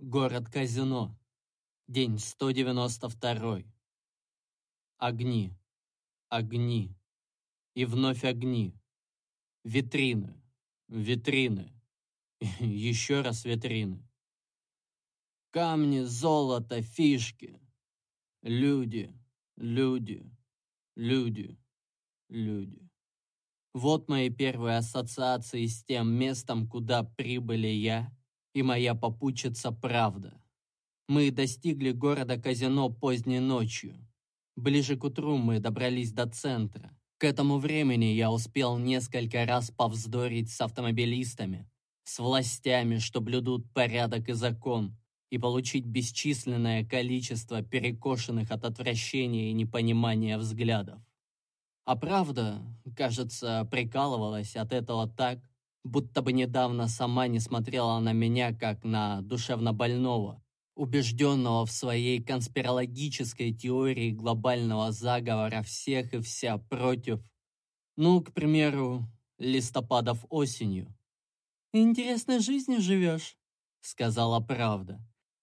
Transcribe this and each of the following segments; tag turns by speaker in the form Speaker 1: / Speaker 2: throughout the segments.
Speaker 1: Город-казино. День 192. Огни. Огни. И вновь огни. Витрины. Витрины. Еще раз витрины. Камни, золото, фишки. Люди, люди, люди, люди. Вот мои первые ассоциации с тем местом, куда прибыли я и моя попутчица Правда. Мы достигли города-казино поздней ночью. Ближе к утру мы добрались до центра. К этому времени я успел несколько раз повздорить с автомобилистами, с властями, что блюдут порядок и закон, и получить бесчисленное количество перекошенных от отвращения и непонимания взглядов. А правда, кажется, прикалывалась от этого так, будто бы недавно сама не смотрела на меня, как на душевно больного, убежденного в своей конспирологической теории глобального заговора всех и вся против, ну, к примеру, листопадов осенью.
Speaker 2: «Интересной жизнью живешь», — сказала правда.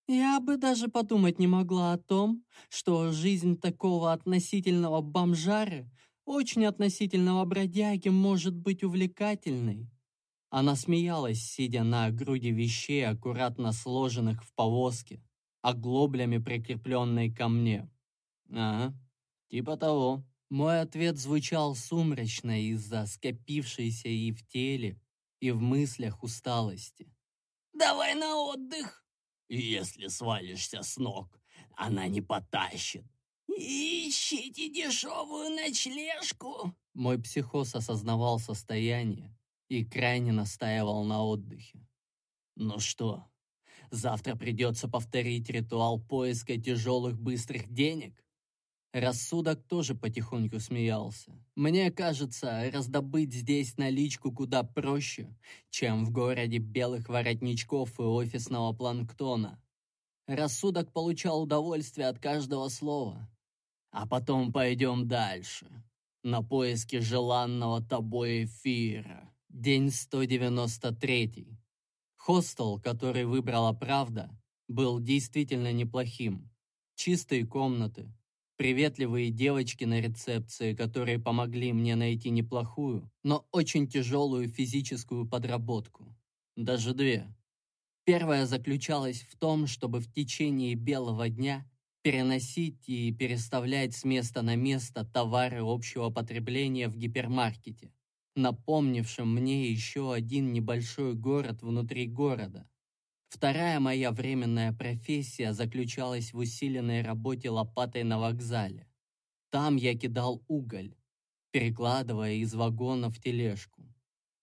Speaker 2: «Я бы даже подумать не могла о том, что жизнь такого относительного бомжары, очень относительного бродяги может быть увлекательной. Она смеялась, сидя на груди вещей, аккуратно сложенных в повозке, оглоблями прикрепленной ко мне.
Speaker 1: «Ага, типа того».
Speaker 2: Мой ответ звучал сумрачно из-за скопившейся и в теле, и в мыслях усталости.
Speaker 3: «Давай на отдых!» «Если свалишься с ног, она не потащит!» «Ищите дешевую ночлежку!»
Speaker 1: Мой психоз осознавал состояние, и крайне настаивал на отдыхе. Ну что, завтра придется повторить ритуал поиска тяжелых быстрых денег? Рассудок тоже потихоньку смеялся. Мне кажется, раздобыть здесь наличку куда проще, чем в городе белых воротничков и офисного планктона. Рассудок получал удовольствие от каждого слова. А потом пойдем дальше, на поиски желанного тобой эфира. День 193. Хостел, который выбрала «Правда», был действительно неплохим. Чистые комнаты, приветливые девочки на рецепции, которые помогли мне найти неплохую, но очень тяжелую физическую подработку. Даже две. Первая заключалась в том, чтобы в течение белого дня переносить и переставлять с места на место товары общего потребления в гипермаркете напомнившим мне еще один небольшой город внутри города. Вторая моя временная профессия заключалась в усиленной работе лопатой на вокзале. Там я кидал уголь, перекладывая из вагона в тележку.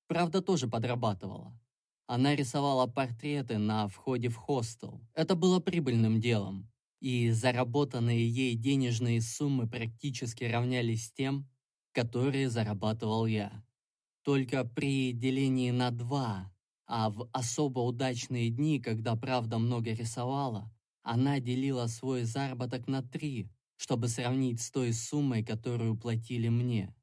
Speaker 1: Правда, тоже подрабатывала. Она рисовала портреты на входе в хостел. Это было прибыльным делом, и заработанные ей денежные суммы практически равнялись тем, которые зарабатывал я. Только при делении на два, а в особо удачные дни, когда правда много рисовала, она делила свой заработок на три, чтобы сравнить с той суммой, которую платили мне.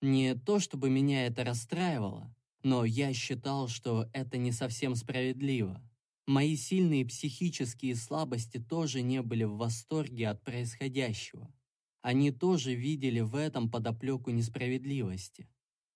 Speaker 1: Не то, чтобы меня это расстраивало, но я считал, что это не совсем справедливо. Мои сильные психические слабости тоже не были в восторге от происходящего. Они тоже видели в этом подоплеку несправедливости.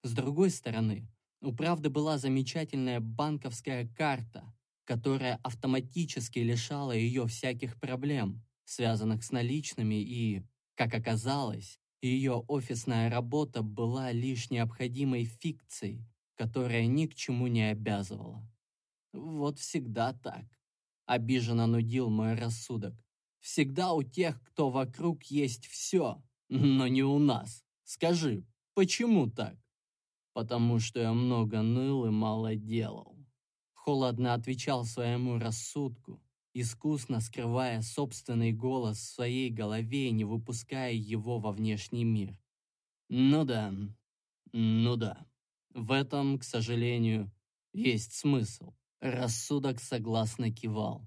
Speaker 1: С другой стороны, у правды была замечательная банковская карта, которая автоматически лишала ее всяких проблем, связанных с наличными и, как оказалось, ее офисная работа была лишь необходимой фикцией, которая ни к чему не обязывала. Вот всегда так. Обиженно нудил мой рассудок. Всегда у тех, кто вокруг, есть все, но не у нас. Скажи, почему так? Потому что я много ныл и мало делал. Холодно отвечал своему рассудку, искусно скрывая собственный голос в своей голове и не выпуская его во внешний мир. Ну да, ну да. В этом, к сожалению, есть смысл. Рассудок согласно кивал.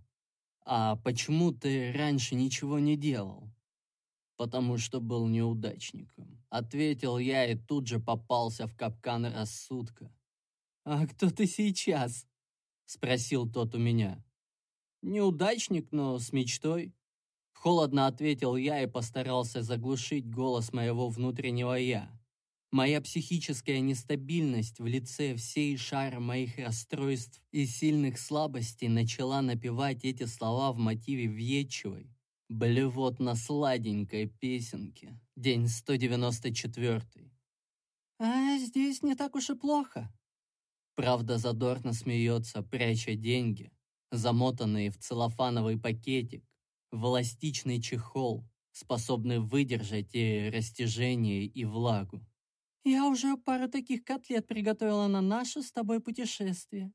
Speaker 1: А почему ты раньше ничего не делал? Потому что был неудачником. Ответил я и тут же попался в капкан рассудка.
Speaker 2: «А кто ты сейчас?» — спросил тот у меня.
Speaker 1: Неудачник, но с мечтой. Холодно ответил я и постарался заглушить голос моего внутреннего «я». Моя психическая нестабильность в лице всей шара моих расстройств и сильных слабостей начала напевать эти слова в мотиве въедчивой, блевотно-сладенькой песенки. День 194.
Speaker 2: «А здесь не так уж и плохо».
Speaker 1: Правда задорно смеется, пряча деньги, замотанные в целлофановый пакетик, в эластичный чехол, способный выдержать и растяжение, и влагу.
Speaker 2: Я уже пару таких котлет приготовила на наше с тобой путешествие.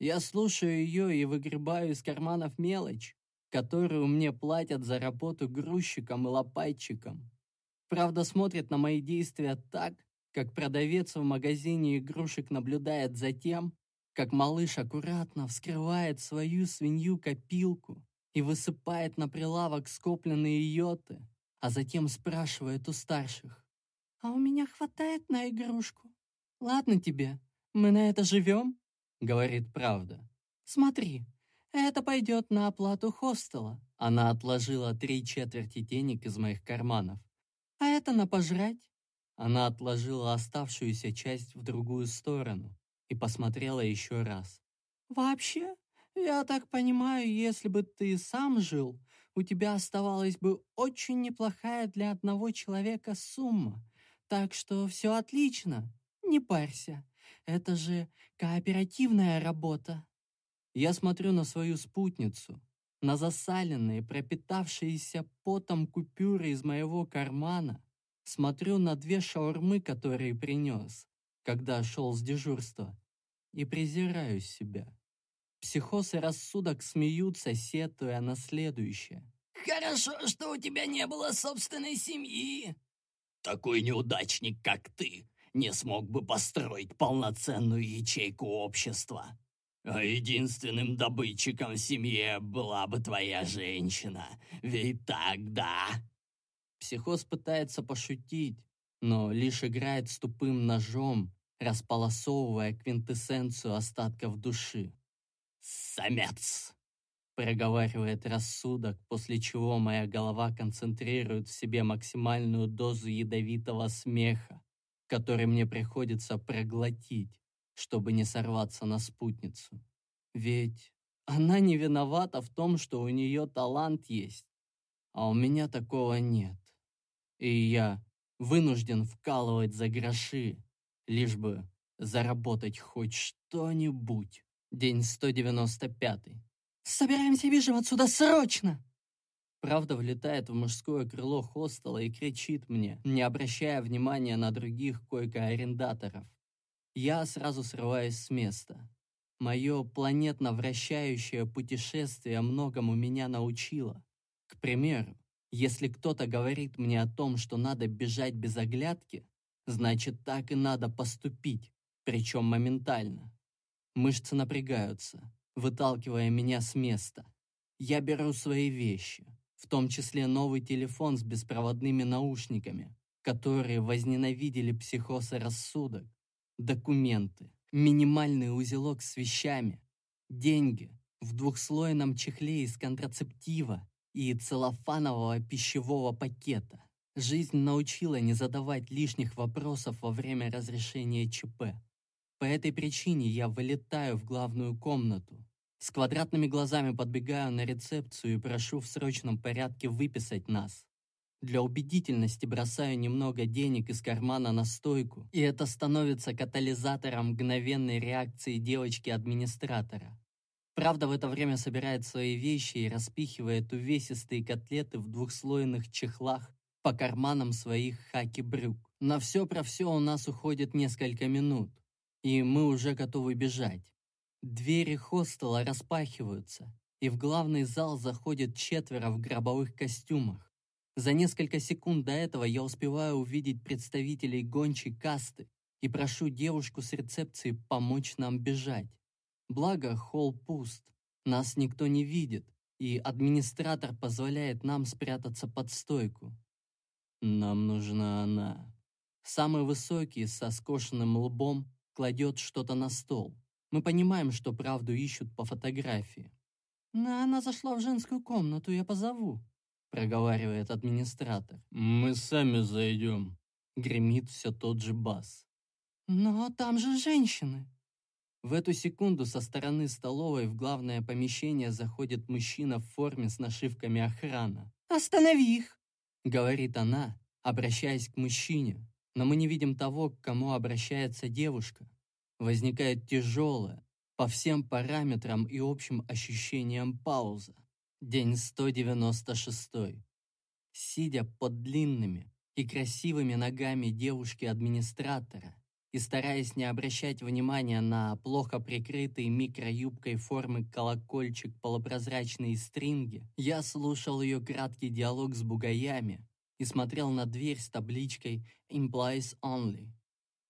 Speaker 1: Я слушаю ее и выгребаю из карманов мелочь, которую мне платят за работу грузчиком и лопатчиком. Правда, смотрит на мои действия так, как продавец в магазине игрушек наблюдает за тем, как малыш аккуратно вскрывает свою свинью-копилку и высыпает на прилавок скопленные йоты, а затем спрашивает у старших,
Speaker 2: а у меня хватает на игрушку. Ладно тебе, мы на это живем, говорит правда. Смотри, это пойдет на оплату хостела.
Speaker 1: Она отложила три четверти денег из моих карманов.
Speaker 2: А это на пожрать.
Speaker 1: Она отложила оставшуюся часть в другую сторону и посмотрела еще раз.
Speaker 2: «Вообще, я так понимаю, если бы ты сам жил, у тебя оставалась бы очень неплохая для одного человека сумма. Так что все отлично, не парься. Это же кооперативная работа.
Speaker 1: Я смотрю на свою спутницу, на засаленные, пропитавшиеся потом купюры из моего кармана, смотрю на две шаурмы, которые принес, когда шел с дежурства, и презираю себя. Психоз и рассудок смеются, сетуя на следующее.
Speaker 3: «Хорошо, что у тебя не было собственной семьи!» Такой неудачник, как ты, не смог бы построить полноценную ячейку общества. А единственным добытчиком в семье была бы твоя женщина. Ведь так, да?»
Speaker 1: Психоз пытается пошутить, но лишь играет с тупым ножом, располосовывая квинтэссенцию остатков души.
Speaker 3: «Самец!»
Speaker 1: проговаривает рассудок, после чего моя голова концентрирует в себе максимальную дозу ядовитого смеха, который мне приходится проглотить, чтобы не сорваться на спутницу. Ведь она не виновата в том, что у нее талант есть, а у меня такого нет. И я вынужден вкалывать за гроши, лишь бы заработать хоть что-нибудь. День 195.
Speaker 2: Собираемся бежим отсюда срочно!»
Speaker 1: Правда влетает в мужское крыло хостела и кричит мне, не обращая внимания на других койко-арендаторов. Я сразу срываюсь с места. Мое планетно-вращающее путешествие многому меня научило. К примеру, если кто-то говорит мне о том, что надо бежать без оглядки, значит так и надо поступить, причем моментально. Мышцы напрягаются, выталкивая меня с места. Я беру свои вещи, в том числе новый телефон с беспроводными наушниками, которые возненавидели психоз и рассудок, документы, минимальный узелок с вещами, деньги в двухслойном чехле из контрацептива и целлофанового пищевого пакета. Жизнь научила не задавать лишних вопросов во время разрешения ЧП. По этой причине я вылетаю в главную комнату. С квадратными глазами подбегаю на рецепцию и прошу в срочном порядке выписать нас. Для убедительности бросаю немного денег из кармана на стойку, и это становится катализатором мгновенной реакции девочки-администратора. Правда, в это время собирает свои вещи и распихивает увесистые котлеты в двухслойных чехлах по карманам своих хаки-брюк. На все про все у нас уходит несколько минут и мы уже готовы бежать. Двери хостела распахиваются, и в главный зал заходит четверо в гробовых костюмах. За несколько секунд до этого я успеваю увидеть представителей гончей касты и прошу девушку с рецепции помочь нам бежать. Благо, холл пуст, нас никто не видит, и администратор позволяет нам спрятаться под стойку. Нам нужна она. Самый высокий, со скошенным лбом, кладет что-то на стол. Мы понимаем, что правду ищут по фотографии.
Speaker 2: Она зашла в женскую комнату, я позову проговаривает администратор.
Speaker 1: «Мы сами зайдем», — гремит все тот же бас.
Speaker 2: «Но там же женщины».
Speaker 1: В эту секунду со стороны столовой в главное помещение заходит мужчина в форме с нашивками охрана.
Speaker 2: «Останови их!»
Speaker 1: — говорит она, обращаясь к мужчине. Но мы не видим того, к кому обращается девушка. Возникает тяжелая, по всем параметрам и общим ощущениям пауза. День 196. Сидя под длинными и красивыми ногами девушки-администратора и стараясь не обращать внимания на плохо прикрытый микроюбкой формы колокольчик полупрозрачные стринги, я слушал ее краткий диалог с бугаями и смотрел на дверь с табличкой «Implies Only».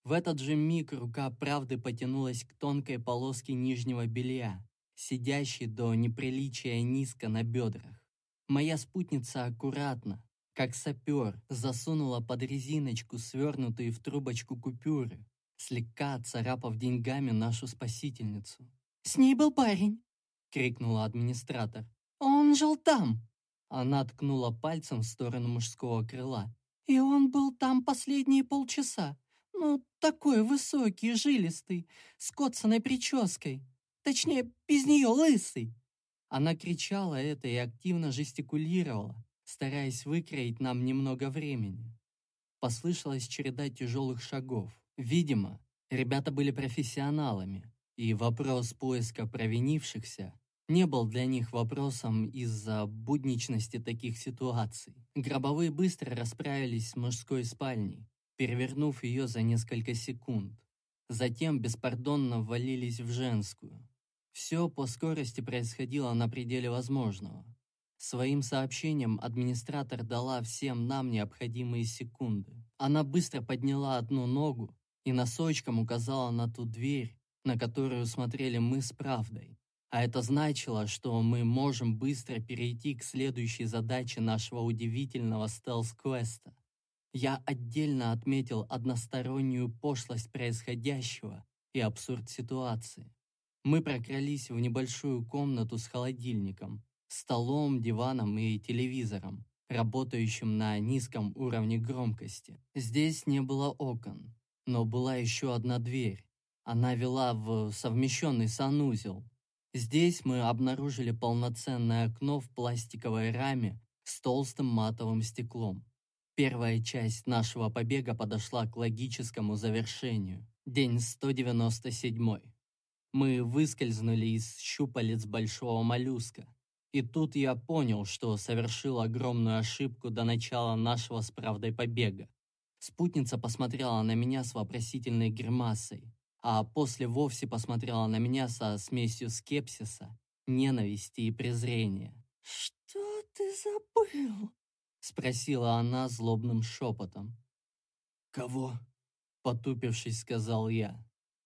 Speaker 1: В этот же миг рука правды потянулась к тонкой полоске нижнего белья, сидящий до неприличия низко на бедрах. Моя спутница аккуратно, как сапер, засунула под резиночку свернутые в трубочку купюры, слегка царапав деньгами нашу спасительницу.
Speaker 2: «С ней был парень!»
Speaker 1: — крикнула администратор.
Speaker 2: «Он жил там!»
Speaker 1: Она ткнула пальцем в сторону мужского крыла.
Speaker 2: «И он был там последние полчаса. Ну, такой высокий, жилистый, с коцаной прической. Точнее, без нее лысый!»
Speaker 1: Она кричала это и активно жестикулировала, стараясь выкроить нам немного времени. Послышалась череда тяжелых шагов. Видимо, ребята были профессионалами, и вопрос поиска провинившихся не был для них вопросом из-за будничности таких ситуаций. Гробовые быстро расправились с мужской спальней, перевернув ее за несколько секунд. Затем беспардонно ввалились в женскую. Все по скорости происходило на пределе возможного. Своим сообщением администратор дала всем нам необходимые секунды. Она быстро подняла одну ногу и носочком указала на ту дверь, на которую смотрели мы с правдой. А это значило, что мы можем быстро перейти к следующей задаче нашего удивительного стелс-квеста. Я отдельно отметил одностороннюю пошлость происходящего и абсурд ситуации. Мы прокрались в небольшую комнату с холодильником, столом, диваном и телевизором, работающим на низком уровне громкости. Здесь не было окон, но была еще одна дверь. Она вела в совмещенный санузел. Здесь мы обнаружили полноценное окно в пластиковой раме с толстым матовым стеклом. Первая часть нашего побега подошла к логическому завершению. День 197. Мы выскользнули из щупалец большого моллюска. И тут я понял, что совершил огромную ошибку до начала нашего с правдой побега. Спутница посмотрела на меня с вопросительной гримасой, а после вовсе посмотрела на меня со смесью скепсиса, ненависти и презрения.
Speaker 2: «Что ты забыл?»
Speaker 1: — спросила она злобным шепотом.
Speaker 3: «Кого?»
Speaker 1: — потупившись, сказал я.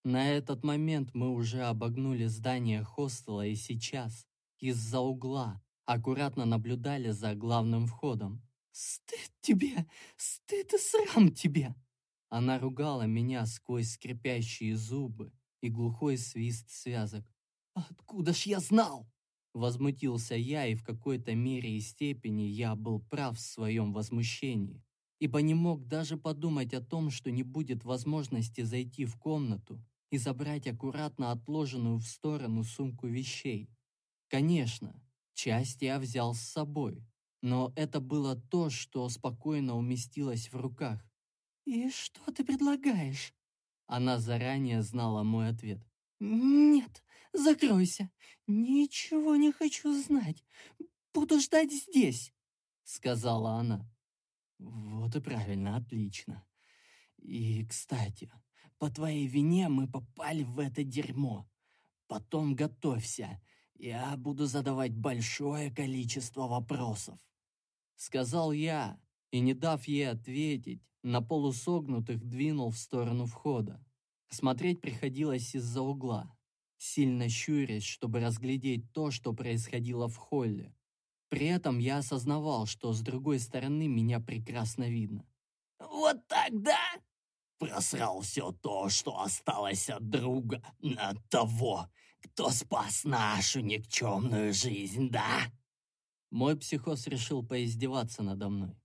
Speaker 1: На этот момент мы уже обогнули здание хостела и сейчас, из-за угла, аккуратно наблюдали за главным входом.
Speaker 2: «Стыд тебе! Стыд и срам тебе!»
Speaker 1: Она ругала меня сквозь скрипящие зубы и глухой свист связок.
Speaker 3: «Откуда ж я знал?»
Speaker 1: Возмутился я, и в какой-то мере и степени я был прав в своем возмущении, ибо не мог даже подумать о том, что не будет возможности зайти в комнату и забрать аккуратно отложенную в сторону сумку вещей. Конечно, часть я взял с собой, но это было то, что спокойно уместилось в руках.
Speaker 2: «И что ты предлагаешь?»
Speaker 1: Она заранее знала мой ответ.
Speaker 2: «Нет, закройся. Ничего не хочу знать. Буду ждать здесь», — сказала она.
Speaker 3: «Вот и правильно, отлично. И, кстати, по твоей вине мы попали в это дерьмо. Потом готовься, я буду задавать большое количество вопросов.
Speaker 1: Сказал я, и, не дав ей ответить, на полусогнутых двинул в сторону входа. Смотреть приходилось из-за угла, сильно щурясь, чтобы разглядеть то, что происходило в холле. При этом я осознавал, что с другой стороны меня прекрасно видно.
Speaker 3: «Вот тогда Просрал все то, что осталось от друга, от того кто спас нашу никчемную жизнь, да?»
Speaker 1: Мой психоз решил поиздеваться надо мной.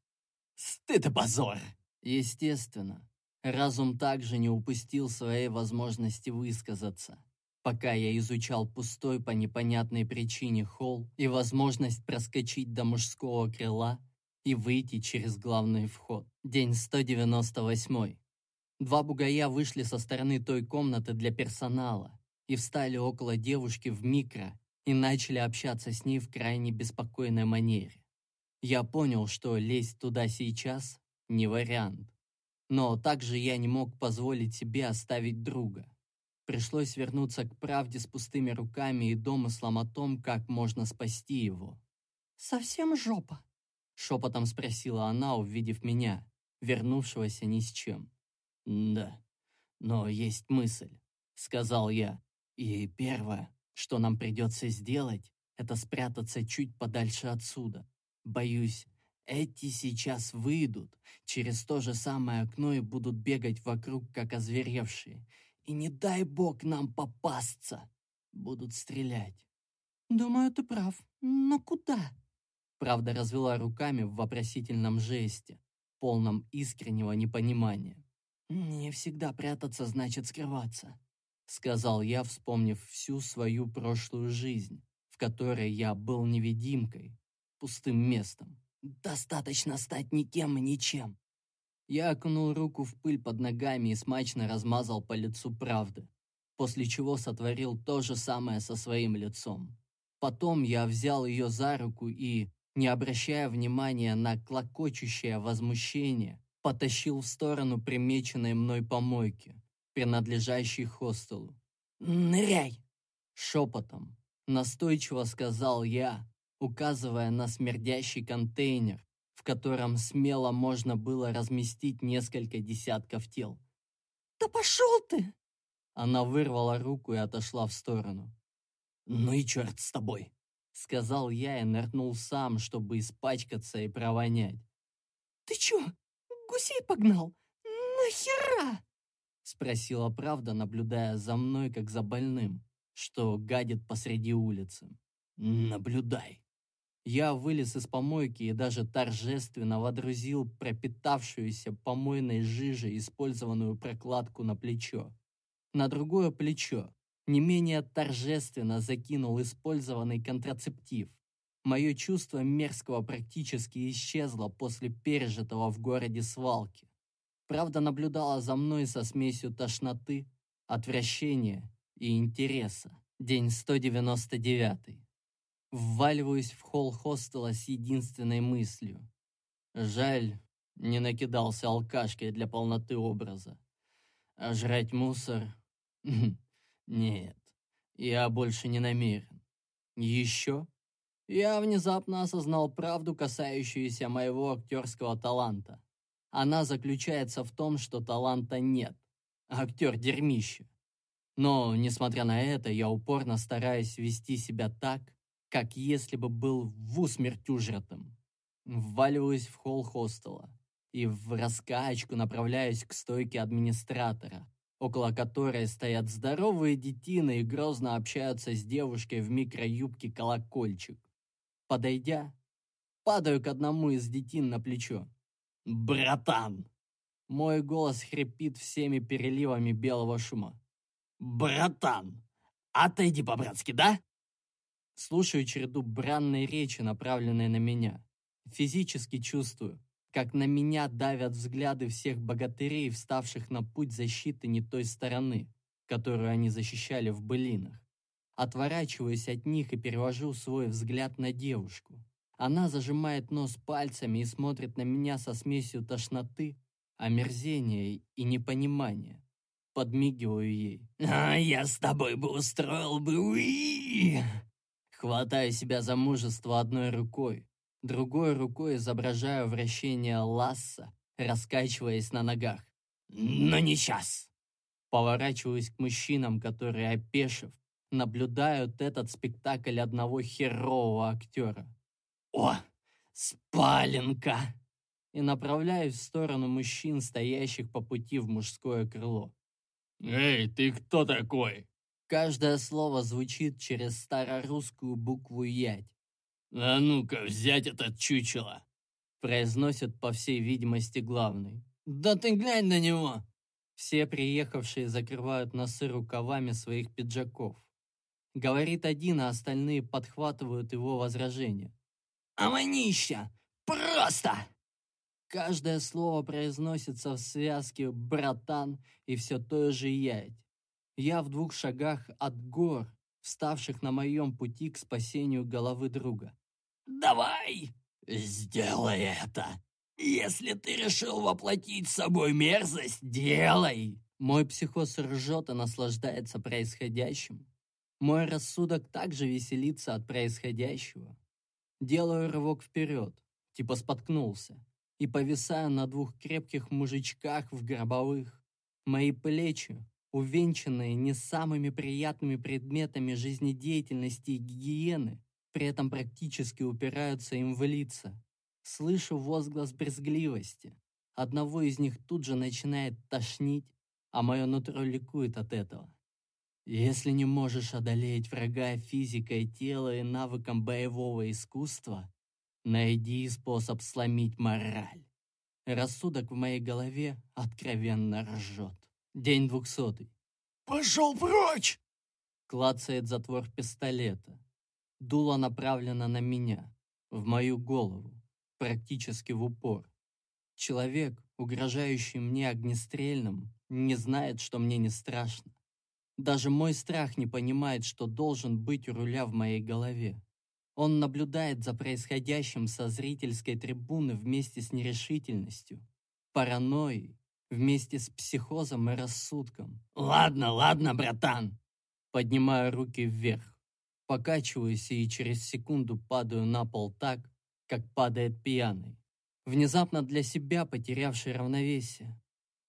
Speaker 3: «Стыд и позор!»
Speaker 1: Естественно, разум также не упустил своей возможности высказаться, пока я изучал пустой по непонятной причине холл и возможность проскочить до мужского крыла и выйти через главный вход. День 198. Два бугая вышли со стороны той комнаты для персонала и встали около девушки в микро и начали общаться с ней в крайне беспокойной манере. Я понял, что лезть туда сейчас не вариант. Но также я не мог позволить себе оставить друга. Пришлось вернуться к правде с пустыми руками и домыслом о том, как можно спасти его.
Speaker 2: «Совсем жопа?»
Speaker 1: — шепотом спросила она, увидев меня, вернувшегося ни с чем. «Да, но есть мысль», — сказал я. «И первое, что нам придется сделать, это спрятаться чуть подальше отсюда. Боюсь, эти сейчас выйдут через то же самое окно и будут бегать вокруг, как озверевшие. И не дай бог нам попасться. Будут стрелять.
Speaker 2: Думаю, ты прав. Но куда?
Speaker 1: Правда развела руками в вопросительном жесте, полном искреннего непонимания. «Не всегда прятаться значит скрываться», — сказал я, вспомнив всю свою прошлую жизнь, в которой я был невидимкой, пустым местом. «Достаточно стать никем и ничем». Я окунул руку в пыль под ногами и смачно размазал по лицу правды, после чего сотворил то же самое со своим лицом. Потом я взял ее за руку и, не обращая внимания на клокочущее возмущение, потащил в сторону примеченной мной помойки, принадлежащей хостелу. «Ныряй!» Шепотом, настойчиво сказал я, указывая на смердящий контейнер, в котором смело можно было разместить несколько десятков тел.
Speaker 2: «Да пошел ты!»
Speaker 1: Она вырвала руку и отошла в сторону.
Speaker 3: «Ну и черт с тобой!»
Speaker 1: Сказал я и нырнул сам, чтобы испачкаться и провонять.
Speaker 2: «Ты чё, гусей погнал? Нахера?»
Speaker 1: Спросила правда, наблюдая за мной, как за больным, что гадит посреди улицы.
Speaker 3: «Наблюдай».
Speaker 1: Я вылез из помойки и даже торжественно водрузил пропитавшуюся помойной жижей использованную прокладку на плечо. На другое плечо не менее торжественно закинул использованный контрацептив. Мое чувство мерзкого практически исчезло после пережитого в городе свалки. Правда наблюдала за мной со смесью тошноты, отвращения и интереса. День 199. Вваливаюсь в холл хостела с единственной мыслью. Жаль, не накидался алкашкой для полноты образа. А жрать мусор Нет, я больше не намерен. Еще я внезапно осознал правду, касающуюся моего актерского таланта. Она заключается в том, что таланта нет. Актер дерьмище. Но, несмотря на это, я упорно стараюсь вести себя так, как если бы был в усмерть ужратым. Вваливаюсь в холл хостела и в раскачку направляюсь к стойке администратора, около которой стоят здоровые детины и грозно общаются с девушкой в микроюбке колокольчик. Подойдя, падаю к одному из детин на плечо.
Speaker 3: «Братан!»
Speaker 1: Мой голос хрипит всеми переливами белого шума.
Speaker 3: «Братан! Отойди по-братски, да?»
Speaker 1: Слушаю череду бранной речи, направленной на меня. Физически чувствую, как на меня давят взгляды всех богатырей, вставших на путь защиты не той стороны, которую они защищали в былинах. Отворачиваюсь от них и перевожу свой взгляд на девушку. Она зажимает нос пальцами и смотрит на меня со смесью тошноты, омерзения и непонимания. Подмигиваю ей.
Speaker 3: «А я с тобой бы устроил бы уи!»
Speaker 1: Хватаю себя за мужество одной рукой, Другой рукой изображаю вращение ласса, раскачиваясь на ногах.
Speaker 3: «Но не сейчас!»
Speaker 1: Поворачиваюсь к мужчинам, которые, опешив, наблюдают этот спектакль одного херового актера.
Speaker 3: «О, спаленка!»
Speaker 1: И направляюсь в сторону мужчин, стоящих по пути в мужское крыло.
Speaker 3: «Эй, ты кто такой?»
Speaker 1: Каждое слово звучит через старорусскую букву «ять».
Speaker 3: «А ну-ка, взять этот чучело!»
Speaker 1: произносит, по всей видимости, главный.
Speaker 3: «Да ты глянь на него!»
Speaker 1: Все приехавшие закрывают носы рукавами своих пиджаков. Говорит один, а остальные подхватывают его возражение.
Speaker 3: «Аманища! Просто!»
Speaker 1: Каждое слово произносится в связке «братан» и все то же «ять». Я в двух шагах от гор, вставших на моем пути к спасению головы друга.
Speaker 3: «Давай, сделай это! Если ты решил воплотить собой мерзость, делай!»
Speaker 1: Мой психоз ржет и наслаждается происходящим. Мой рассудок также веселится от происходящего. Делаю рывок вперед, типа споткнулся, и повисаю на двух крепких мужичках в гробовых. Мои плечи, увенчанные не самыми приятными предметами жизнедеятельности и гигиены, при этом практически упираются им в лица. Слышу возглас брезгливости. Одного из них тут же начинает тошнить, а мое нутро ликует от этого. Если не можешь одолеть врага физикой тела и навыком боевого искусства, найди способ сломить мораль. Рассудок в моей голове откровенно ржет. День двухсотый.
Speaker 3: «Пошел прочь!»
Speaker 1: Клацает затвор пистолета. Дуло направлено на меня, в мою голову, практически в упор. Человек, угрожающий мне огнестрельным, не знает, что мне не страшно. Даже мой страх не понимает, что должен быть у руля в моей голове. Он наблюдает за происходящим со зрительской трибуны вместе с нерешительностью, паранойей, вместе с психозом и рассудком.
Speaker 3: «Ладно, ладно, братан!»
Speaker 1: Поднимаю руки вверх, покачиваюсь и через секунду падаю на пол так, как падает пьяный. Внезапно для себя потерявший равновесие.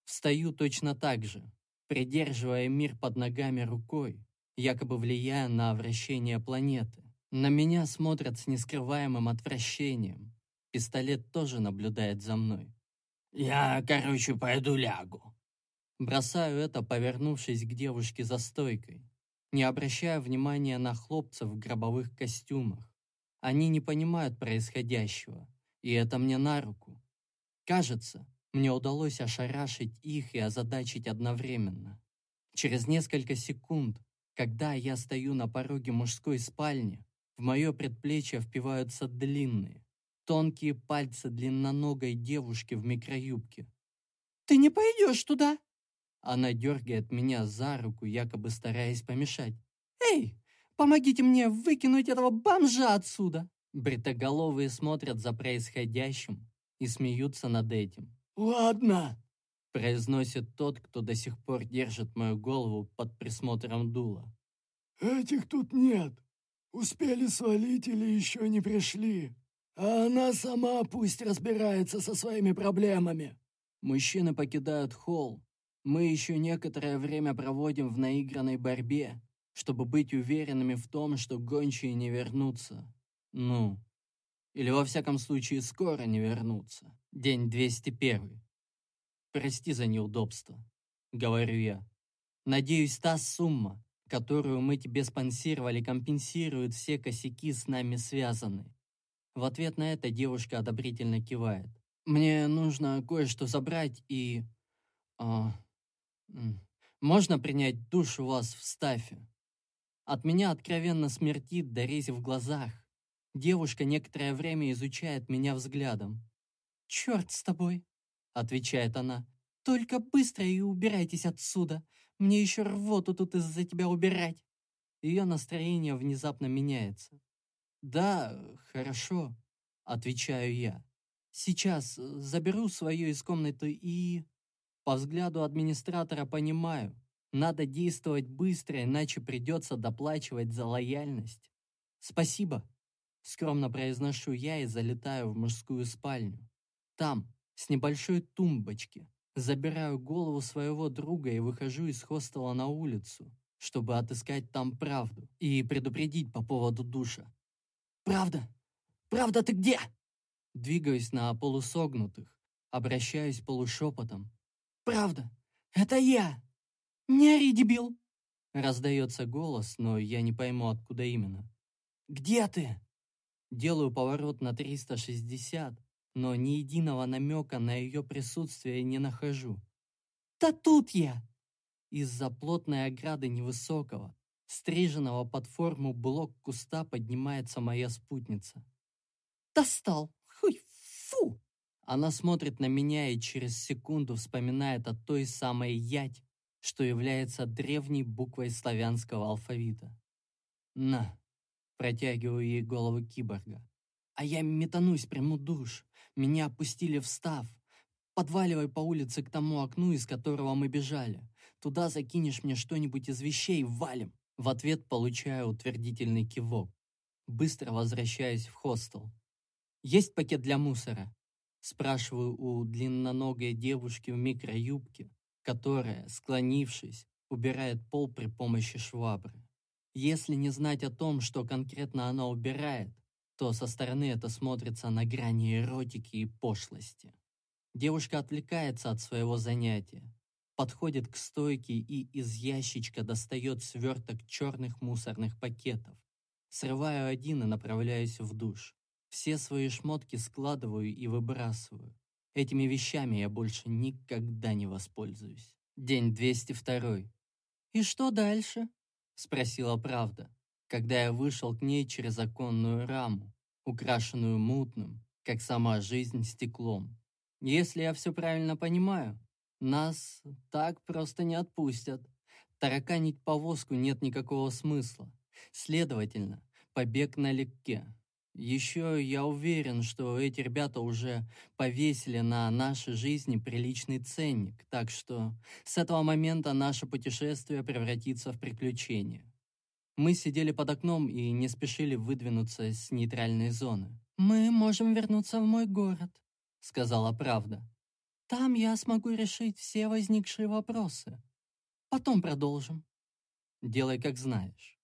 Speaker 1: Встаю точно так же, придерживая мир под ногами рукой, якобы влияя на вращение планеты. На меня смотрят с нескрываемым отвращением. Пистолет тоже наблюдает за мной.
Speaker 3: «Я, короче, пойду лягу».
Speaker 1: Бросаю это, повернувшись к девушке за стойкой, не обращая внимания на хлопцев в гробовых костюмах. Они не понимают происходящего, и это мне на руку. Кажется, мне удалось ошарашить их и озадачить одновременно. Через несколько секунд, когда я стою на пороге мужской спальни, в мое предплечье впиваются длинные, тонкие пальцы длинноногой девушки в микроюбке.
Speaker 2: «Ты не пойдешь туда!»
Speaker 1: Она дергает меня за руку, якобы стараясь помешать.
Speaker 2: «Эй, помогите мне выкинуть этого бомжа отсюда!»
Speaker 1: Бритоголовые смотрят за происходящим и смеются над этим.
Speaker 3: «Ладно», —
Speaker 1: произносит тот, кто до сих пор держит мою голову под присмотром дула.
Speaker 3: «Этих тут нет. Успели свалить или еще не пришли. А она сама пусть разбирается со своими проблемами».
Speaker 1: Мужчины покидают холл. Мы еще некоторое время проводим в наигранной борьбе, чтобы быть уверенными в том, что гончие не вернутся. Ну, или во всяком случае скоро не вернутся. День 201. Прости за неудобство, говорю я. Надеюсь, та сумма, которую мы тебе спонсировали, компенсирует все косяки с нами связаны. В ответ на это девушка одобрительно кивает. Мне нужно кое-что забрать и... А, можно принять душ у вас в стафе? От меня откровенно смертит до рези в глазах. Девушка некоторое время изучает меня взглядом.
Speaker 2: «Черт с тобой!»
Speaker 1: — отвечает она.
Speaker 2: «Только быстро и убирайтесь отсюда. Мне еще рвоту тут из-за тебя убирать».
Speaker 1: Ее настроение внезапно меняется. «Да, хорошо», — отвечаю я. «Сейчас заберу свое из комнаты и...» По взгляду администратора понимаю, надо действовать быстро, иначе придется доплачивать за лояльность. «Спасибо», Скромно произношу я и залетаю в мужскую спальню. Там, с небольшой тумбочки, забираю голову своего друга и выхожу из хостела на улицу, чтобы отыскать там правду и предупредить по поводу душа.
Speaker 3: «Правда? Правда, ты где?»
Speaker 1: Двигаюсь на полусогнутых, обращаюсь полушепотом.
Speaker 3: «Правда, это я!»
Speaker 2: «Не ори, дебил!» Раздается голос, но я не пойму, откуда именно. «Где ты?» Делаю поворот на 360, но ни единого намека на ее присутствие не нахожу. «Да тут я!» Из-за плотной ограды невысокого, стриженного под форму блок куста поднимается моя спутница. «Достал! Хуй, фу!» Она смотрит на меня и через секунду вспоминает о той самой ять, что является древней буквой славянского алфавита. «На!» — протягиваю ей голову киборга. А я метанусь, приму душ. Меня опустили встав. Подваливай по улице к тому окну, из которого мы бежали. Туда закинешь мне что-нибудь из вещей, валим. В ответ получаю утвердительный кивок. Быстро возвращаюсь в хостел. «Есть пакет для мусора?» Спрашиваю у длинноногой девушки в микроюбке, которая, склонившись, убирает пол при помощи швабры. Если не знать о том, что конкретно она убирает, то со стороны это смотрится на грани эротики и пошлости. Девушка отвлекается от своего занятия, подходит к стойке и из ящичка достает сверток черных мусорных пакетов. Срываю один и направляюсь в душ. Все свои шмотки складываю и выбрасываю. Этими вещами я больше никогда не воспользуюсь. День 202. «И что дальше?» — спросила правда, когда я вышел к ней через оконную раму, украшенную мутным, как сама жизнь, стеклом. Если я все правильно понимаю, нас так просто не отпустят. Тараканить повозку нет никакого смысла. Следовательно, побег налегке. Еще я уверен, что эти ребята уже повесили на наши жизни приличный ценник, так что с этого момента наше путешествие превратится в приключение. Мы сидели под окном и не спешили выдвинуться с нейтральной зоны. «Мы можем вернуться в мой город», — сказала правда. «Там я смогу решить все возникшие вопросы. Потом продолжим». «Делай, как знаешь.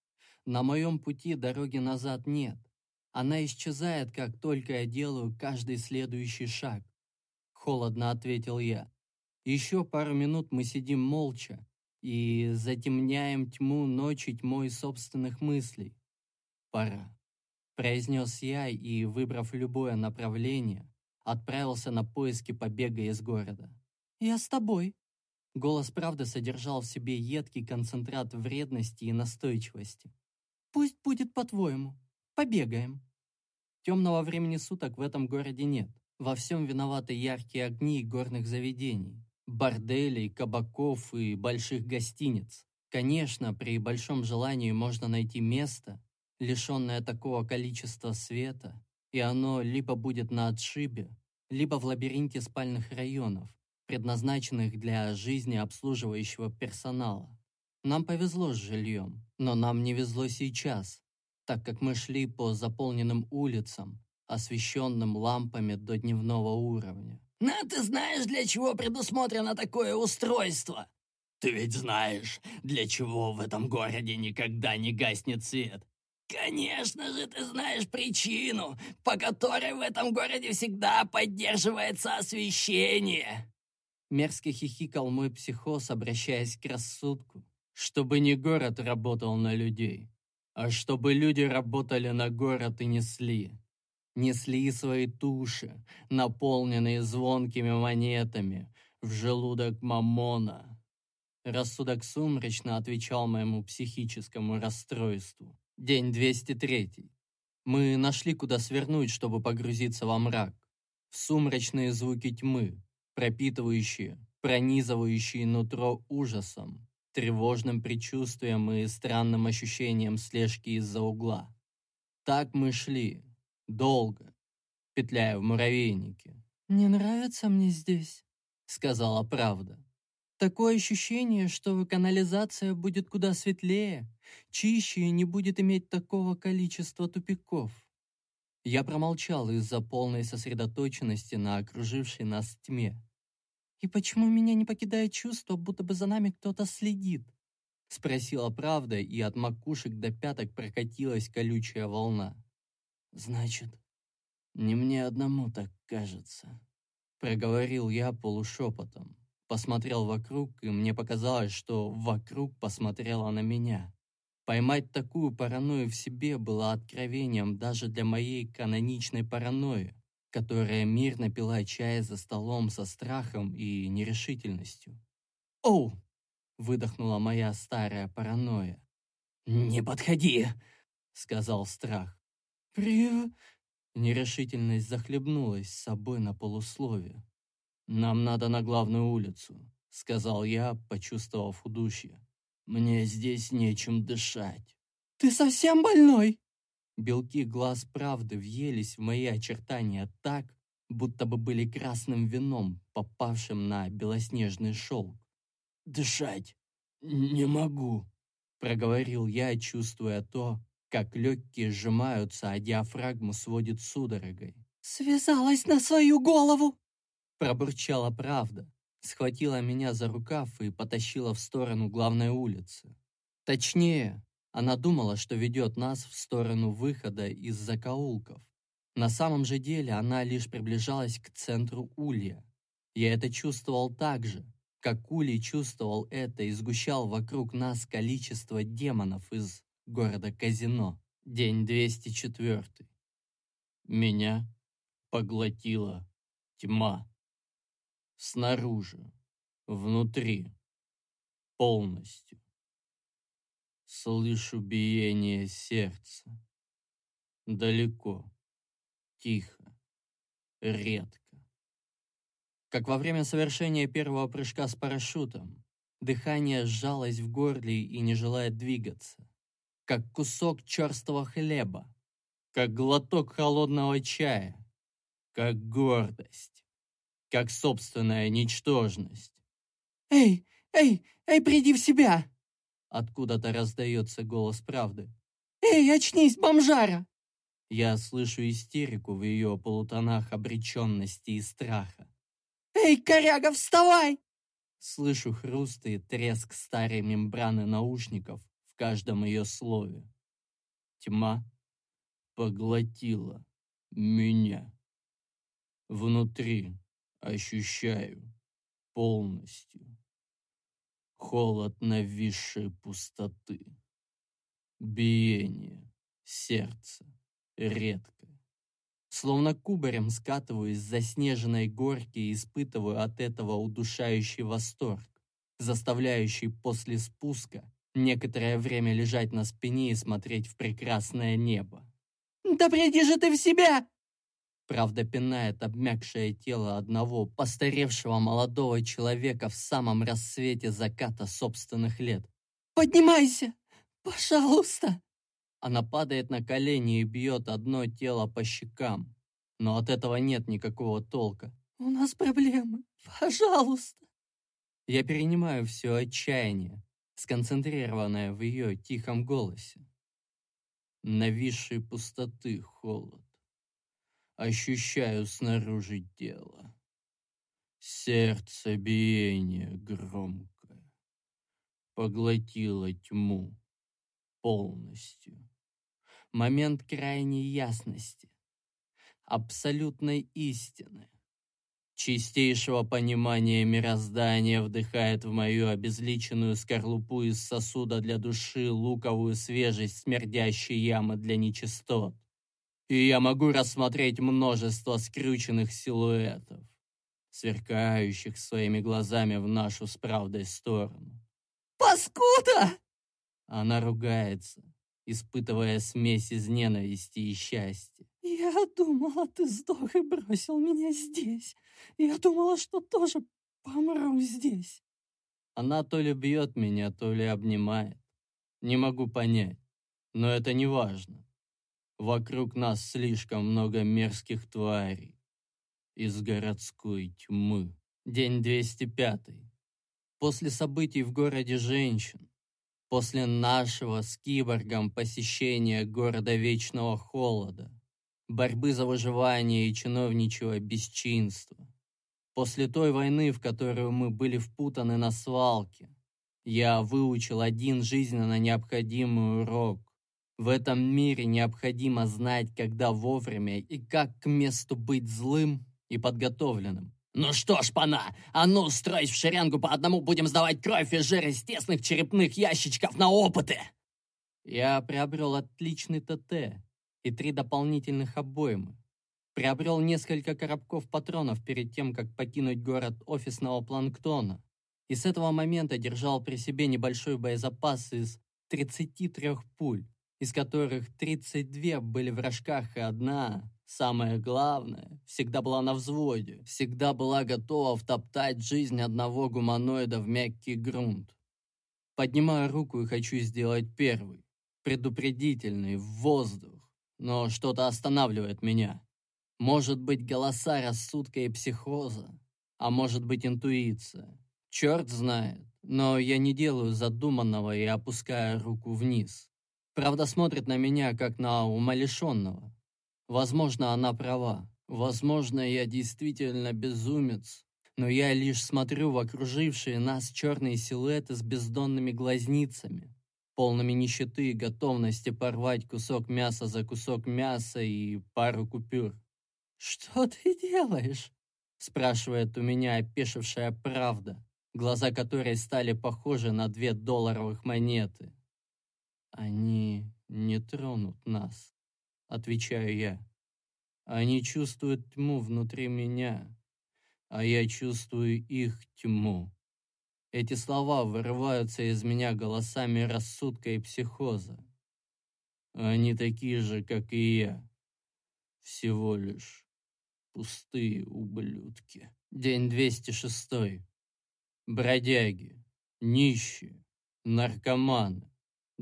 Speaker 2: На моем пути дороги назад нет. Она исчезает, как только я делаю каждый следующий шаг. Холодно ответил я. Еще пару минут мы сидим молча и затемняем тьму ночи тьмой собственных мыслей. Пора. Произнес я и, выбрав любое направление, отправился на поиски побега из города. «Я с тобой». Голос правды содержал в себе едкий концентрат вредности и настойчивости. «Пусть будет по-твоему. Побегаем. Темного времени суток в этом городе нет. Во всем виноваты яркие огни горных заведений, борделей, кабаков и больших гостиниц. Конечно, при большом желании можно найти место, лишенное такого количества света, и оно либо будет на отшибе, либо в лабиринте спальных районов, предназначенных для жизни обслуживающего персонала. Нам повезло с жильем, но нам не везло сейчас, так как мы шли по заполненным улицам, освещенным лампами до дневного уровня.
Speaker 3: «Ну, ты знаешь, для чего предусмотрено такое устройство?» «Ты ведь знаешь, для чего в этом городе никогда не гаснет свет?» «Конечно же, ты знаешь причину, по которой в этом городе всегда поддерживается освещение!»
Speaker 2: Мерзко хихикал мой психоз, обращаясь к рассудку, чтобы не город работал на людей, а чтобы люди работали на город и несли. Несли свои туши, наполненные звонкими монетами, в желудок Мамона. Рассудок сумрачно отвечал моему психическому расстройству. День 203. Мы нашли, куда свернуть, чтобы погрузиться во мрак. В сумрачные звуки тьмы, пропитывающие, пронизывающие нутро ужасом тревожным предчувствием и странным ощущением слежки из-за угла. Так мы шли, долго, петляя в муравейнике. «Не нравится мне здесь», — сказала правда. «Такое ощущение, что канализация будет куда светлее, чище и не будет иметь такого количества тупиков». Я промолчал из-за полной сосредоточенности на окружившей нас тьме. «И почему меня не покидает чувство, будто бы за нами кто-то следит?» Спросила правда, и от макушек до пяток прокатилась колючая волна. «Значит, не мне одному так кажется», — проговорил я полушепотом,
Speaker 1: посмотрел вокруг, и мне показалось, что вокруг посмотрела на меня. Поймать такую паранойю в себе было откровением даже для моей каноничной паранойи, которая мирно пила чай за столом со страхом и нерешительностью. «Оу!» — выдохнула моя старая паранойя.
Speaker 3: «Не подходи!»
Speaker 1: — сказал страх. «При...» Нерешительность захлебнулась с собой на полусловие. «Нам надо на главную улицу», — сказал я, почувствовав удушье. «Мне здесь нечем дышать».
Speaker 2: «Ты совсем больной?»
Speaker 1: Белки глаз правды въелись в мои очертания так, будто бы были красным вином, попавшим на белоснежный шелк. «Дышать не могу», — проговорил я, чувствуя то, как легкие сжимаются, а диафрагму сводит судорогой.
Speaker 2: «Связалась на свою голову!»
Speaker 1: Пробурчала правда, схватила меня за рукав и потащила в сторону главной улицы. Точнее, она думала, что ведет нас в сторону выхода из закоулков. На самом же деле она лишь приближалась к центру улья. Я это чувствовал так же, как Улей чувствовал это и сгущал вокруг нас количество демонов из города Казино. День 204. Меня поглотила тьма. Снаружи, внутри, полностью. Слышу биение сердца. Далеко, тихо, редко. Как во время совершения первого прыжка с парашютом, дыхание сжалось в горле и не желает двигаться как кусок черстого хлеба, как глоток холодного чая, как гордость, как собственная ничтожность.
Speaker 2: «Эй, эй, эй, приди в себя!»
Speaker 1: Откуда-то раздается голос правды.
Speaker 2: «Эй, очнись, бомжара!»
Speaker 1: Я слышу истерику в ее полутонах обреченности и страха.
Speaker 2: «Эй, коряга, вставай!»
Speaker 1: Слышу хруст и треск старой мембраны наушников, каждом ее слове. Тьма поглотила меня. Внутри ощущаю полностью холод нависшей пустоты, биение сердца редкое. Словно кубарем скатываюсь с заснеженной горки и испытываю от этого удушающий восторг, заставляющий после спуска некоторое время лежать на спине и смотреть в прекрасное небо.
Speaker 2: «Да приди же ты в себя!»
Speaker 1: Правда пинает обмякшее тело одного постаревшего молодого человека в самом рассвете заката собственных лет.
Speaker 2: «Поднимайся! Пожалуйста!»
Speaker 1: Она падает на колени и бьет одно тело по щекам. Но от этого нет никакого толка.
Speaker 2: «У нас проблемы. Пожалуйста!»
Speaker 1: Я перенимаю все отчаяние, сконцентрированная в ее тихом голосе. Нависшей пустоты холод. Ощущаю снаружи тело. Сердце биение громкое. Поглотило тьму полностью. Момент крайней ясности, абсолютной истины чистейшего понимания мироздания вдыхает в мою обезличенную скорлупу из сосуда для души луковую свежесть смердящей ямы для нечистот. И я могу рассмотреть множество скрюченных силуэтов, сверкающих своими глазами в нашу с правдой сторону.
Speaker 2: «Паскуда!»
Speaker 1: Она ругается, испытывая смесь из ненависти и счастья.
Speaker 2: «Я думала, ты сдох и бросил меня здесь. Я думала, что тоже помру здесь».
Speaker 1: Она то ли бьет меня, то ли обнимает. Не могу понять, но это не важно. Вокруг нас слишком много мерзких тварей. Из городской тьмы. День 205. После событий в городе женщин, после нашего с киборгом посещения города Вечного Холода, борьбы за выживание и чиновничьего бесчинства. После той войны, в которую мы были впутаны на свалке, я выучил один жизненно необходимый урок. В этом мире необходимо знать, когда вовремя и как к месту быть злым и подготовленным,
Speaker 3: «Ну что ж, пана, а ну, строить в шеренгу по одному будем сдавать кровь и жир из тесных черепных ящичков на опыты!»
Speaker 2: Я приобрел отличный ТТ и три дополнительных обоймы. Приобрел несколько коробков патронов перед тем, как покинуть город офисного планктона. И с этого момента держал при себе небольшой боезапас из 33 пуль, из которых 32 были в рожках и одна, самое главное, всегда была на взводе, всегда была готова втоптать жизнь одного гуманоида в мягкий грунт. Поднимаю руку и хочу сделать первый, предупредительный, в воздух, но что-то останавливает меня. Может быть, голоса рассудка и психоза, а может быть, интуиция. Черт знает, но я не делаю задуманного и опускаю руку вниз. Правда, смотрит на меня, как на умалишенного. Возможно, она права. Возможно, я действительно безумец. Но я лишь смотрю в окружившие нас черные силуэты с бездонными глазницами, полными нищеты и готовности порвать кусок мяса за кусок мяса и пару купюр. «Что ты делаешь?» — спрашивает у меня опешившая правда, глаза которой стали похожи на две долларовых монеты. «Они не тронут нас», — отвечаю я. «Они чувствуют тьму внутри меня, а я чувствую их тьму». Эти слова вырываются из меня голосами рассудка и психоза. Они такие же, как и я. Всего лишь Пустые ублюдки. День 206. Бродяги, нищие, наркоманы,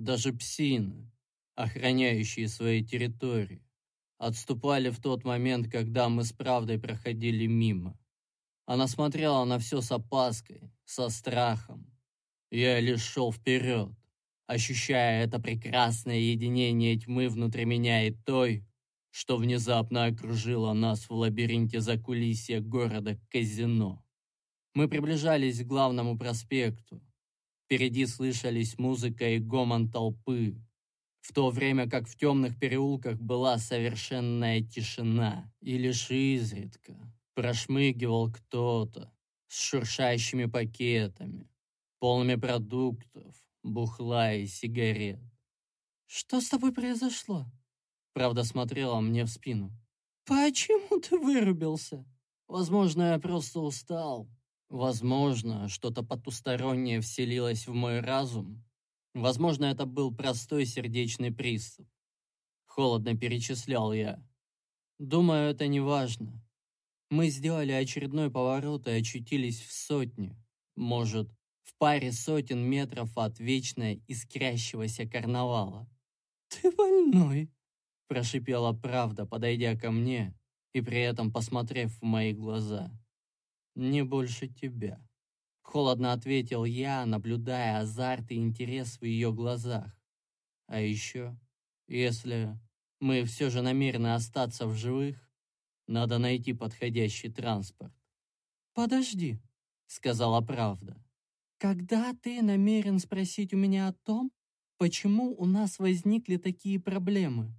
Speaker 2: даже псины, охраняющие свои территории, отступали в тот момент, когда мы с правдой проходили мимо. Она смотрела на все с опаской, со страхом. Я лишь шел вперед, ощущая это прекрасное единение тьмы внутри меня и той, что внезапно окружило нас в лабиринте закулисья города казино. Мы приближались к главному проспекту. Впереди слышались музыка и гомон толпы, в то время как в темных переулках была совершенная тишина, и лишь изредка прошмыгивал кто-то с шуршащими пакетами, полными продуктов, бухла и сигарет. «Что с тобой произошло?» Правда смотрела мне в спину. «Почему ты вырубился?» «Возможно, я просто устал. Возможно, что-то потустороннее вселилось в мой разум. Возможно, это был простой сердечный приступ. Холодно перечислял я. Думаю, это не важно. Мы сделали очередной поворот и очутились в сотне, может, в паре сотен метров от вечно искрящегося карнавала. «Ты больной», Прошипела правда, подойдя ко мне и при этом посмотрев в мои глаза. «Не больше тебя», — холодно ответил я, наблюдая азарт и интерес в ее глазах. «А еще, если мы все же намерены остаться в живых, надо найти подходящий транспорт». «Подожди», — сказала правда. «Когда ты намерен спросить у меня о том, почему у нас возникли такие проблемы?»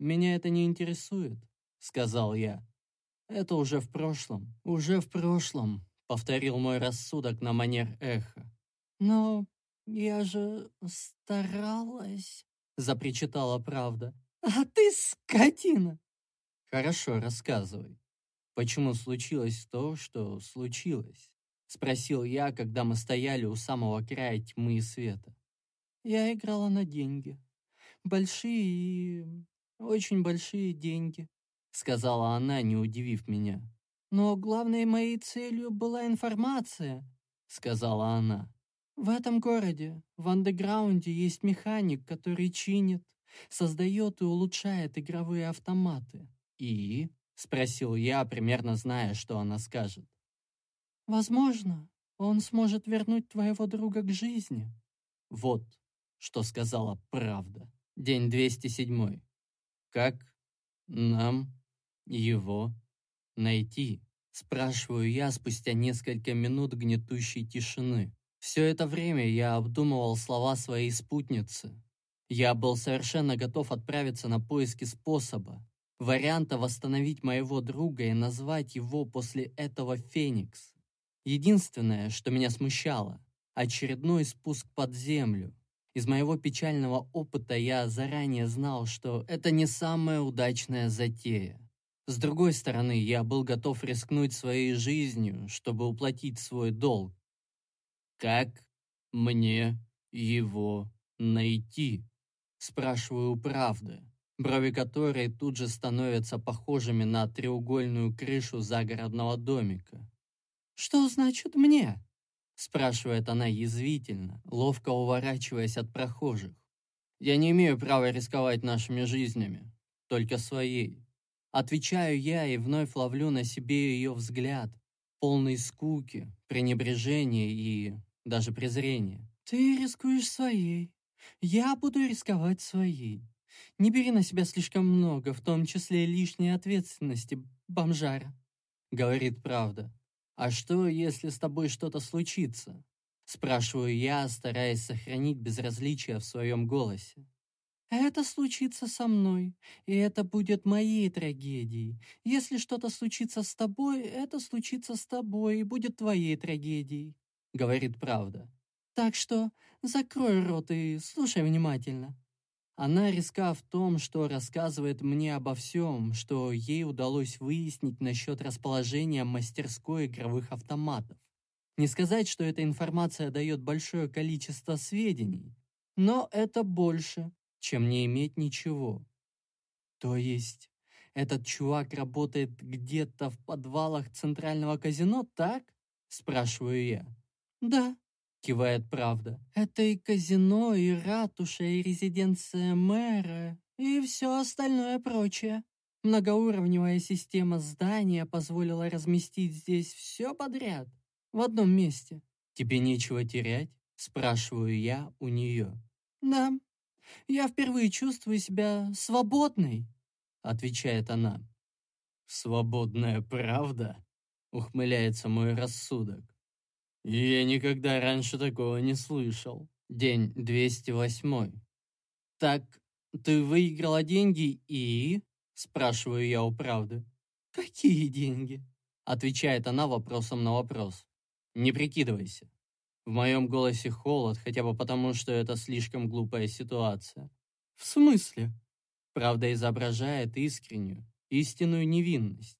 Speaker 2: «Меня это не интересует», — сказал я. «Это уже в прошлом, уже в прошлом», — повторил мой рассудок на манер эха. «Но я же старалась», — запричитала правда. «А ты скотина!» «Хорошо, рассказывай. Почему случилось то, что случилось?» — спросил я, когда мы стояли у самого края тьмы и света. «Я играла на деньги. Большие и очень большие деньги», — сказала она, не удивив меня. «Но главной моей целью была информация», — сказала она. «В этом городе, в андеграунде, есть механик, который чинит, создает и улучшает игровые автоматы». «И?» — спросил я, примерно зная, что она скажет. «Возможно, он сможет вернуть твоего друга к жизни». Вот, что сказала правда. День 207. Как нам его найти? Спрашиваю я спустя несколько минут гнетущей тишины. Все это время я обдумывал слова своей спутницы. Я был совершенно готов отправиться на поиски способа, Варианта восстановить моего друга и назвать его после этого Феникс. Единственное, что меня смущало – очередной спуск под землю. Из моего печального опыта я заранее знал, что это не самая удачная затея. С другой стороны, я был готов рискнуть своей жизнью, чтобы уплатить свой долг. «Как мне его найти?» Спрашиваю правды, брови которой тут же становятся похожими на треугольную крышу загородного домика. «Что значит «мне»?» спрашивает она язвительно, ловко уворачиваясь от прохожих. «Я не имею права рисковать нашими жизнями, только своей. Отвечаю я и вновь ловлю на себе ее взгляд, полный скуки, пренебрежения и даже презрения. «Ты рискуешь своей. Я буду рисковать своей. Не бери на себя слишком много, в том числе лишней ответственности, бомжара», — говорит правда. «А что, если с тобой что-то случится?» Спрашиваю я, стараясь сохранить безразличие в своем голосе. Это случится со мной, и это будет моей трагедией. Если что-то случится с тобой, это случится с тобой и будет твоей трагедией», — говорит правда. «Так что закрой рот и слушай внимательно». Она риска в том, что рассказывает мне обо всем, что ей удалось выяснить насчет расположения мастерской игровых автоматов. Не сказать, что эта информация дает большое количество сведений, но это больше, чем не иметь ничего. То есть этот чувак работает где-то в подвалах центрального казино, так? Спрашиваю я. Да, кивает правда. Это и казино, и ратуша, и резиденция мэра, и все остальное прочее. Многоуровневая система здания позволила разместить здесь все подряд, в одном месте. Тебе нечего терять? Спрашиваю я у нее. Да, я впервые чувствую себя свободной», — отвечает она. «Свободная правда?» — ухмыляется мой рассудок. «Я никогда раньше такого не слышал. День 208. Так, ты выиграла деньги и...» — спрашиваю я у правды. «Какие деньги?» — отвечает она вопросом на вопрос. «Не прикидывайся. В моем голосе холод, хотя бы потому, что это слишком глупая ситуация. В смысле? Правда изображает искреннюю, истинную невинность.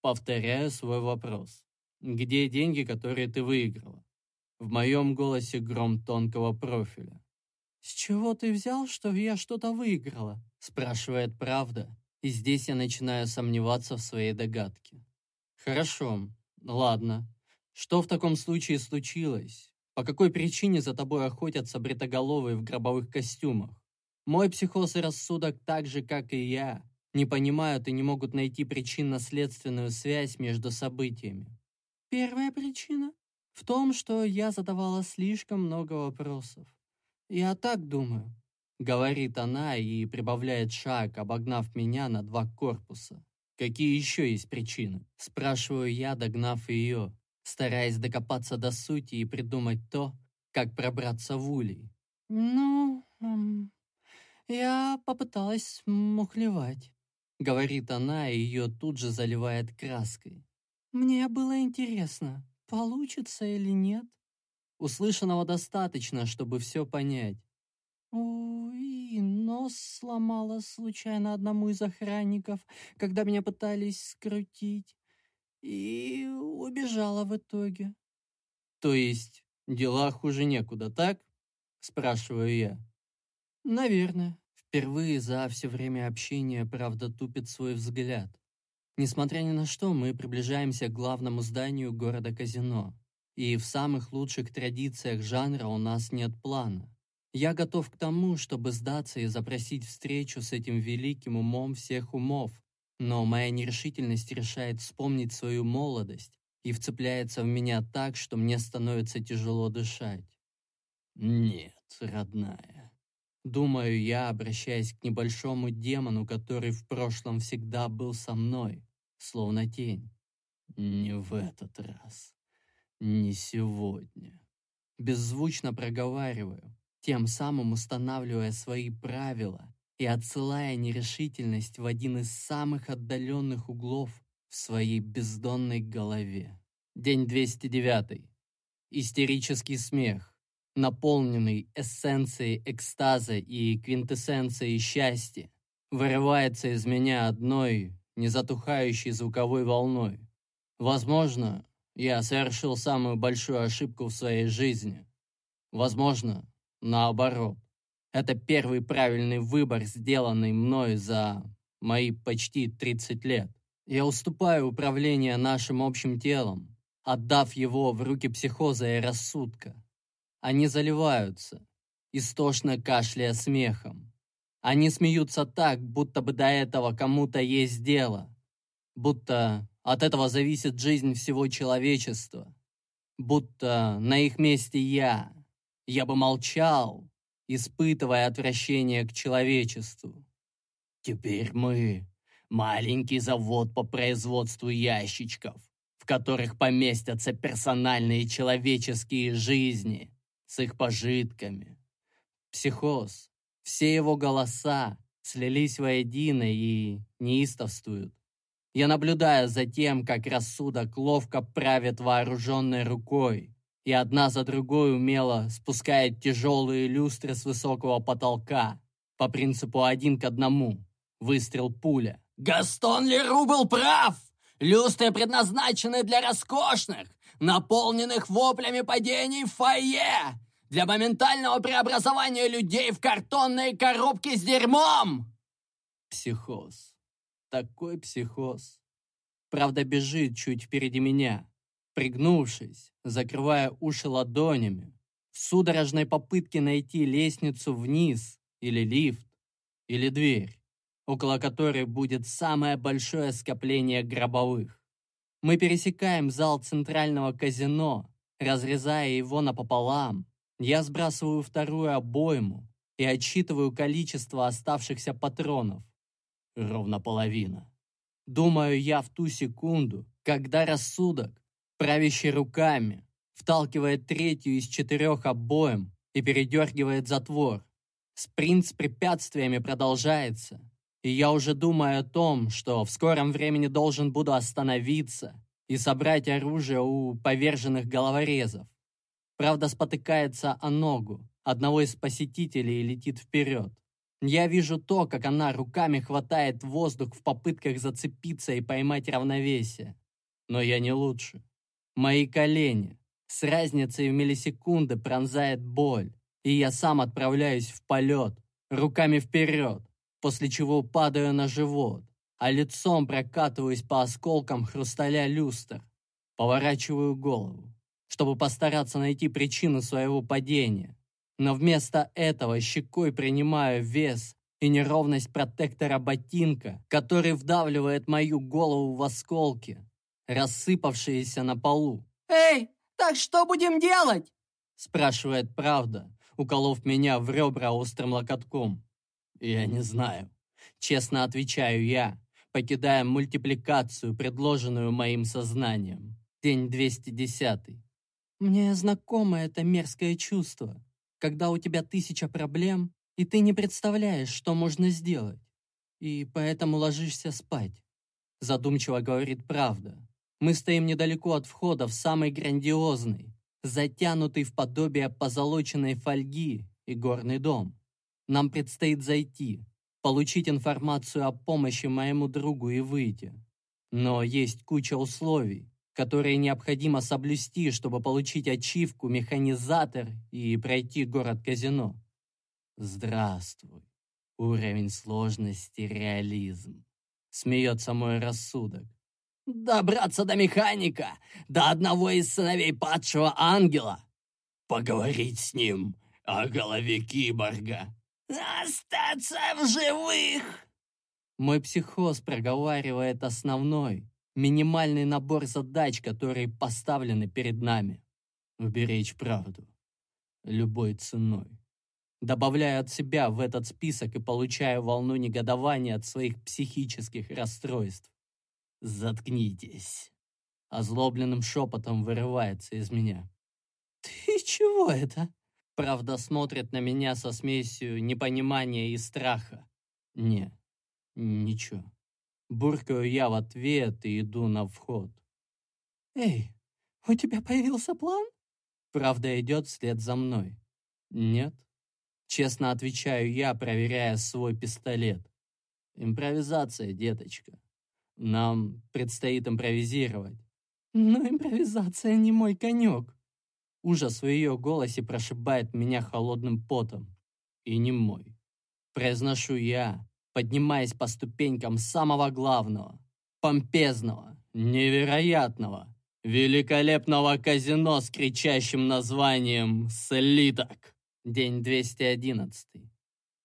Speaker 2: Повторяю свой вопрос. Где деньги, которые ты выиграла? В моем голосе гром тонкого профиля. «С чего ты взял, что я что-то выиграла?» спрашивает правда, и здесь я начинаю сомневаться в своей догадке. «Хорошо, ладно. Что в таком случае случилось? По какой причине за тобой охотятся бритоголовые в гробовых костюмах? Мой психоз и рассудок так же, как и я, не понимают и не могут найти причинно-следственную связь между событиями. Первая причина в том, что я задавала слишком много вопросов. Я так думаю, говорит она и прибавляет шаг, обогнав меня на два корпуса. Какие еще есть причины? Спрашиваю я, догнав ее стараясь докопаться до сути и придумать то, как пробраться в улей. «Ну, эм, я попыталась мухлевать», — говорит она, и ее тут же заливает краской. «Мне было интересно, получится или нет». Услышанного достаточно, чтобы все понять. Ой, нос сломала случайно одному из охранников, когда меня пытались скрутить и убежала в итоге. То есть дела хуже некуда, так? Спрашиваю я. Наверное. Впервые за все время общения правда тупит свой взгляд. Несмотря ни на что, мы приближаемся к главному зданию города-казино. И в самых лучших традициях жанра у нас нет плана. Я готов к тому, чтобы сдаться и запросить встречу с этим великим умом всех умов, но моя нерешительность решает вспомнить свою молодость и вцепляется в меня так, что мне становится тяжело дышать. Нет, родная. Думаю я, обращаясь к небольшому демону, который в прошлом всегда был со мной, словно тень. Не в этот раз. Не сегодня. Беззвучно проговариваю, тем самым устанавливая свои правила и отсылая нерешительность в один из самых отдаленных углов в своей бездонной голове. День 209. Истерический смех, наполненный эссенцией экстаза и квинтэссенцией счастья, вырывается из меня одной незатухающей звуковой волной. Возможно, я совершил самую большую ошибку в своей жизни. Возможно, наоборот. Это первый правильный выбор, сделанный мной за мои почти 30 лет. Я уступаю управление нашим общим телом, отдав его в руки психоза и рассудка. Они заливаются, истошно кашляя смехом. Они смеются так, будто бы до этого кому-то есть дело, будто от этого зависит жизнь всего человечества, будто на их месте я, я бы молчал, испытывая отвращение к человечеству. Теперь мы — маленький завод по производству ящичков, в которых поместятся персональные человеческие жизни с их пожитками. Психоз, все его голоса слились воедино и неистовствуют. Я наблюдаю за тем, как рассудок ловко правит вооруженной рукой, и одна за другой умело спускает тяжелые люстры с высокого потолка по принципу один к одному. Выстрел пуля.
Speaker 3: Гастон Леру был прав! Люстры предназначены для роскошных, наполненных воплями падений фойе, для моментального преобразования людей в картонные коробки с дерьмом!
Speaker 2: Психоз. Такой психоз. Правда, бежит чуть впереди меня, пригнувшись, закрывая уши ладонями, в судорожной попытке найти лестницу вниз, или лифт, или дверь, около которой будет самое большое скопление гробовых. Мы пересекаем зал центрального казино, разрезая его напополам. Я сбрасываю вторую обойму и отсчитываю количество оставшихся патронов. Ровно половина. Думаю я в ту секунду, когда рассудок правящий руками, вталкивает третью из четырех обоим и передергивает затвор. Спринт с препятствиями продолжается, и я уже думаю о том, что в скором времени должен буду остановиться и собрать оружие у поверженных головорезов. Правда, спотыкается о ногу одного из посетителей и летит вперед. Я вижу то, как она руками хватает воздух в попытках зацепиться и поймать равновесие. Но я не лучше. Мои колени с разницей в миллисекунды пронзает боль, и я сам отправляюсь в полет, руками вперед, после чего падаю на живот, а лицом прокатываюсь по осколкам хрусталя люстр. Поворачиваю голову, чтобы постараться найти причину своего падения. Но вместо этого щекой принимаю вес и неровность протектора ботинка, который вдавливает мою голову в осколки, рассыпавшиеся на полу.
Speaker 3: «Эй, так что будем делать?»
Speaker 2: спрашивает правда, уколов меня в ребра острым локотком. Я не знаю. Честно отвечаю я, покидая мультипликацию, предложенную моим сознанием. День 210. Мне знакомо это мерзкое чувство, когда у тебя тысяча проблем, и ты не представляешь, что можно сделать, и поэтому ложишься спать. Задумчиво говорит правда. Мы стоим недалеко от входа в самый грандиозный, затянутый в подобие позолоченной фольги и горный дом. Нам предстоит зайти, получить информацию о помощи моему другу и выйти. Но есть куча условий, которые необходимо соблюсти, чтобы получить ачивку «Механизатор» и пройти город-казино. Здравствуй. Уровень сложности реализм. Смеется мой рассудок.
Speaker 3: Добраться до механика, до одного из сыновей падшего ангела. Поговорить с ним о голове киборга. Остаться в живых.
Speaker 2: Мой психоз проговаривает основной, минимальный набор задач, которые поставлены перед нами. Уберечь правду. Любой ценой. Добавляю от себя в этот список и получаю волну негодования от своих психических расстройств. «Заткнитесь!» Озлобленным шепотом вырывается из меня.
Speaker 3: «Ты чего это?»
Speaker 2: Правда смотрит на меня со смесью непонимания и страха.
Speaker 1: Не, ничего. Буркаю я в ответ и иду на вход.
Speaker 2: «Эй, у тебя появился план?»
Speaker 1: Правда идет вслед за мной. Нет. Честно отвечаю я, проверяя свой пистолет. Импровизация, деточка. Нам предстоит импровизировать.
Speaker 2: Но импровизация не мой конек.
Speaker 1: Ужас в ее голосе прошибает меня холодным потом. И не мой. Произношу я, поднимаясь по ступенькам самого главного, помпезного, невероятного, великолепного казино с кричащим названием «Слиток». День 211.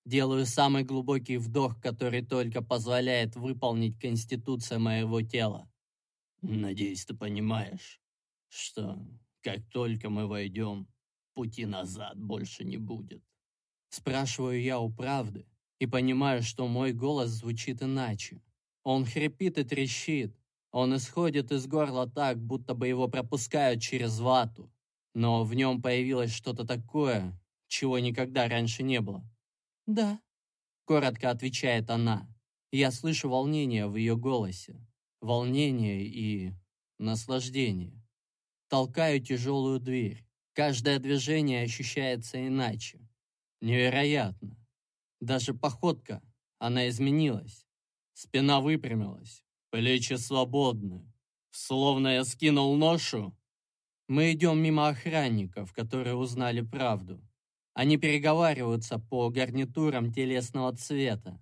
Speaker 1: Делаю самый глубокий вдох, который только позволяет выполнить конституция моего тела. Надеюсь, ты понимаешь, что как только мы войдем, пути назад больше не будет. Спрашиваю я у правды и понимаю, что мой голос звучит иначе. Он хрипит и трещит. Он исходит из горла так, будто бы его пропускают через вату. Но в нем появилось что-то такое, чего никогда раньше не было.
Speaker 2: «Да», —
Speaker 1: коротко отвечает она. Я слышу волнение в ее голосе волнение и наслаждение. Толкаю тяжелую дверь. Каждое движение ощущается иначе. Невероятно. Даже походка, она изменилась. Спина выпрямилась, плечи свободны. Словно я скинул ношу. Мы идем мимо охранников, которые узнали правду. Они переговариваются по гарнитурам телесного цвета.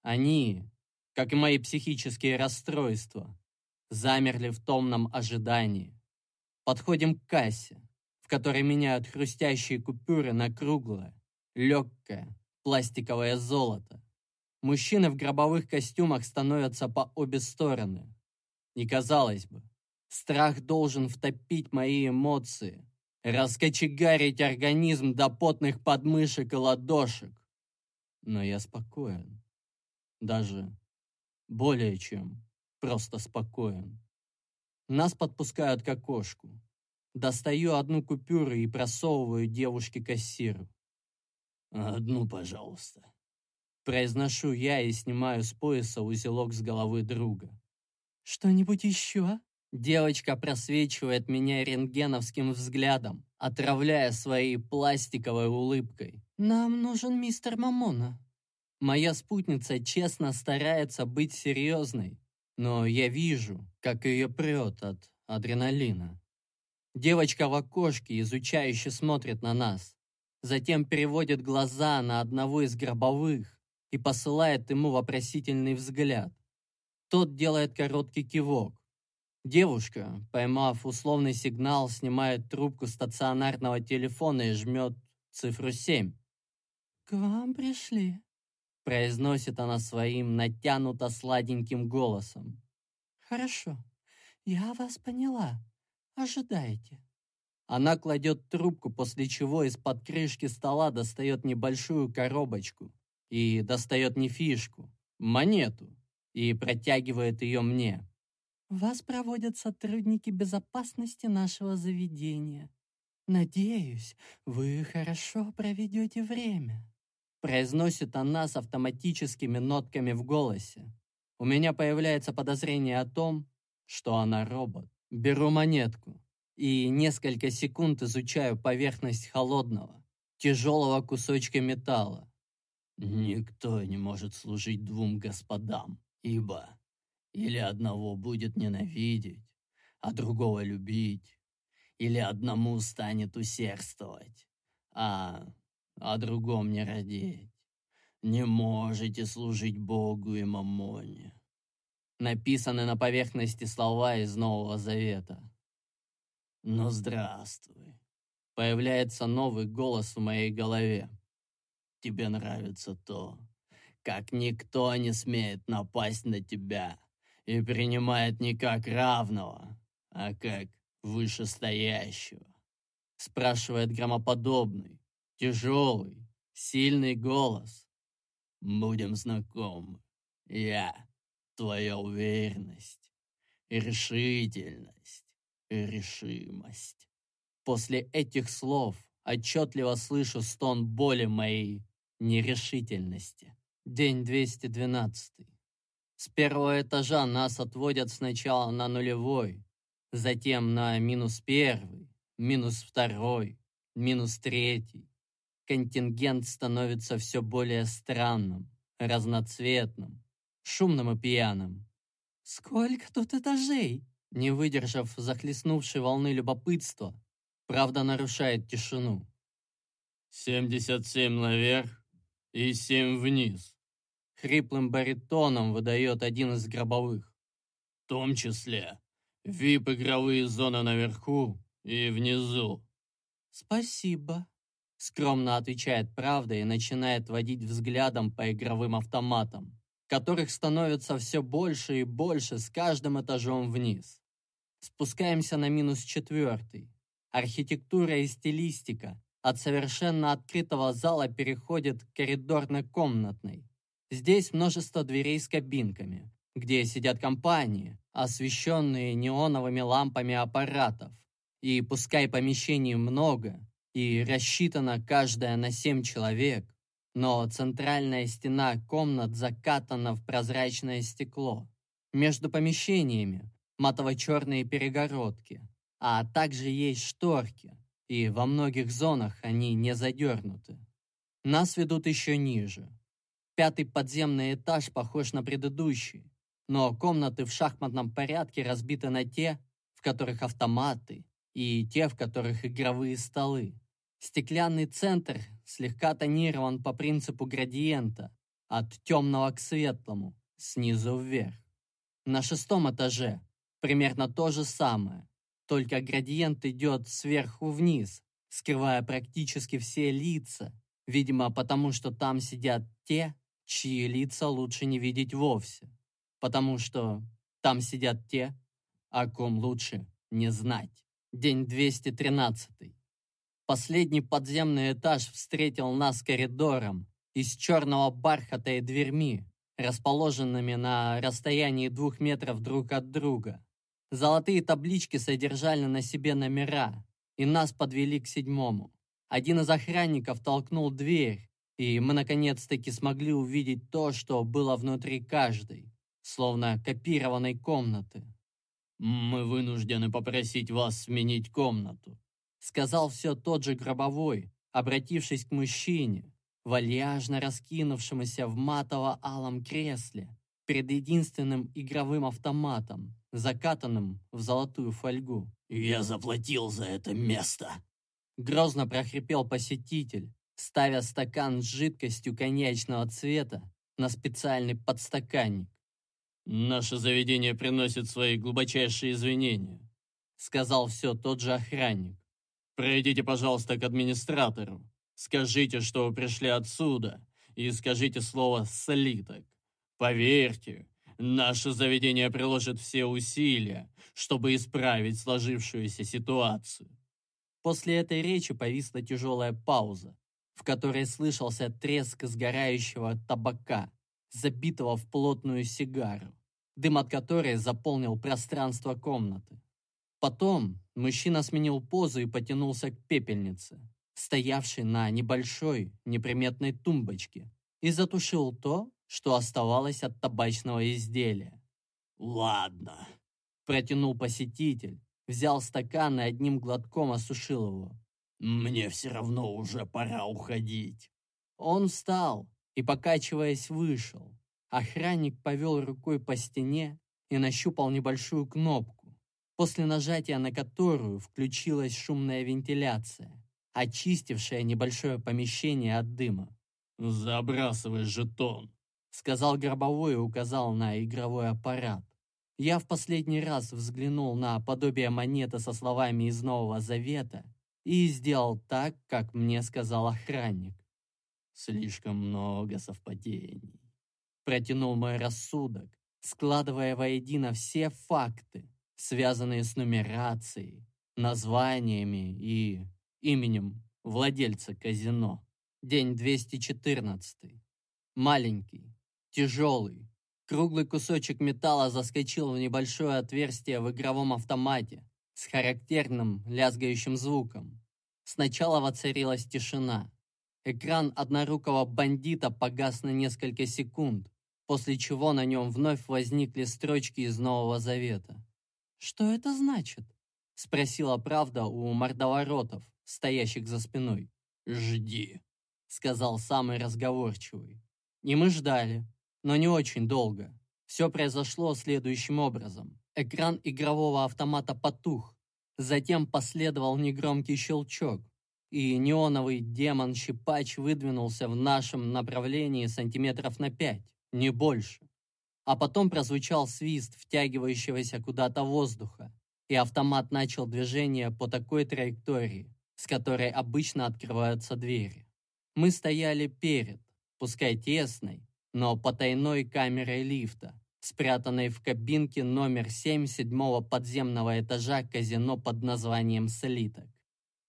Speaker 1: Они как и мои психические расстройства, замерли в томном ожидании. Подходим к кассе, в которой меняют хрустящие купюры на круглое, легкое, пластиковое золото. Мужчины в гробовых костюмах становятся по обе стороны. Не казалось бы, страх должен втопить мои эмоции, раскочегарить организм до потных подмышек и ладошек. Но я спокоен. Даже более чем. Просто спокоен. Нас подпускают к окошку. Достаю одну купюру и просовываю девушке-кассиру. «Одну, пожалуйста». Произношу я и снимаю с пояса узелок с головы друга.
Speaker 2: «Что-нибудь еще?»
Speaker 1: Девочка просвечивает меня рентгеновским взглядом, отравляя своей пластиковой улыбкой.
Speaker 2: «Нам нужен мистер Мамона».
Speaker 1: Моя спутница честно старается быть серьезной, но я вижу, как ее прет от адреналина. Девочка в окошке изучающе смотрит на нас, затем переводит глаза на одного из гробовых и посылает ему вопросительный взгляд. Тот делает короткий кивок. Девушка, поймав условный сигнал, снимает трубку стационарного телефона и жмет цифру 7.
Speaker 2: «К вам пришли»,
Speaker 1: произносит она своим натянуто-сладеньким голосом.
Speaker 2: «Хорошо, я вас поняла. Ожидайте».
Speaker 1: Она кладет трубку, после чего из-под крышки стола достает небольшую коробочку и достает не фишку, монету, и протягивает ее мне.
Speaker 2: «Вас проводят сотрудники безопасности нашего заведения. Надеюсь, вы хорошо проведете время»
Speaker 1: произносит она с автоматическими нотками в голосе. У меня появляется подозрение о том, что она робот. Беру монетку и несколько секунд изучаю поверхность холодного, тяжелого кусочка металла. Никто не может служить двум господам, ибо или одного будет ненавидеть, а другого любить, или одному станет усердствовать, а о другом не родить. Не можете служить Богу и Мамоне. Написаны на поверхности слова из Нового Завета. Но здравствуй. Появляется новый голос в моей голове. Тебе нравится то, как никто не смеет напасть на тебя и принимает не как равного, а как вышестоящего. Спрашивает громоподобный, Тяжелый, сильный голос. Будем знакомы. Я — твоя уверенность, решительность, решимость. После этих слов отчетливо слышу стон боли моей нерешительности. День 212. С первого этажа нас отводят сначала на нулевой, затем на минус первый, минус второй, минус третий. Контингент становится все более странным, разноцветным, шумным и пьяным.
Speaker 2: «Сколько тут этажей?»
Speaker 1: Не выдержав захлестнувшей волны любопытства, правда нарушает тишину.
Speaker 3: «Семьдесят семь наверх и семь вниз»,
Speaker 1: Хриплым баритоном выдает один из гробовых.
Speaker 3: «В том числе вип-игровые зоны наверху и внизу».
Speaker 2: «Спасибо», —
Speaker 1: скромно отвечает правда и начинает водить взглядом по игровым автоматам, которых становится все больше и больше с каждым этажом вниз. Спускаемся на минус четвертый. Архитектура и стилистика от совершенно открытого зала переходит к коридорно-комнатной. Здесь множество дверей с кабинками, где сидят компании, освещенные неоновыми лампами аппаратов. И пускай помещений много, и рассчитана каждая на семь человек, но центральная стена комнат закатана в прозрачное стекло. Между помещениями матово-черные перегородки, а также есть шторки, и во многих зонах они не задернуты. Нас ведут еще ниже, Пятый подземный этаж похож на предыдущий, но комнаты в шахматном порядке разбиты на те, в которых автоматы, и те, в которых игровые столы. Стеклянный центр слегка тонирован по принципу градиента, от темного к светлому, снизу вверх. На шестом этаже примерно то же самое, только градиент идет сверху вниз, скрывая практически все лица, видимо, потому что там сидят те, чьи лица лучше не видеть вовсе, потому что там сидят те, о ком лучше не знать. День 213. Последний подземный этаж встретил нас коридором из черного бархата и дверьми, расположенными на расстоянии двух метров друг от друга. Золотые таблички содержали на себе номера, и нас подвели к седьмому. Один из охранников толкнул дверь, и мы наконец-таки смогли увидеть то, что было внутри каждой, словно копированной комнаты.
Speaker 3: «Мы вынуждены попросить вас сменить комнату»,
Speaker 1: сказал все тот же гробовой, обратившись к мужчине, вальяжно раскинувшемуся в матово-алом кресле, перед единственным игровым автоматом, закатанным в золотую фольгу.
Speaker 3: «Я заплатил за это место!»
Speaker 1: Грозно прохрипел посетитель, ставя стакан с жидкостью коньячного цвета на специальный подстаканник.
Speaker 3: «Наше заведение приносит свои глубочайшие извинения»,
Speaker 1: сказал все тот же охранник.
Speaker 3: «Пройдите, пожалуйста, к администратору. Скажите, что вы пришли отсюда, и скажите слово «слиток». Поверьте, наше заведение приложит все усилия, чтобы исправить сложившуюся ситуацию».
Speaker 1: После этой речи повисла тяжелая пауза, в которой слышался треск сгорающего табака, забитого в плотную сигару, дым от которой заполнил пространство комнаты. Потом мужчина сменил позу и потянулся к пепельнице, стоявшей на небольшой неприметной тумбочке, и затушил то, что оставалось от табачного изделия.
Speaker 3: «Ладно», —
Speaker 1: протянул посетитель, взял стакан и одним глотком осушил его.
Speaker 3: Мне все равно уже пора уходить.
Speaker 1: Он встал и, покачиваясь, вышел. Охранник повел рукой по стене и нащупал небольшую кнопку, после нажатия на которую включилась шумная вентиляция, очистившая небольшое помещение от дыма.
Speaker 3: «Забрасывай жетон», —
Speaker 1: сказал Гробовой и указал на игровой аппарат. Я в последний раз взглянул на подобие монеты со словами из Нового Завета и сделал так, как мне сказал охранник.
Speaker 3: Слишком много совпадений.
Speaker 1: Протянул мой рассудок, складывая воедино все факты, связанные с нумерацией, названиями и именем владельца казино. День 214. Маленький, тяжелый, круглый кусочек металла заскочил в небольшое отверстие в игровом автомате, с характерным лязгающим звуком. Сначала воцарилась тишина.
Speaker 2: Экран однорукого бандита погас на несколько секунд, после чего на нем вновь возникли строчки из Нового Завета. «Что это значит?» — спросила правда у мордоворотов, стоящих за спиной.
Speaker 3: «Жди», —
Speaker 2: сказал самый разговорчивый. И мы ждали, но не очень долго. Все произошло следующим образом. Экран игрового автомата потух, затем последовал негромкий щелчок, и неоновый демон-щипач выдвинулся в нашем направлении сантиметров на пять, не больше. А потом прозвучал свист втягивающегося куда-то воздуха, и автомат начал движение по такой траектории, с которой обычно открываются двери. Мы стояли перед, пускай тесной, но потайной камерой лифта, спрятанной в кабинке номер 7 седьмого подземного этажа казино под названием «Слиток».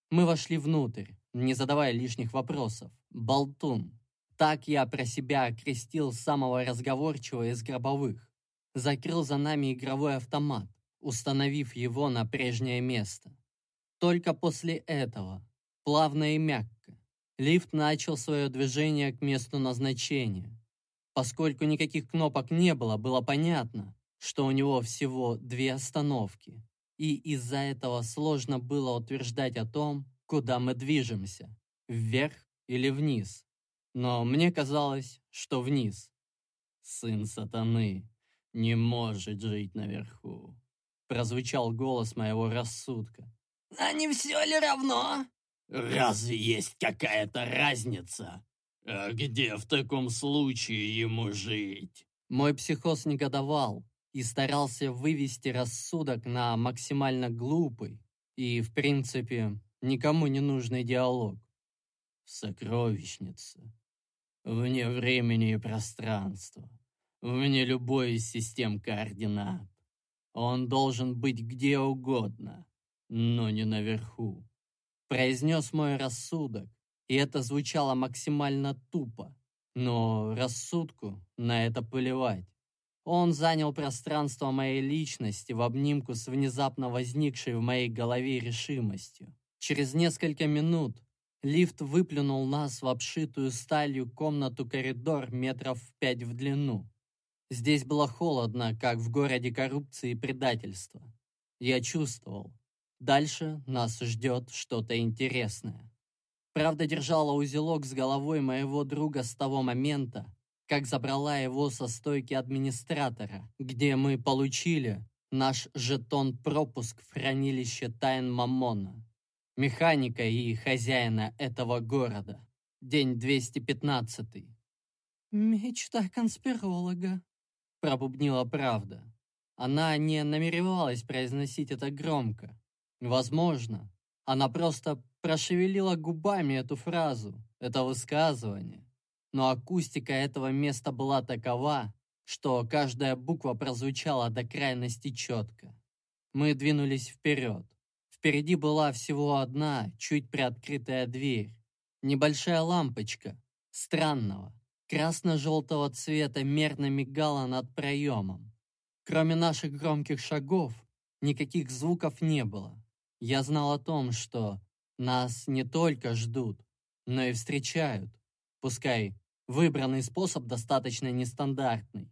Speaker 2: Мы вошли внутрь, не задавая лишних вопросов. Болтун. Так я про себя окрестил самого разговорчивого из гробовых. Закрыл за нами игровой автомат, установив его на прежнее место. Только после этого, плавно и мягко, лифт начал свое движение к месту назначения. Поскольку никаких кнопок не было, было понятно, что у него всего две остановки, и из-за этого сложно было утверждать о том, куда мы движемся, вверх или вниз. Но мне казалось, что вниз.
Speaker 3: «Сын сатаны не может жить наверху», прозвучал голос моего рассудка.
Speaker 1: «А не все ли равно?»
Speaker 3: «Разве есть какая-то разница? А где в таком случае ему жить?»
Speaker 2: Мой психоз негодовал и старался вывести рассудок на максимально глупый и, в принципе, никому не нужный диалог.
Speaker 3: Сокровищница. Вне времени и пространства. Вне любой из систем координат. Он должен быть где угодно, но не наверху.
Speaker 2: Произнес мой рассудок, и это звучало максимально тупо. Но рассудку на это плевать. Он занял пространство моей личности в обнимку с внезапно возникшей в моей голове решимостью. Через несколько минут лифт выплюнул нас в обшитую сталью комнату-коридор метров в пять в длину. Здесь было холодно, как в городе коррупции и предательства. Я чувствовал, дальше нас ждет что-то интересное. Правда держала узелок с головой моего друга с того момента, как забрала его со стойки администратора, где мы получили наш жетон-пропуск в хранилище тайн Мамона, механика и хозяина этого города. День 215. «Мечта конспиролога», — пробубнила правда. Она не намеревалась произносить это громко. Возможно, она просто прошевелила губами эту фразу, это высказывание. Но акустика этого места была такова, что каждая буква прозвучала до крайности четко. Мы двинулись вперед. Впереди была всего одна, чуть приоткрытая дверь. Небольшая лампочка, странного, красно-желтого цвета мерно мигала над проемом. Кроме наших громких шагов, никаких звуков не было. Я знал о том, что нас не только ждут, но и встречают. Пускай выбранный способ достаточно нестандартный.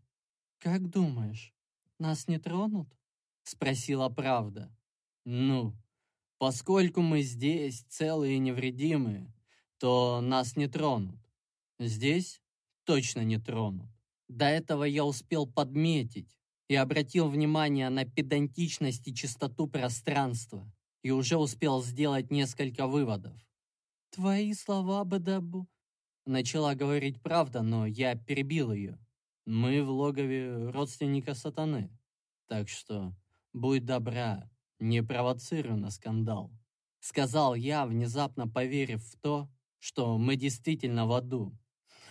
Speaker 2: «Как думаешь, нас не тронут?» — спросила правда. «Ну, поскольку мы здесь целые и невредимые, то нас не тронут. Здесь точно не тронут. До этого я успел подметить и обратил внимание на педантичность и чистоту пространства и уже успел сделать несколько выводов. «Твои слова, Бадабу...» Начала говорить правда, но я перебил ее. «Мы в логове родственника сатаны, так что будь добра, не провоцируй на скандал», сказал я, внезапно поверив в то, что мы действительно в аду.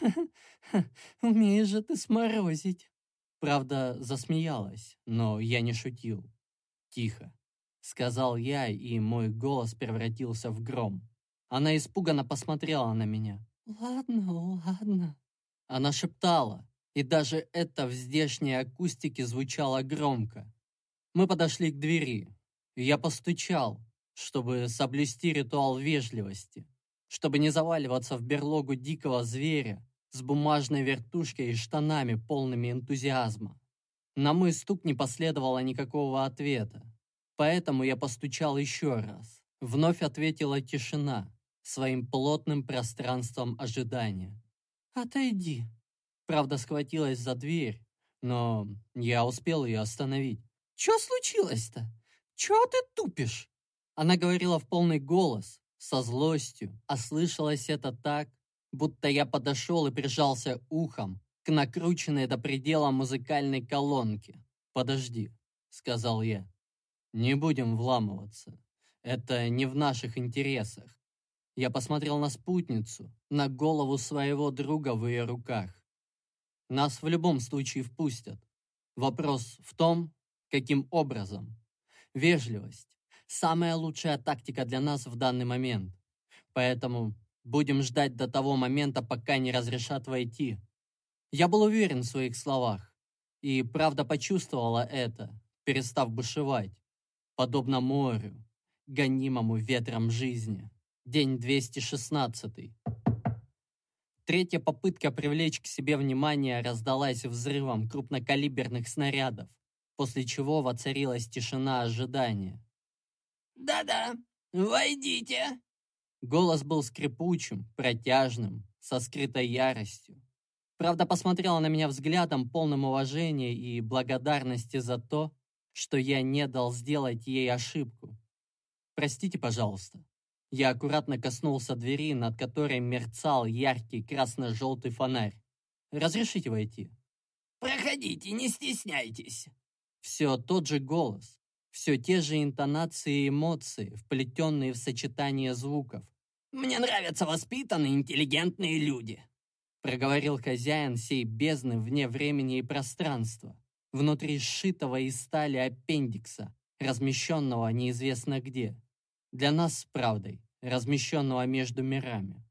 Speaker 2: умеешь же ты сморозить!» Правда, засмеялась, но я не шутил. Тихо сказал я, и мой голос превратился в гром. Она испуганно посмотрела на меня. «Ладно, ладно». Она шептала, и даже это в здешней акустике звучало громко. Мы подошли к двери. Я постучал, чтобы соблюсти ритуал вежливости, чтобы не заваливаться в берлогу дикого зверя с бумажной вертушкой и штанами, полными энтузиазма. На мой стук не последовало никакого ответа, поэтому я постучал еще раз. Вновь ответила тишина своим плотным пространством ожидания. «Отойди!» Правда, схватилась за дверь, но я успел ее остановить. «Че случилось-то? Чего ты тупишь?» Она говорила в полный голос, со злостью, а слышалось это так, будто я подошел и прижался ухом к накрученной до предела музыкальной колонке. «Подожди», — сказал я. «Не будем вламываться. Это не в наших интересах. Я посмотрел на спутницу, на голову своего друга в ее руках. Нас в любом случае впустят. Вопрос в том, каким образом. Вежливость – самая лучшая тактика для нас в данный момент. Поэтому будем ждать до того момента, пока не разрешат войти. Я был уверен в своих словах. И правда почувствовала это, перестав бушевать, подобно морю, гонимому ветром жизни. День 216. Третья попытка привлечь к себе внимание раздалась взрывом крупнокалиберных снарядов, после чего воцарилась тишина ожидания.
Speaker 3: «Да-да, войдите!»
Speaker 2: Голос был скрипучим, протяжным, со скрытой яростью. Правда, посмотрела на меня взглядом, полным уважения и благодарности за то, что я не дал сделать ей ошибку. Простите, пожалуйста. Я аккуратно коснулся двери, над которой мерцал яркий красно-желтый фонарь. «Разрешите войти?»
Speaker 3: «Проходите, не стесняйтесь!»
Speaker 2: Все тот же голос, все те же интонации и эмоции, вплетенные в сочетание звуков.
Speaker 3: «Мне нравятся воспитанные, интеллигентные люди»,
Speaker 2: проговорил хозяин сей бездны вне времени и пространства, внутри сшитого из стали аппендикса, размещенного неизвестно где. Для нас с правдой, размещенного между мирами.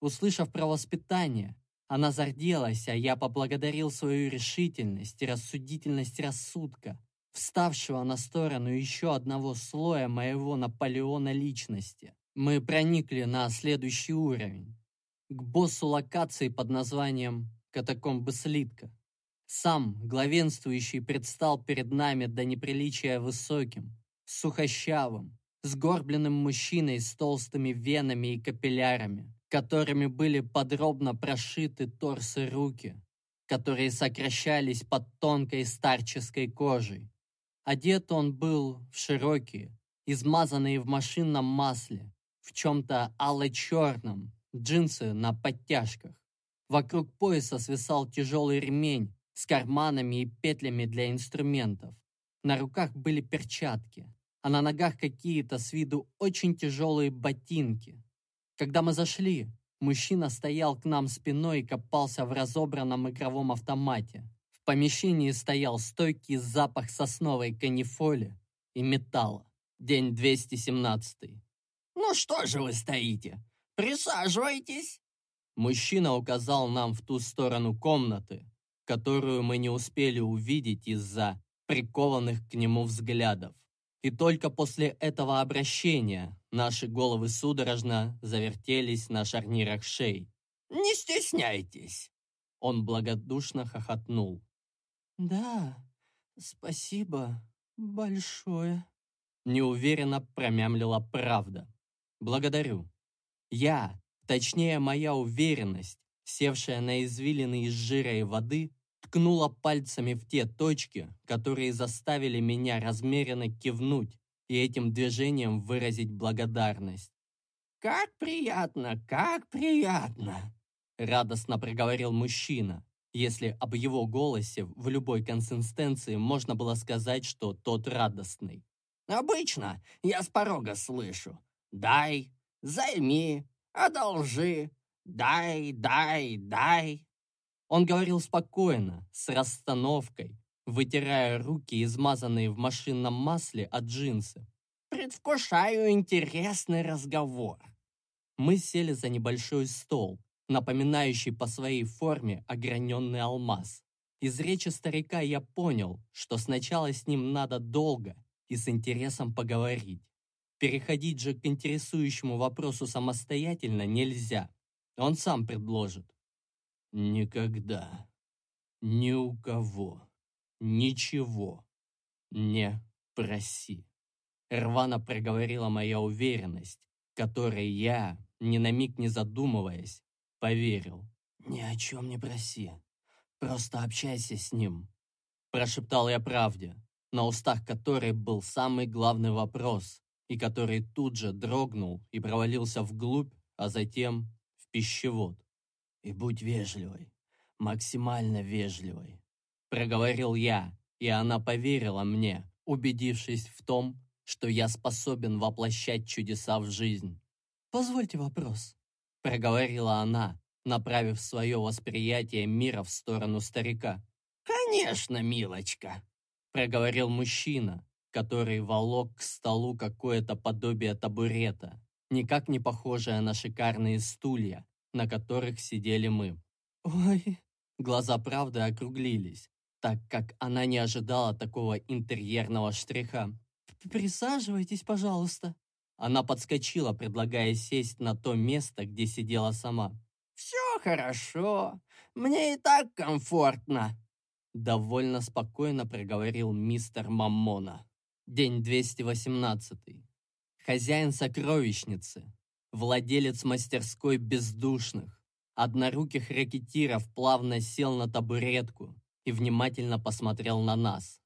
Speaker 2: Услышав про воспитание, она зарделась, а я поблагодарил свою решительность и рассудительность рассудка, вставшего на сторону еще одного слоя моего Наполеона личности. Мы проникли на следующий уровень, к боссу локации под названием «Катакомбы слитка». Сам, главенствующий, предстал перед нами до неприличия высоким, сухощавым, сгорбленным мужчиной с толстыми венами и капиллярами, которыми были подробно прошиты торс и руки, которые сокращались под тонкой старческой кожей. Одет он был в широкие, измазанные в машинном масле, в чем-то алло-черном, джинсы на подтяжках. Вокруг пояса свисал тяжелый ремень с карманами и петлями для инструментов. На руках были перчатки, а на ногах какие-то с виду очень тяжелые ботинки. Когда мы зашли, мужчина стоял к нам спиной и копался в разобранном игровом автомате. В помещении стоял стойкий запах сосновой канифоли и металла. День 217.
Speaker 3: «Ну что же вы стоите? Присаживайтесь!»
Speaker 2: Мужчина указал нам в ту сторону комнаты, которую мы не успели увидеть из-за прикованных к нему взглядов. И только после этого обращения наши головы судорожно завертелись на шарнирах шеи.
Speaker 3: «Не стесняйтесь!»
Speaker 2: Он благодушно хохотнул. «Да, спасибо большое», неуверенно промямлила правда. «Благодарю. Я, точнее моя уверенность, севшая на извилины из жира и воды, ткнула пальцами в те точки, которые заставили меня размеренно кивнуть и этим движением выразить благодарность.
Speaker 3: «Как приятно, как приятно!»
Speaker 2: радостно проговорил мужчина, если об его голосе в любой консистенции можно было сказать, что тот радостный.
Speaker 3: «Обычно я с порога слышу. Дай, займи, одолжи, дай, дай, дай».
Speaker 2: Он говорил спокойно, с расстановкой, вытирая руки, измазанные в машинном масле от джинсы.
Speaker 3: «Предвкушаю интересный разговор».
Speaker 2: Мы сели за небольшой стол, напоминающий по своей форме ограненный алмаз. Из речи старика я понял, что сначала с ним надо долго и с интересом поговорить.
Speaker 1: Переходить же к интересующему вопросу самостоятельно нельзя. Он сам предложит. Никогда, ни у кого, ничего не проси. Рвано проговорила моя уверенность, которой я, ни на миг не задумываясь, поверил. «Ни о чем не проси. Просто общайся с ним», – прошептал я правде, на устах которой был самый главный вопрос, и который тут же дрогнул и провалился вглубь, а затем в пищевод. «И будь вежливой, максимально вежливой», — проговорил я, и она поверила мне, убедившись в том, что я способен воплощать чудеса в жизнь. «Позвольте вопрос», — проговорила она, направив свое восприятие мира в сторону старика.
Speaker 3: «Конечно, милочка», — проговорил мужчина,
Speaker 1: который волок к столу какое-то подобие табурета, никак не похожее на шикарные стулья, на которых сидели мы. «Ой!» Глаза правды округлились, так как она не ожидала такого интерьерного штриха. «Присаживайтесь, пожалуйста». Она подскочила, предлагая сесть на то место, где сидела сама.
Speaker 3: «Все хорошо. Мне и так комфортно», —
Speaker 1: довольно спокойно проговорил мистер Маммона. День 218. Хозяин сокровищницы, владелец мастерской бездушных, одноруких ракетиров плавно сел на табуретку и внимательно посмотрел на нас.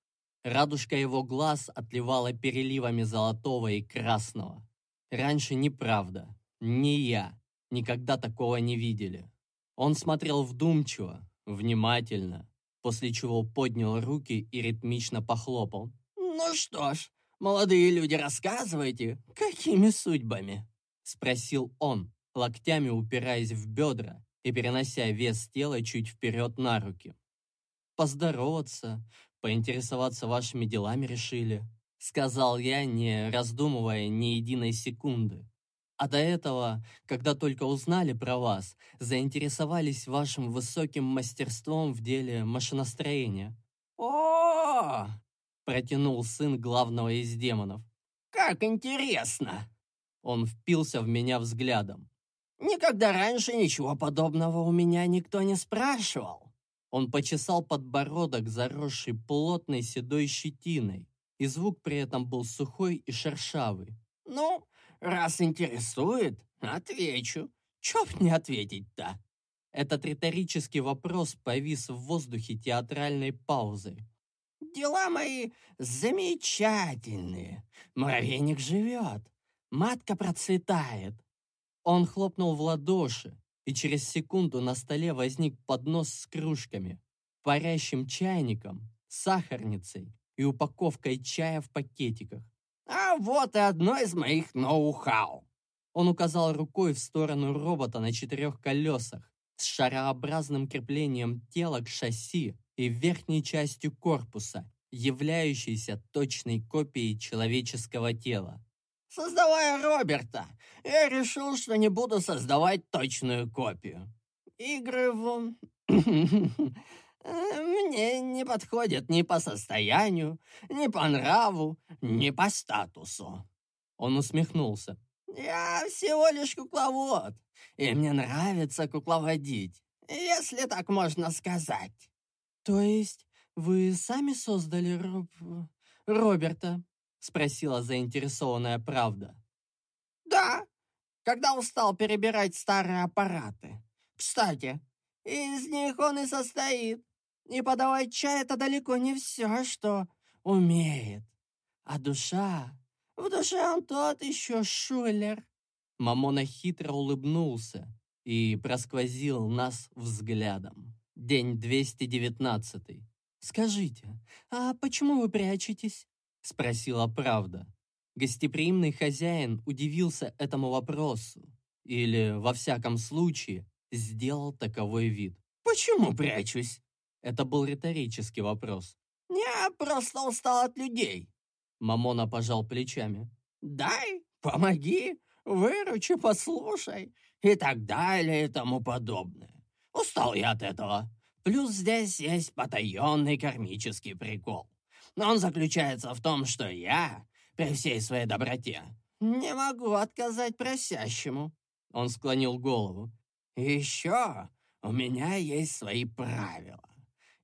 Speaker 1: Радужка его глаз отливала переливами золотого и красного. Раньше неправда, ни я, никогда такого не видели. Он смотрел вдумчиво, внимательно, после чего поднял руки и ритмично похлопал.
Speaker 3: «Ну что ж, молодые люди, рассказывайте, какими судьбами?»
Speaker 1: Спросил он, локтями упираясь в бедра и перенося вес тела чуть вперед на руки. «Поздороваться, поинтересоваться вашими делами решили», сказал я, не раздумывая ни единой секунды. А до этого, когда только узнали про вас, заинтересовались вашим высоким мастерством в деле машиностроения.
Speaker 3: О,
Speaker 1: протянул сын главного из демонов.
Speaker 3: «Как интересно!»
Speaker 1: Он впился в меня взглядом.
Speaker 3: «Никогда раньше ничего подобного у меня никто не спрашивал».
Speaker 1: Он почесал подбородок, заросший плотной седой щетиной, и звук при этом был сухой и шершавый.
Speaker 3: «Ну, раз интересует, отвечу. Чё б не ответить-то?»
Speaker 1: Этот риторический вопрос повис в воздухе театральной паузой.
Speaker 3: Дела мои замечательные. Муравейник живет. Матка процветает.
Speaker 1: Он хлопнул в ладоши, и через секунду на столе возник поднос с кружками, парящим чайником, сахарницей и упаковкой чая в пакетиках.
Speaker 3: «А вот и одно из моих ноу-хау!»
Speaker 1: Он указал рукой в сторону робота на четырех колесах с шарообразным креплением тела к шасси и верхней частью корпуса, являющейся точной копией человеческого тела.
Speaker 3: Создавая Роберта, я решил, что не буду создавать точную копию. Игры в... мне не подходят ни по состоянию, ни по нраву, ни по статусу.
Speaker 1: Он усмехнулся.
Speaker 3: Я всего лишь кукловод, и мне нравится кукловодить, если так можно сказать.
Speaker 2: «То есть вы сами создали Роб... Роберта?» — спросила заинтересованная правда.
Speaker 3: «Да, когда устал перебирать старые аппараты. Кстати, из них он и состоит. И подавать чай — это далеко не все, что умеет. А душа... В душе он тот еще шулер».
Speaker 1: Мамона хитро улыбнулся и просквозил нас взглядом. День 219.
Speaker 2: «Скажите, а почему вы прячетесь?» — спросила правда.
Speaker 1: Гостеприимный хозяин удивился этому вопросу или, во всяком случае, сделал таковой вид.
Speaker 3: «Почему прячусь?»
Speaker 1: Это был риторический вопрос.
Speaker 3: «Я просто устал от людей».
Speaker 1: Мамона пожал плечами.
Speaker 3: «Дай, помоги, выручи, послушай» и так далее и тому подобное. Устал я от этого. Плюс здесь есть потаенный кармический прикол. Но он заключается в том, что я, при всей своей доброте,
Speaker 2: «Не могу отказать просящему», — он склонил голову. «Еще у меня есть свои правила,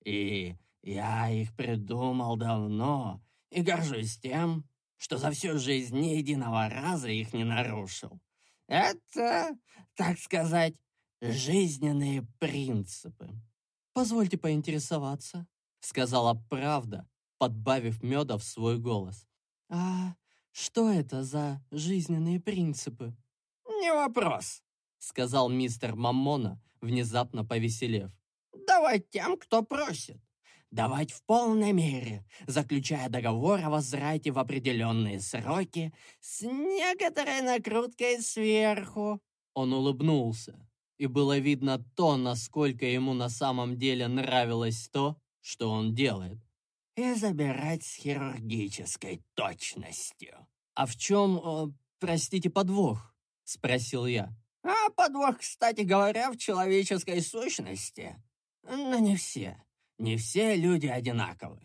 Speaker 2: и я их придумал давно и горжусь тем, что за всю жизнь ни единого раза их не нарушил. Это, так сказать, жизненные принципы. «Позвольте поинтересоваться», — сказала правда, подбавив меда в свой голос. «А что это за жизненные принципы?»
Speaker 3: «Не вопрос», —
Speaker 2: сказал мистер Маммона, внезапно повеселев.
Speaker 3: «Давай тем, кто просит давать в полной мере, заключая договор о возврате в определенные сроки с некоторой накруткой сверху».
Speaker 2: Он улыбнулся, и было видно то, насколько ему на самом деле нравилось то, что он делает.
Speaker 3: «И забирать с хирургической точностью».
Speaker 2: «А в чем, э, простите, подвох?» — спросил я.
Speaker 3: «А подвох, кстати говоря, в человеческой сущности. Но не все. Не все люди одинаковы.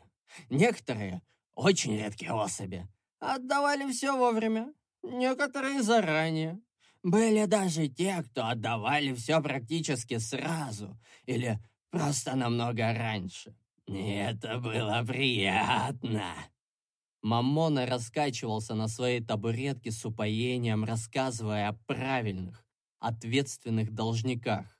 Speaker 3: Некоторые, очень редкие особи, отдавали все вовремя, некоторые заранее. Были даже те, кто отдавали все практически сразу или просто намного раньше. Это было приятно.
Speaker 2: Мамона раскачивался на своей табуретке с упоением, рассказывая о правильных, ответственных должниках.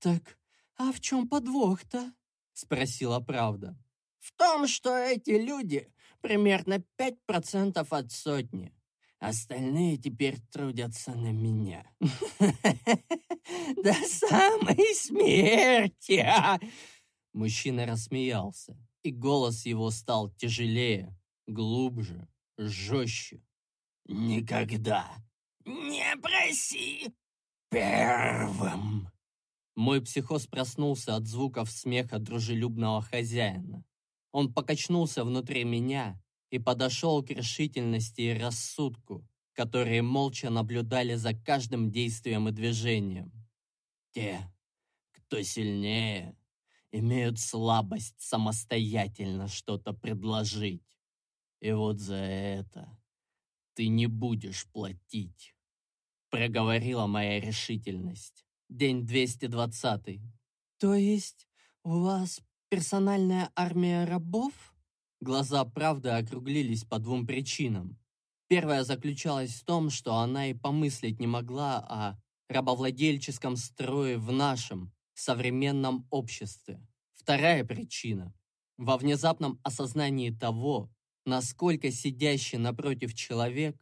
Speaker 2: «Так, а в чем подвох-то?» спросила правда.
Speaker 3: В том, что эти люди примерно 5% от сотни. Остальные теперь трудятся на меня. До самой смерти.
Speaker 2: Мужчина рассмеялся, и голос его стал тяжелее, глубже, жестче.
Speaker 3: Никогда не проси первым.
Speaker 2: Мой психоз проснулся от звуков смеха дружелюбного хозяина. Он покачнулся внутри меня и подошел к решительности и рассудку, которые молча наблюдали за каждым действием и движением. Те, кто сильнее, имеют слабость самостоятельно что-то предложить. И вот за это ты не будешь платить, проговорила моя решительность. День 220. То есть у вас персональная армия рабов? Глаза правды округлились по двум причинам. Первая заключалась в том, что она и помыслить не могла о рабовладельческом строе в нашем современном обществе. Вторая причина – во внезапном осознании того, насколько сидящий напротив человек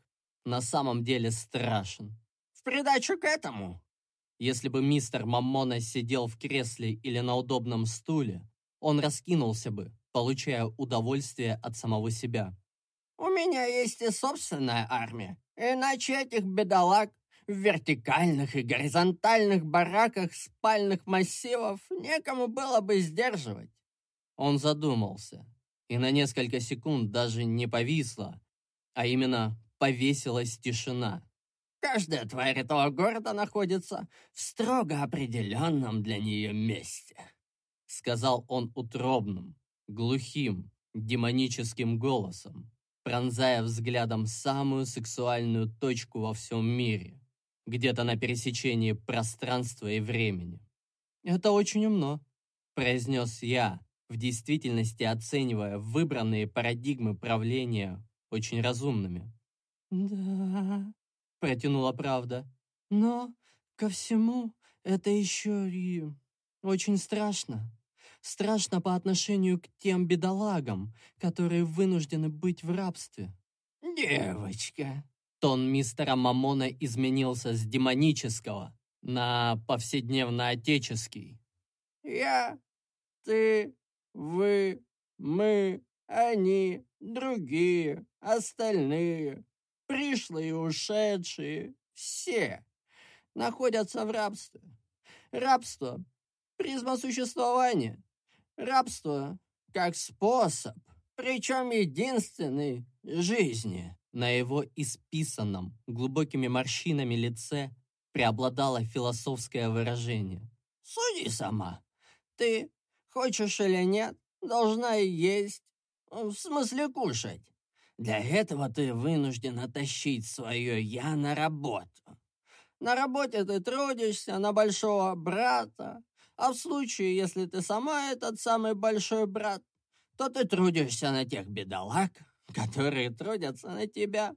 Speaker 2: на самом деле страшен.
Speaker 3: В придачу к этому
Speaker 2: если бы мистер Маммона сидел в кресле или на удобном стуле, он раскинулся бы, получая удовольствие от самого себя.
Speaker 3: «У меня есть и собственная армия, иначе этих бедолаг в вертикальных и горизонтальных бараках спальных массивов некому было бы сдерживать».
Speaker 2: Он задумался, и на несколько секунд даже не повисла, а именно повесилась тишина.
Speaker 3: Каждая тварь этого города находится в строго определенном для нее месте», —
Speaker 2: сказал он утробным, глухим, демоническим голосом, пронзая взглядом самую сексуальную точку во всем мире, где-то на пересечении пространства и времени. «Это очень умно», — произнес я, в действительности оценивая выбранные парадигмы правления очень разумными. «Да», протянула правда. Но ко всему это еще и очень страшно. Страшно по отношению к тем бедолагам, которые вынуждены быть в рабстве.
Speaker 3: «Девочка!»
Speaker 2: Тон мистера Мамона изменился с демонического на повседневно-отеческий.
Speaker 3: «Я, ты, вы, мы, они, другие, остальные пришлые и ушедшие, все находятся в рабстве. Рабство – призма существования. Рабство как способ, причем единственный, жизни.
Speaker 2: На его исписанном глубокими морщинами лице преобладало философское выражение.
Speaker 3: «Суди сама. Ты, хочешь или нет, должна есть, в смысле кушать. Для этого ты вынуждена тащить свое «я» на работу. На работе ты трудишься на большого брата, а в случае, если ты сама этот самый большой брат, то ты трудишься на тех бедолаг, которые трудятся на тебя.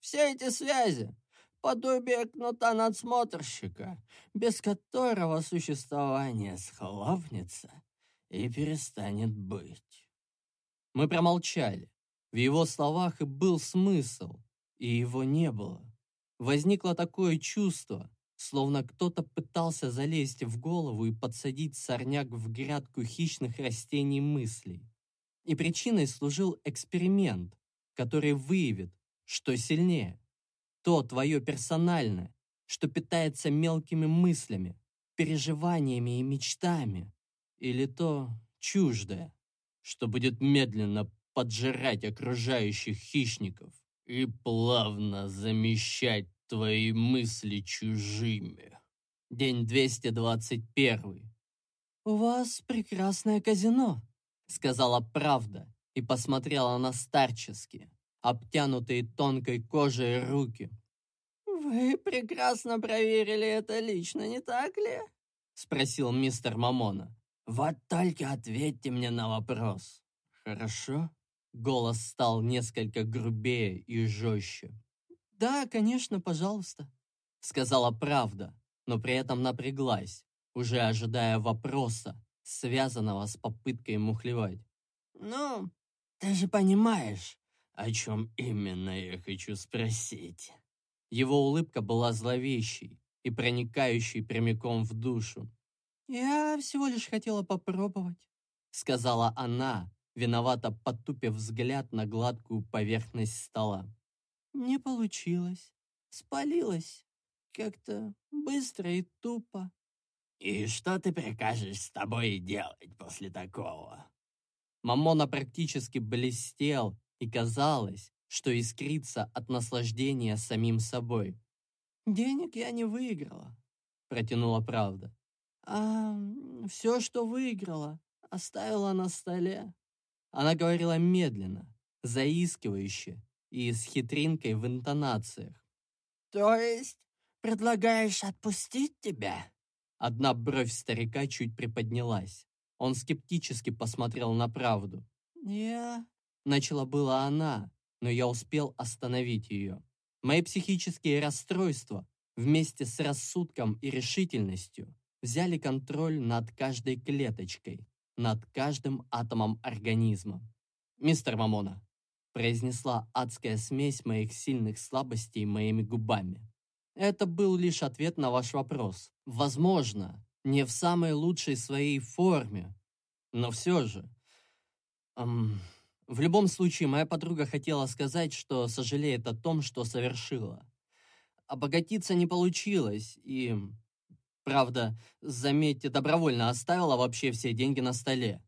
Speaker 3: Все эти связи — подобие кнута надсмотрщика, без которого существование схлопнется и перестанет быть.
Speaker 1: Мы промолчали. В его словах и был смысл, и его не было. Возникло такое чувство, словно кто-то пытался залезть в голову и подсадить сорняк в грядку хищных растений мыслей. И причиной служил эксперимент, который выявит, что сильнее. То твое персональное, что питается мелкими мыслями, переживаниями и мечтами, или то чуждое, что будет медленно поджирать окружающих хищников и плавно замещать твои мысли чужими. День 221.
Speaker 2: «У вас прекрасное казино», —
Speaker 1: сказала правда и посмотрела на старческие, обтянутые тонкой кожей руки.
Speaker 2: «Вы прекрасно проверили это лично, не так ли?»
Speaker 1: — спросил мистер Мамона.
Speaker 3: «Вот только ответьте мне на вопрос, хорошо?»
Speaker 1: Голос стал несколько грубее и жестче.
Speaker 2: «Да, конечно, пожалуйста», —
Speaker 1: сказала правда, но при этом напряглась, уже ожидая вопроса, связанного с попыткой мухлевать.
Speaker 3: «Ну, ты же понимаешь, о чем именно я хочу спросить?»
Speaker 1: Его улыбка была зловещей и проникающей прямиком в душу.
Speaker 2: «Я всего лишь хотела попробовать», —
Speaker 1: сказала она, виновато потупив взгляд на гладкую поверхность стола.
Speaker 2: «Не получилось. Спалилась. Как-то быстро и тупо».
Speaker 3: «И что ты прикажешь с тобой делать после такого?»
Speaker 1: Мамона практически блестел, и казалось, что искрится от наслаждения самим собой.
Speaker 2: «Денег я не выиграла», —
Speaker 1: протянула правда.
Speaker 2: «А все, что выиграла, оставила на столе.
Speaker 1: Она говорила медленно, заискивающе и с хитринкой в интонациях.
Speaker 3: «То есть предлагаешь отпустить тебя?»
Speaker 1: Одна бровь старика чуть приподнялась. Он скептически посмотрел на правду.
Speaker 2: «Я...»
Speaker 1: Начала была она, но я успел остановить ее. Мои психические расстройства вместе с рассудком и решительностью взяли контроль над каждой клеточкой, над каждым атомом организма. «Мистер Мамона», произнесла адская смесь моих сильных слабостей моими губами. Это был лишь ответ на ваш вопрос. Возможно, не в самой лучшей своей форме, но все же. Эм, в любом случае, моя подруга хотела сказать, что сожалеет о том, что совершила. Обогатиться не получилось, и Правда, заметьте, добровольно оставила вообще все деньги на столе.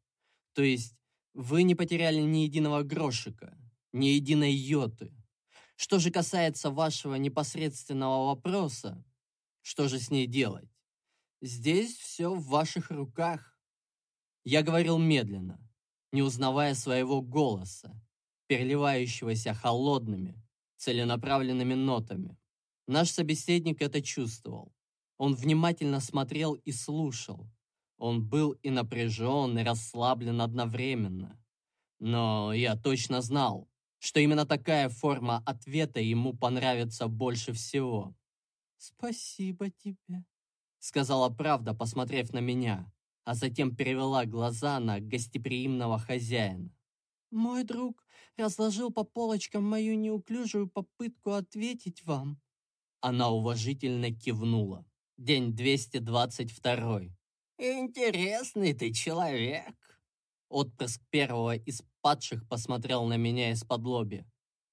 Speaker 1: То есть вы не потеряли ни единого грошика, ни единой йоты. Что же касается вашего непосредственного вопроса, что же с ней делать? Здесь все в ваших руках. Я говорил медленно, не узнавая своего голоса, переливающегося холодными, целенаправленными нотами. Наш собеседник это чувствовал. Он внимательно смотрел и слушал. Он был и напряжен, и расслаблен одновременно. Но я точно знал, что именно такая форма ответа ему понравится больше всего.
Speaker 2: «Спасибо тебе», —
Speaker 1: сказала правда, посмотрев на меня, а затем перевела глаза на гостеприимного хозяина.
Speaker 2: «Мой друг разложил по полочкам мою неуклюжую попытку ответить вам».
Speaker 1: Она уважительно кивнула. День 222.
Speaker 3: «Интересный ты человек!»
Speaker 1: Отпрыск первого из падших посмотрел на меня из-под лоби.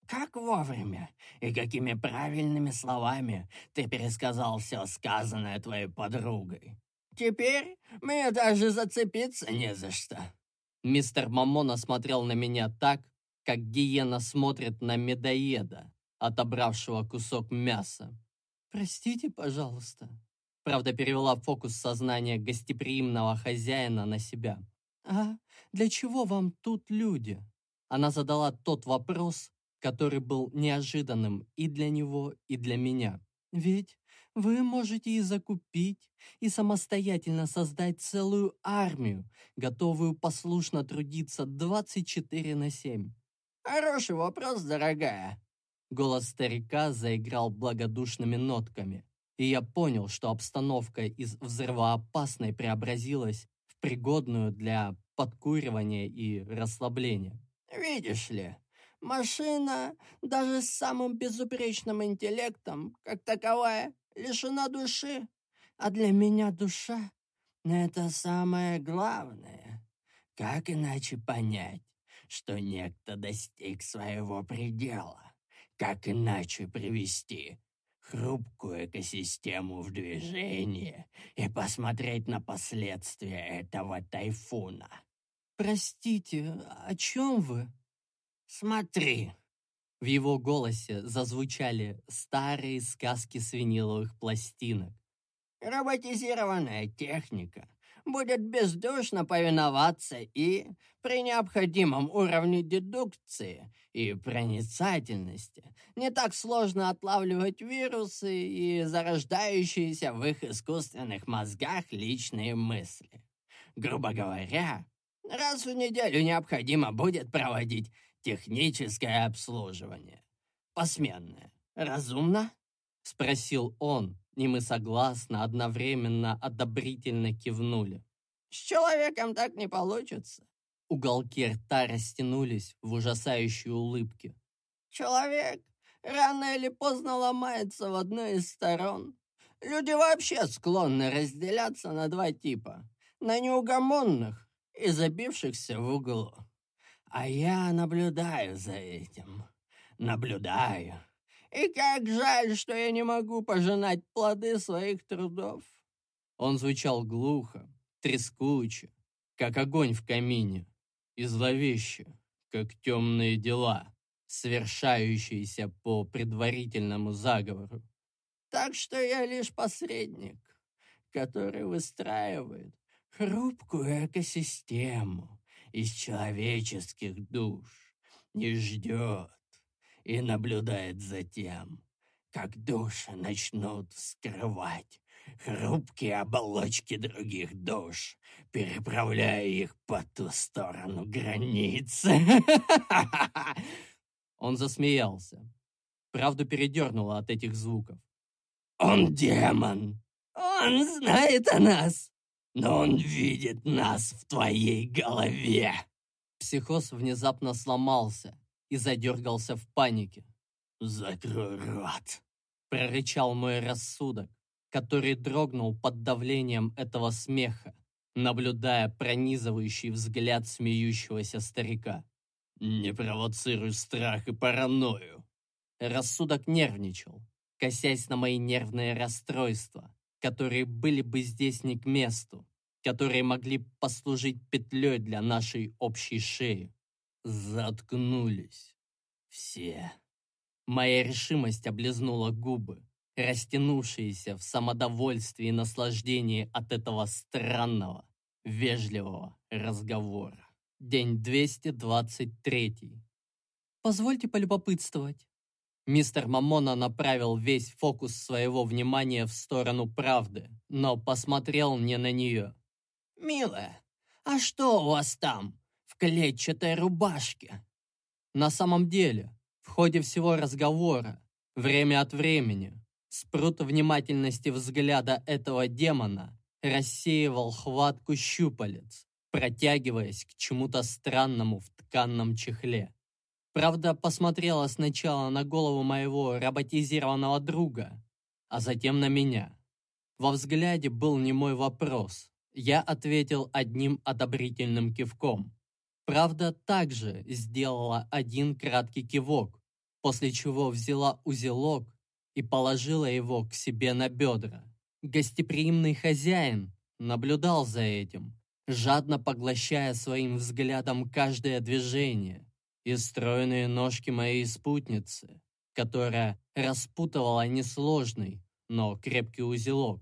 Speaker 3: «Как вовремя и какими правильными словами ты пересказал все сказанное твоей подругой. Теперь мне даже зацепиться не за что».
Speaker 1: Мистер Мамона смотрел на меня так, как гиена смотрит на медоеда, отобравшего кусок мяса.
Speaker 2: «Простите, пожалуйста»,
Speaker 1: правда перевела фокус сознания гостеприимного хозяина на себя.
Speaker 2: «А для чего вам тут люди?»
Speaker 1: Она задала тот вопрос,
Speaker 2: который был неожиданным и для него, и для меня. Ведь вы можете и закупить, и самостоятельно создать целую армию, готовую послушно трудиться 24 на 7.
Speaker 3: Хороший вопрос, дорогая.
Speaker 2: Голос старика заиграл благодушными нотками, и я понял, что обстановка из взрывоопасной преобразилась пригодную для подкуривания и расслабления.
Speaker 3: Видишь ли, машина, даже с самым безупречным интеллектом, как таковая, лишена души. А для меня душа — это самое главное. Как иначе понять, что некто достиг своего предела? Как иначе привести хрупкую экосистему в движение и посмотреть на последствия этого тайфуна?
Speaker 2: «Простите, о чем вы?»
Speaker 3: «Смотри!»
Speaker 2: В его голосе зазвучали старые сказки свиниловых пластинок.
Speaker 3: «Роботизированная техника будет бездушно повиноваться и, при необходимом уровне дедукции и проницательности, не так сложно отлавливать вирусы и зарождающиеся в их искусственных мозгах личные мысли. Грубо говоря, раз в неделю необходимо будет проводить техническое обслуживание. Посменное. Разумно?
Speaker 2: Спросил он, и мы согласно, одновременно одобрительно кивнули.
Speaker 3: С человеком так не получится.
Speaker 2: Уголки рта растянулись в ужасающей улыбке.
Speaker 3: Человек рано или поздно ломается в одну из сторон. Люди вообще склонны разделяться на два типа. На неугомонных и забившихся в углу. А я наблюдаю за этим. Наблюдаю. И как жаль, что я не могу пожинать плоды своих трудов.
Speaker 2: Он звучал глухо, трескуче, как огонь в камине, и зловеще, как темные дела, совершающиеся по предварительному заговору.
Speaker 3: Так что я лишь посредник, который выстраивает хрупкую экосистему, из человеческих душ не ждет и наблюдает за тем, как души начнут скрывать хрупкие оболочки других душ, переправляя их по ту сторону границы.
Speaker 2: Он засмеялся. Правду передернуло от этих звуков.
Speaker 3: «Он демон! Он знает о нас! но он видит нас в твоей голове!»
Speaker 2: Психоз внезапно сломался и задергался в панике.
Speaker 3: «Закрой рот!»
Speaker 2: — прорычал мой рассудок, который дрогнул под давлением этого смеха, наблюдая пронизывающий взгляд смеющегося старика.
Speaker 3: «Не провоцируй страх и паранойю!»
Speaker 2: Рассудок нервничал, косясь на мои нервные расстройства, которые были бы здесь не к месту, которые могли послужить петлей для нашей общей шеи. Заткнулись. Все. Моя решимость облизнула губы, растянувшиеся в самодовольстве и наслаждении от этого странного, вежливого разговора. День 223. Позвольте полюбопытствовать. Мистер Мамона направил весь фокус своего внимания в сторону правды, но посмотрел не на нее.
Speaker 3: «Милая, а что у вас там, клетчатой рубашке?»
Speaker 2: На самом деле, в ходе всего разговора, время от времени, спрут внимательности взгляда этого демона рассеивал хватку щупалец, протягиваясь к чему-то странному в тканном чехле. Правда, посмотрела сначала на голову моего роботизированного друга, а затем на меня. Во взгляде был не мой вопрос. Я ответил одним одобрительным кивком. Правда, также сделала один краткий кивок, после чего взяла узелок и положила его к себе на бедра. Гостеприимный хозяин наблюдал за этим, жадно поглощая своим взглядом каждое движение и стройные ножки моей спутницы, которая распутывала несложный, но крепкий узелок.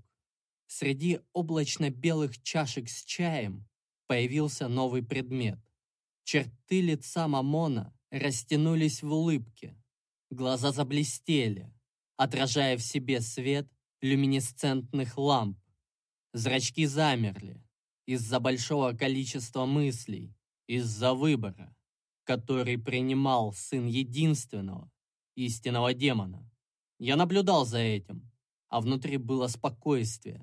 Speaker 2: Среди облачно-белых чашек с чаем появился новый предмет. Черты лица Мамона растянулись в улыбке. Глаза заблестели, отражая в себе свет люминесцентных ламп. Зрачки замерли из-за большого количества мыслей, из-за выбора, который принимал сын единственного, истинного демона. Я наблюдал за этим, а внутри было спокойствие.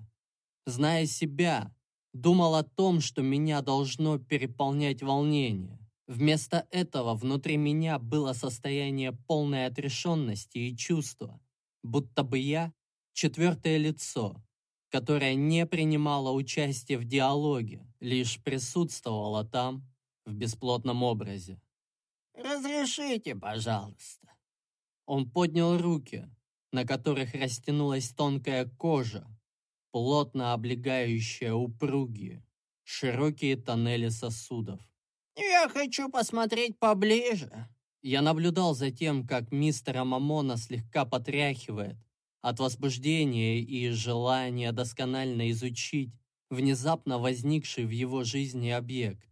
Speaker 2: Зная себя, думал о том, что меня должно переполнять волнение. Вместо этого внутри меня было состояние полной отрешенности и чувства, будто бы я — четвертое лицо, которое не принимало участие в диалоге, лишь присутствовало там, в бесплотном образе.
Speaker 3: «Разрешите, пожалуйста».
Speaker 2: Он поднял руки, на которых растянулась тонкая кожа, плотно облегающая упругие, широкие тоннели сосудов.
Speaker 3: «Я хочу посмотреть поближе».
Speaker 2: Я наблюдал за тем, как мистера Мамона слегка потряхивает от возбуждения и желания досконально изучить внезапно возникший в его жизни объект.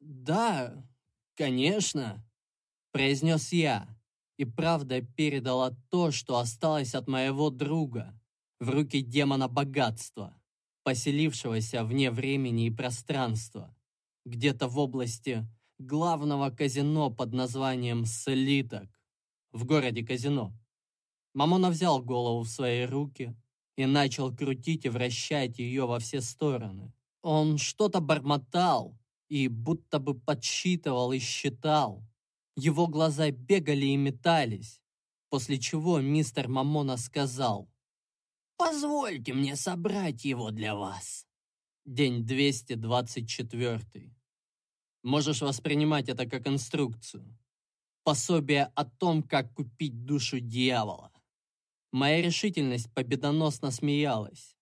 Speaker 2: «Да, конечно», — произнес я, и правда передала то, что осталось от моего друга, в руки демона богатства, поселившегося вне времени и пространства, где-то в области главного казино под названием «Слиток» в городе Казино. Мамона взял голову в свои руки и начал крутить и вращать ее во все стороны. Он что-то бормотал и будто бы подсчитывал и считал. Его глаза бегали и метались, после чего мистер Мамона сказал
Speaker 3: «Позвольте мне собрать его для вас».
Speaker 2: День 224. Можешь воспринимать это как инструкцию. Пособие о том, как купить душу дьявола. Моя решительность победоносно смеялась.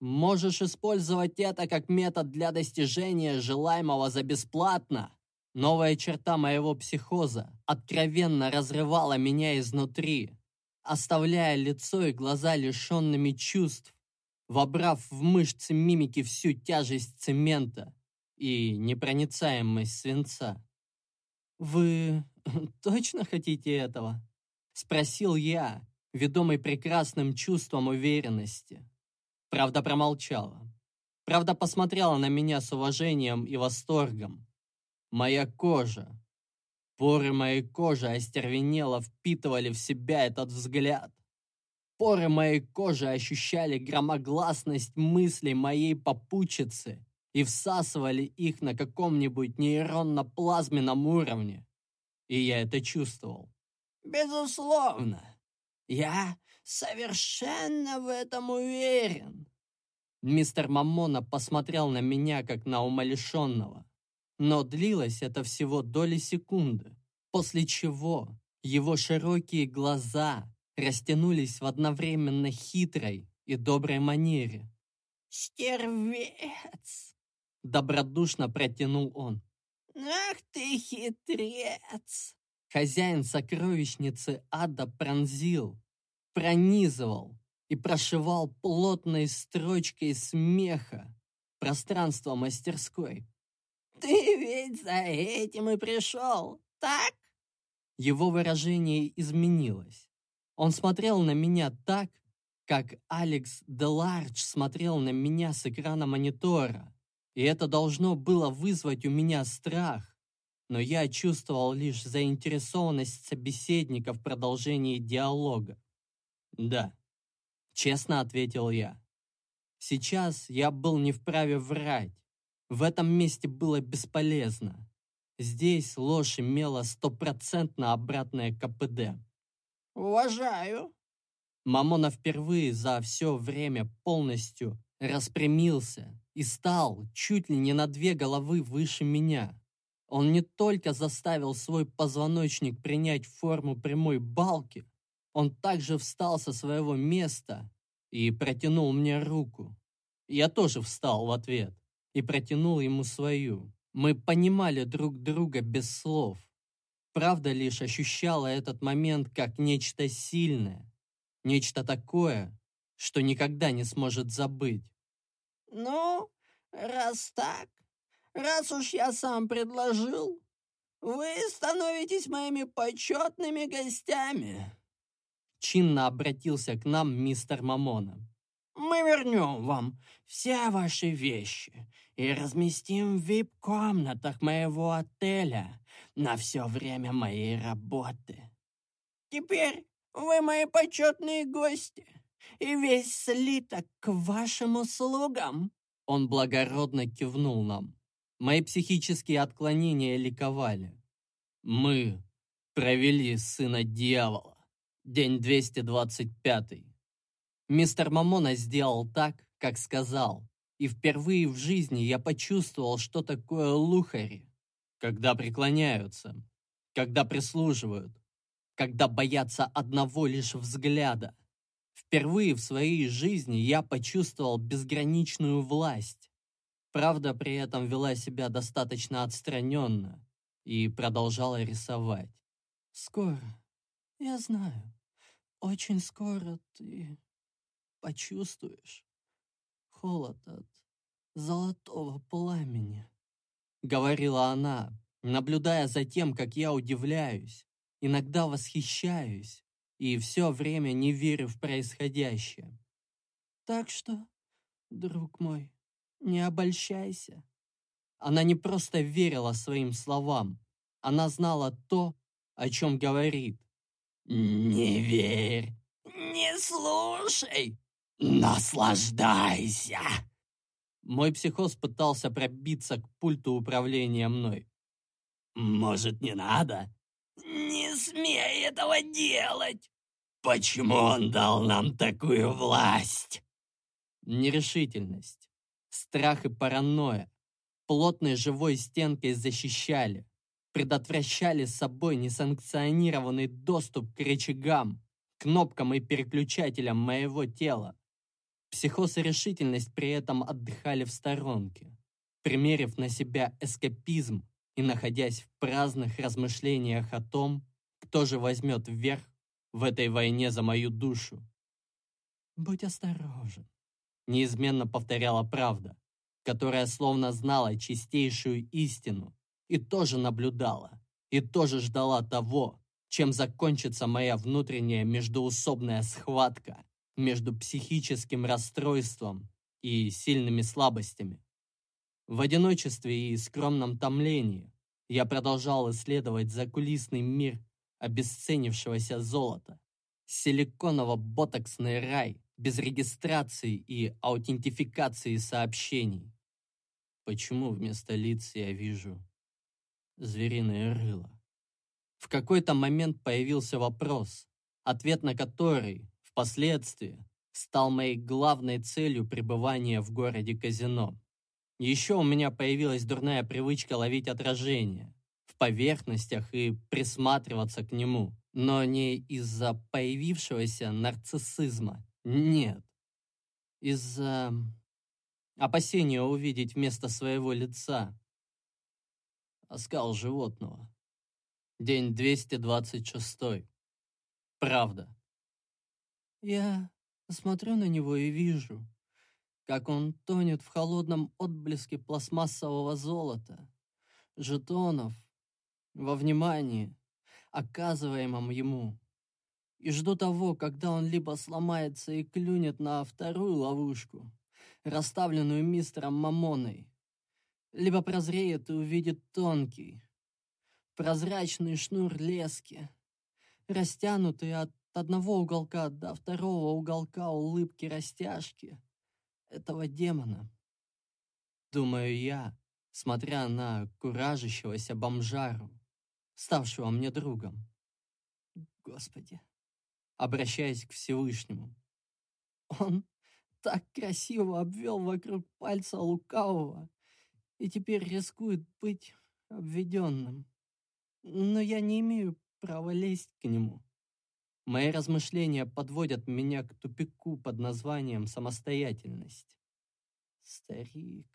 Speaker 2: Можешь использовать это как метод для достижения желаемого за бесплатно. Новая черта моего психоза откровенно разрывала меня изнутри, оставляя лицо и глаза лишенными чувств, вобрав в мышцы мимики всю тяжесть цемента и непроницаемость свинца. «Вы точно хотите этого?» — спросил я, ведомый прекрасным чувством уверенности. Правда промолчала. Правда посмотрела на меня с уважением и восторгом. Моя кожа, поры моей кожи остервенело впитывали в себя этот взгляд. Поры моей кожи ощущали громогласность мыслей моей попутчицы и всасывали их на каком-нибудь нейронно-плазменном уровне. И я это чувствовал.
Speaker 3: «Безусловно, я совершенно в этом уверен».
Speaker 2: Мистер Мамона посмотрел на меня, как на умалишенного. Но длилось это всего доли секунды, после чего его широкие глаза растянулись в одновременно хитрой и доброй манере.
Speaker 3: «Стервец!»
Speaker 2: Добродушно протянул он.
Speaker 3: «Ах ты хитрец!»
Speaker 2: Хозяин сокровищницы ада пронзил, пронизывал и прошивал плотной строчкой смеха пространство мастерской.
Speaker 3: «Ты ведь за этим и пришел, так?»
Speaker 2: Его выражение изменилось. Он смотрел на меня так, как Алекс Делардж смотрел на меня с экрана монитора, и это должно было вызвать у меня страх. Но я чувствовал лишь заинтересованность собеседника в продолжении диалога. «Да», — честно ответил я. Сейчас я был не вправе врать. В этом месте было бесполезно. Здесь ложь имела стопроцентно обратное КПД.
Speaker 3: «Уважаю».
Speaker 2: Мамона впервые за все время полностью распрямился и стал чуть ли не на две головы выше меня. Он не только заставил свой позвоночник принять форму прямой балки, он также встал со своего места и протянул мне руку. Я тоже встал в ответ и протянул ему свою. Мы понимали друг друга без слов. Правда лишь ощущала этот момент как нечто сильное, нечто такое, что никогда не сможет забыть.
Speaker 3: «Ну, раз так, раз уж я сам предложил,
Speaker 2: вы становитесь моими почетными гостями.
Speaker 1: Чинно обратился к нам мистер Мамона.
Speaker 2: Мы вернем вам все ваши вещи и разместим в вип-комнатах моего отеля на все время моей работы. Теперь вы мои почетные гости, и весь слиток к вашим услугам.
Speaker 1: Он благородно кивнул нам. Мои психические отклонения ликовали. Мы провели сына дьявола. День 225. Мистер Мамона сделал так, как сказал, и впервые в жизни я почувствовал, что такое лухари, когда преклоняются, когда прислуживают, когда боятся одного лишь взгляда. Впервые в своей жизни я почувствовал безграничную власть. Правда, при этом вела себя достаточно отстраненно и продолжала рисовать.
Speaker 2: «Скоро, я знаю, очень скоро ты почувствуешь холод от золотого пламени», —
Speaker 1: говорила она, наблюдая за тем, как я удивляюсь, иногда восхищаюсь и все время не верю в происходящее.
Speaker 2: «Так что, друг мой, не обольщайся».
Speaker 1: Она не просто верила своим словам, она знала то, о чем говорит.
Speaker 3: «Не верь, не слушай, наслаждайся!»
Speaker 1: Мой психоз пытался пробиться к пульту управления мной.
Speaker 3: «Может, не надо? Не смей этого делать! Почему он дал нам такую власть?»
Speaker 1: Нерешительность, страх и паранойя плотной живой стенкой защищали, предотвращали с собой несанкционированный доступ к рычагам, кнопкам и переключателям моего тела. Психоз и решительность при этом отдыхали в сторонке, примерив на себя эскапизм и находясь в праздных размышлениях о том, кто же возьмет вверх в этой войне за мою душу.
Speaker 2: «Будь осторожен», —
Speaker 1: неизменно повторяла правда, которая словно знала чистейшую истину и тоже наблюдала, и тоже ждала того, чем закончится моя внутренняя междуусобная схватка между психическим расстройством и сильными слабостями. В одиночестве и скромном томлении я продолжал исследовать закулисный мир обесценившегося золота, силиконово-ботоксный рай без регистрации и аутентификации сообщений. Почему вместо лиц я вижу звериное рыло. В какой-то момент появился вопрос, ответ на который впоследствии стал моей главной целью пребывания в городе казино. Еще у меня появилась дурная привычка ловить отражение в поверхностях и присматриваться к нему, но не из-за появившегося нарциссизма, нет. Из-за опасения увидеть вместо своего лица оскал животного. День 226. Правда.
Speaker 2: Я смотрю на него и вижу, как он тонет в холодном отблеске пластмассового золота, жетонов, во внимании, оказываемом ему. И жду того, когда он либо сломается и клюнет на вторую ловушку, расставленную мистером Мамоной, либо прозреет и увидит тонкий, прозрачный шнур лески, растянутый от одного уголка до второго уголка улыбки растяжки этого демона. Думаю я, смотря на куражащегося бомжару, ставшего мне другом. Господи, обращаясь к Всевышнему. Он так красиво обвел вокруг пальца лукавого, и теперь рискует быть обведенным. Но я не имею права лезть к нему. Мои размышления подводят меня к тупику под названием «самостоятельность». Старик.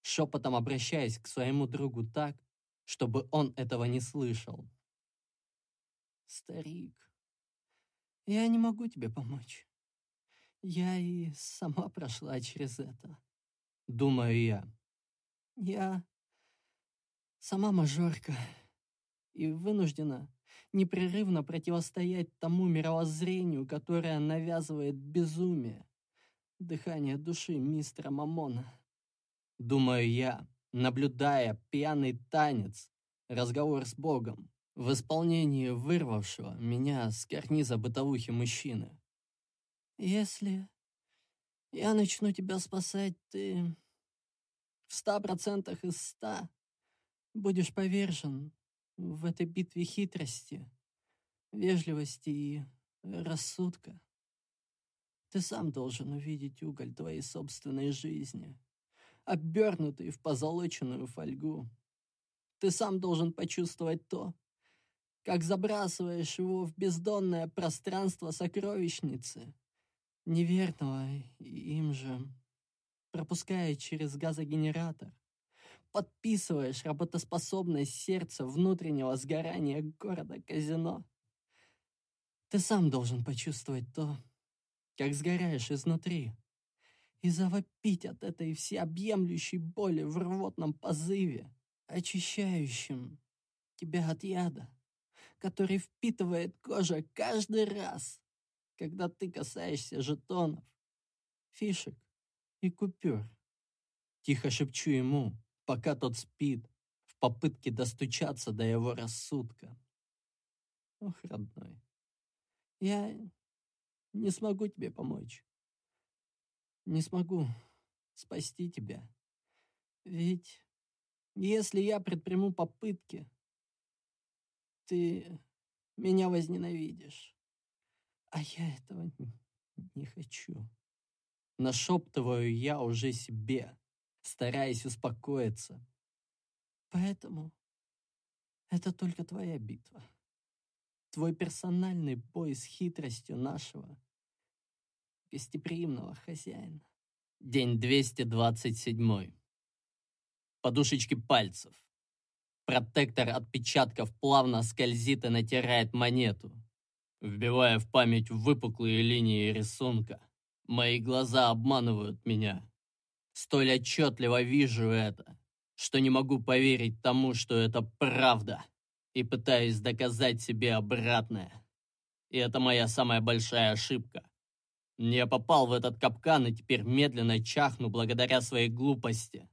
Speaker 2: Шепотом обращаясь к своему другу так, чтобы он этого не слышал. Старик, я не могу тебе помочь. Я и сама прошла через это. Думаю я. Я сама мажорка и вынуждена непрерывно противостоять тому мировоззрению, которое навязывает безумие, дыхание души мистера Мамона. Думаю я, наблюдая пьяный танец, разговор с Богом, в исполнении вырвавшего меня с карниза бытовухи мужчины. Если я начну тебя спасать, ты в ста процентах из ста будешь повержен в этой битве хитрости, вежливости и рассудка. Ты сам должен увидеть уголь твоей собственной жизни, обернутый в позолоченную фольгу. Ты сам должен почувствовать то, как забрасываешь его в бездонное пространство сокровищницы, неверного им же, пропуская через газогенератор, подписываешь работоспособность сердца внутреннего сгорания города-казино. Ты сам должен почувствовать то, как сгораешь изнутри, и завопить от этой всеобъемлющей боли в рвотном позыве, очищающем тебя от яда, который впитывает кожа каждый раз, когда ты касаешься жетонов, фишек и купюр. Тихо шепчу ему, пока тот спит, в попытке достучаться до его рассудка. Ох, родной, я не смогу тебе помочь. Не смогу спасти тебя. Ведь если я предприму попытки, ты меня возненавидишь. А я этого не хочу. Нашептываю я уже себе, стараясь успокоиться. Поэтому это только твоя битва. Твой персональный бой с хитростью нашего гостеприимного хозяина. День 227. Подушечки пальцев. Протектор отпечатков плавно скользит и натирает монету, вбивая в память выпуклые линии рисунка. Мои глаза обманывают меня. Столь отчетливо вижу это, что не могу поверить тому, что это правда, и пытаюсь доказать себе обратное. И это моя самая большая ошибка. Я попал в этот капкан и теперь медленно чахну благодаря своей глупости.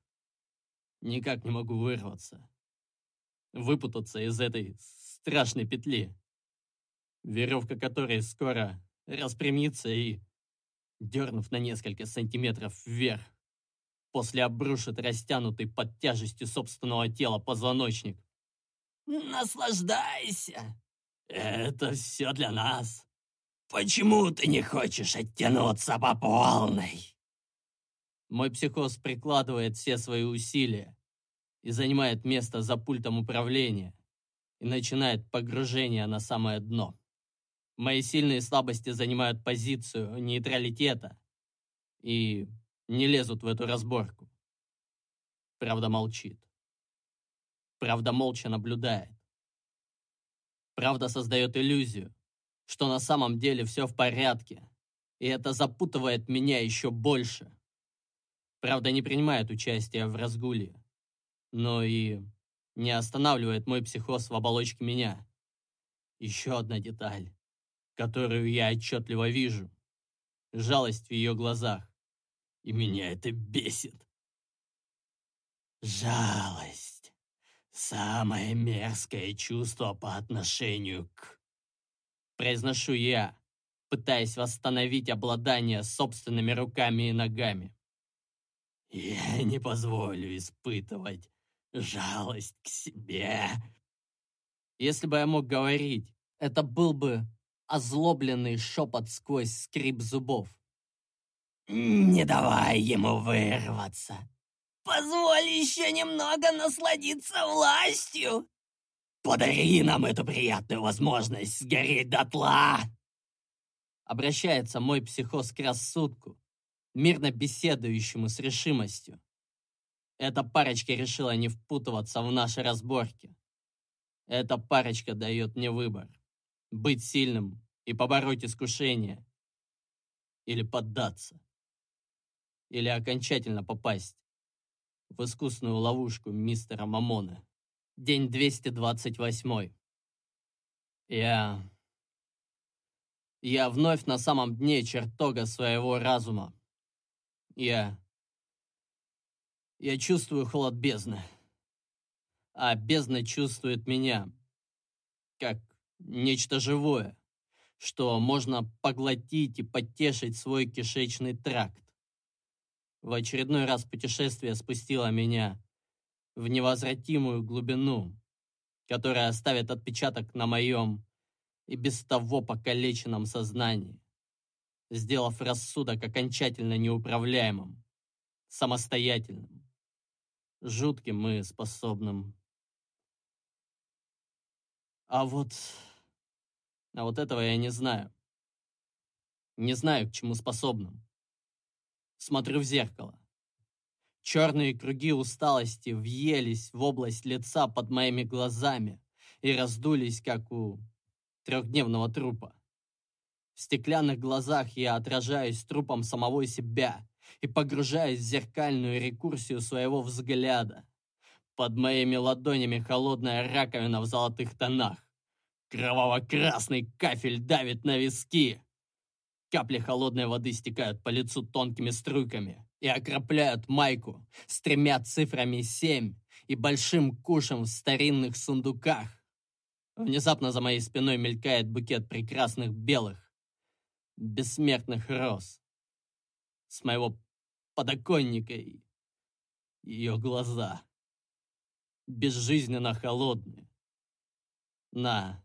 Speaker 2: Никак не могу вырваться. Выпутаться из этой страшной петли, веревка которой скоро распрямится и, дернув на несколько сантиметров вверх, после обрушит растянутый под тяжестью собственного тела позвоночник.
Speaker 3: «Наслаждайся! Это все для нас. Почему ты не хочешь оттянуться по полной?»
Speaker 2: Мой психоз прикладывает все свои усилия и занимает место за пультом управления и начинает погружение на самое дно. Мои сильные слабости занимают позицию нейтралитета и не лезут в эту разборку. Правда молчит. Правда молча наблюдает. Правда создает иллюзию, что на самом деле все в порядке, и это запутывает меня еще больше. Правда не принимает участия в разгуле, но и не останавливает мой психоз в оболочке меня. Еще одна деталь, которую я отчетливо вижу. Жалость в ее глазах и меня это бесит.
Speaker 3: Жалость. Самое мерзкое чувство по отношению к...
Speaker 2: Произношу я, пытаясь восстановить обладание собственными руками и ногами.
Speaker 3: Я не позволю испытывать жалость к себе.
Speaker 2: Если бы я мог говорить, это был бы озлобленный шепот сквозь скрип зубов.
Speaker 3: Не давай ему вырваться. Позволь еще немного насладиться властью. Подари нам эту приятную возможность сгореть дотла.
Speaker 2: Обращается мой психоз к рассудку, мирно беседующему с решимостью. Эта парочка решила не впутываться в наши разборки. Эта парочка дает мне выбор. Быть сильным и побороть искушение. Или поддаться или окончательно попасть в искусную ловушку мистера Мамона.
Speaker 1: День 228. Я... Я вновь на самом дне чертога своего разума. Я... Я чувствую холод бездны. А бездна чувствует меня. Как нечто живое, что можно поглотить и потешить свой кишечный тракт. В очередной раз путешествие спустило меня в невозвратимую глубину, которая оставит отпечаток на моем и без того покалеченном сознании, сделав рассудок окончательно неуправляемым, самостоятельным, жутким и способным. А вот... А вот этого я не знаю. Не знаю, к чему способным. Смотрю в зеркало. Черные круги усталости въелись в область лица под моими глазами и раздулись, как у трехдневного трупа. В стеклянных глазах я отражаюсь трупом самого себя и погружаюсь в зеркальную рекурсию своего взгляда. Под моими ладонями холодная раковина в золотых тонах. Кроваво-красный кафель давит на виски. Капли холодной воды стекают по лицу тонкими струйками и окропляют майку с тремя цифрами семь и большим кушем в старинных сундуках. Внезапно за моей спиной мелькает букет прекрасных белых, бессмертных роз. С моего подоконника ее глаза. Безжизненно холодные. На...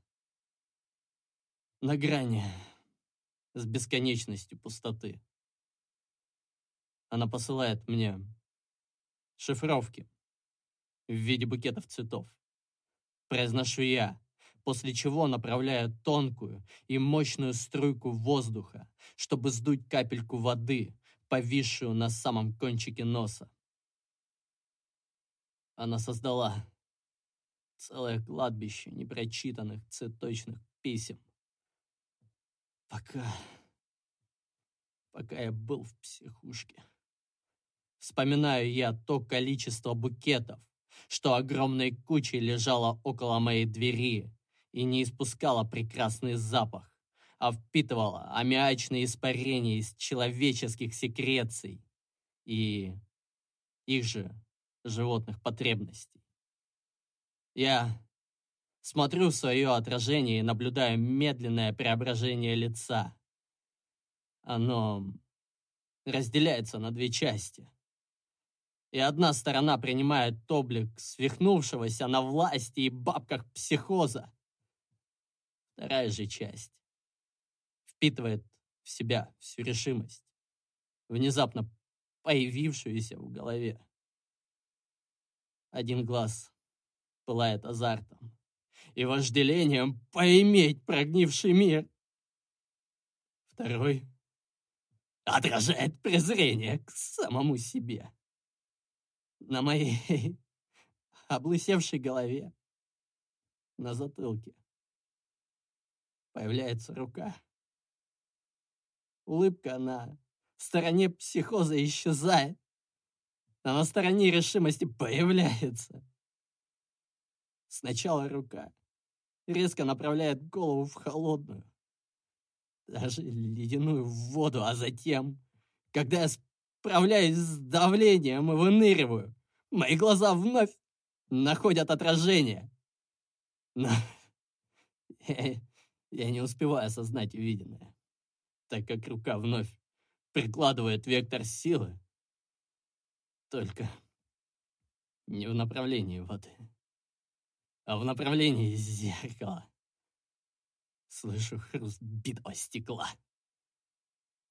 Speaker 1: На грани с бесконечностью пустоты. Она посылает мне шифровки в виде букетов цветов. Произношу я, после чего направляю тонкую и мощную струйку воздуха, чтобы сдуть капельку воды, повисшую на самом кончике носа. Она создала целое кладбище непрочитанных цветочных писем. Пока... пока я был в психушке. Вспоминаю я то количество букетов, что огромной кучей лежало около моей двери и не испускало прекрасный запах, а впитывало аммиачные испарения из человеческих секреций и их же животных потребностей. Я смотрю в свое отражение и наблюдаю медленное преображение лица. Оно разделяется на две части — и одна сторона принимает облик свихнувшегося на власти и бабках психоза. Вторая же часть впитывает в себя всю решимость, внезапно появившуюся в голове. Один глаз пылает азартом и вожделением поиметь прогнивший мир. Второй отражает презрение к самому себе на моей облысевшей голове, на затылке. Появляется рука. Улыбка на стороне психоза исчезает, а на стороне решимости появляется. Сначала рука резко направляет голову в холодную, даже ледяную воду, а затем, когда я справляюсь с давлением и выныриваю, Мои глаза вновь находят отражение. Но я, я не успеваю осознать увиденное, так как рука вновь прикладывает вектор силы. Только не в направлении воды, в направлении зеркала. Слышу хруст битого стекла.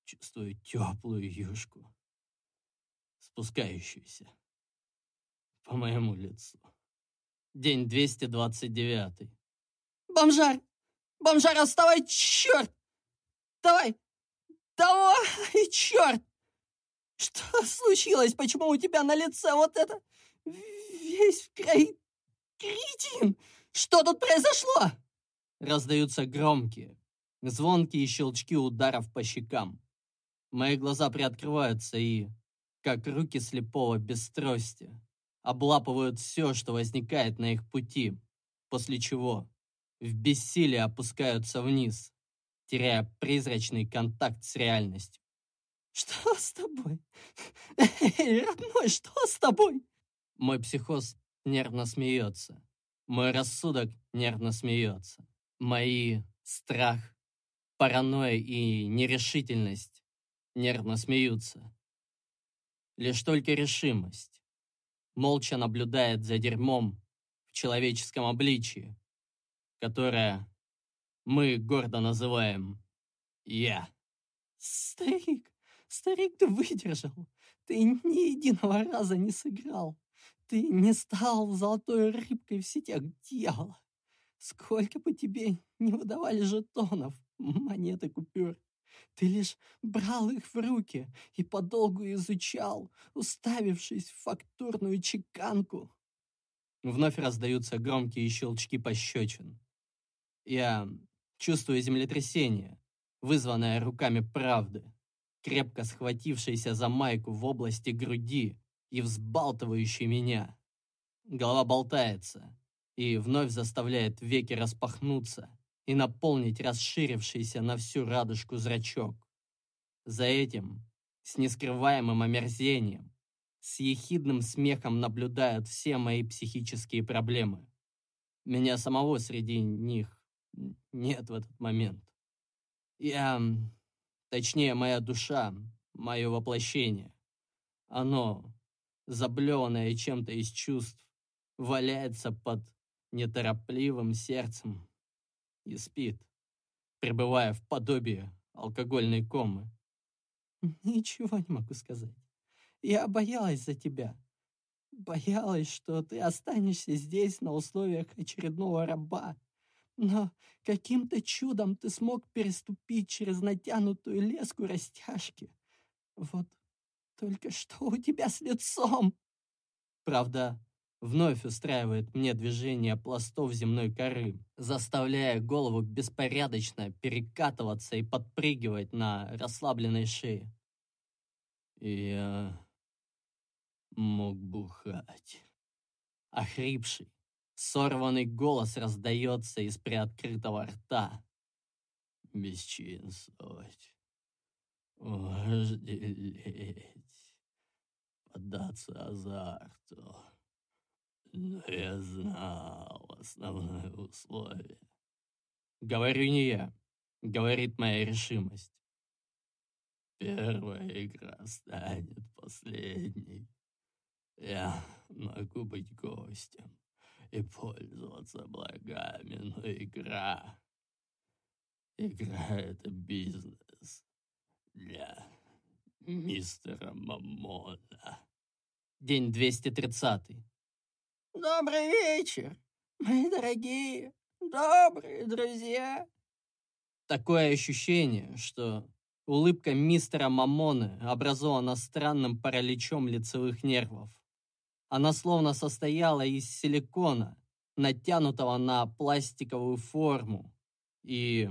Speaker 1: Чувствую теплую юшку, спускающуюся по моему лицу. День 229.
Speaker 2: Бомжар! Бомжар, вставай, черт! Давай! Давай, черт! Что случилось? Почему у тебя на лице вот это... Весь в крови кретин? Что тут произошло?
Speaker 1: Раздаются громкие, звонкие щелчки ударов по щекам. Мои глаза приоткрываются и, как руки слепого без трости, облапывают все, что возникает на их пути, после чего в бессилии опускаются вниз, теряя призрачный контакт с реальностью.
Speaker 2: «Что с тобой? Эй, родной, что с тобой?»
Speaker 1: Мой психоз нервно смеется. Мой рассудок нервно смеется. Мои страх, паранойя и нерешительность нервно смеются. Лишь только решимость молча наблюдает за дерьмом в человеческом обличии, которое мы гордо называем «я».
Speaker 2: Старик, старик, ты выдержал. Ты ни единого раза не сыграл. Ты не стал золотой рыбкой в сетях дьявола. Сколько бы тебе не выдавали жетонов, монеты, купюр. Ты лишь брал их в руки и подолгу изучал, уставившись в фактурную чеканку.
Speaker 1: Вновь раздаются громкие щелчки пощечин. Я чувствую землетрясение, вызванное руками правды, крепко схватившейся за майку в области груди и взбалтывающей меня. Голова болтается и вновь заставляет веки распахнуться и наполнить расширившийся на всю радужку зрачок. За этим, с нескрываемым омерзением, с ехидным смехом наблюдают все мои психические проблемы. Меня самого среди них нет в этот момент. Я, точнее, моя душа, мое воплощение. Оно, заблеванное чем-то из чувств, валяется под неторопливым сердцем и спит, пребывая в подобии алкогольной комы.
Speaker 2: Ничего не могу сказать. Я боялась за тебя. Боялась, что ты останешься здесь на условиях очередного раба. Но каким-то чудом ты смог переступить через натянутую леску растяжки. Вот только что у тебя с лицом?
Speaker 1: Правда, вновь устраивает мне движение пластов земной коры, заставляя голову беспорядочно перекатываться и подпрыгивать на расслабленной шее. Я мог бухать. Охрипший, Сорванный голос раздается из приоткрытого рта. Бесчинствовать, вожделеть, поддаться азарту. Но я знал основное условие. Говорю не я, говорит моя решимость. Первая игра станет последней. Я могу быть гостем и пользоваться благами, но игра... Игра — это бизнес для мистера Мамона. День 230.
Speaker 2: Добрый вечер, мои дорогие, добрые друзья.
Speaker 1: Такое ощущение, что улыбка мистера Мамоны образована странным параличом лицевых нервов. Она словно состояла из силикона, натянутого на пластиковую форму. И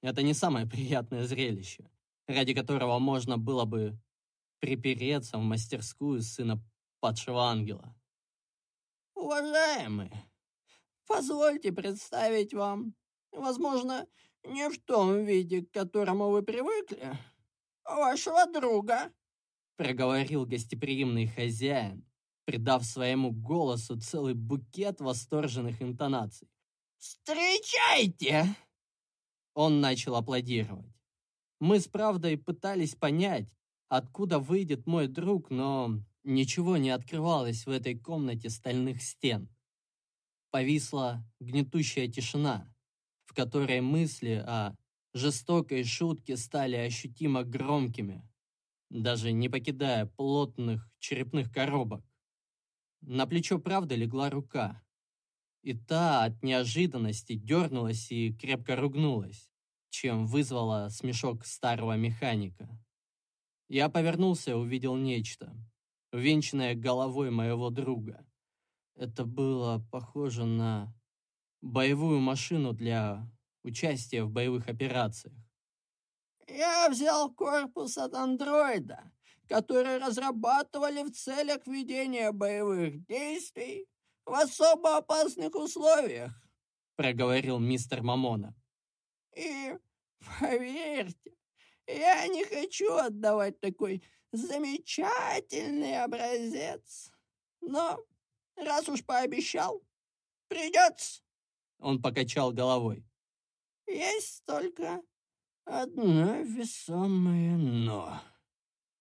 Speaker 1: это не самое приятное зрелище, ради которого можно было бы припереться в мастерскую сына падшего ангела.
Speaker 2: Уважаемые, позвольте представить вам, возможно, не в том виде, к которому вы привыкли, вашего друга,
Speaker 1: проговорил гостеприимный хозяин, придав своему голосу целый букет восторженных интонаций.
Speaker 2: «Встречайте!»
Speaker 1: Он начал аплодировать. Мы с правдой пытались понять, откуда выйдет мой друг, но ничего не открывалось в этой комнате стальных стен. Повисла гнетущая тишина, в которой мысли о жестокой шутке стали ощутимо громкими, даже не покидая плотных черепных коробок. На плечо правда легла рука. И та от неожиданности дернулась и крепко ругнулась, чем вызвала смешок старого механика. Я повернулся и увидел нечто, увенчанное головой моего друга. Это было похоже на боевую машину для участия в боевых операциях.
Speaker 2: «Я взял корпус от андроида, которые разрабатывали в целях ведения боевых действий в особо опасных условиях», проговорил мистер Мамона. «И поверьте, я не хочу отдавать такой замечательный образец. Но раз уж пообещал, придется. Он покачал головой. Есть только одно весомое «но».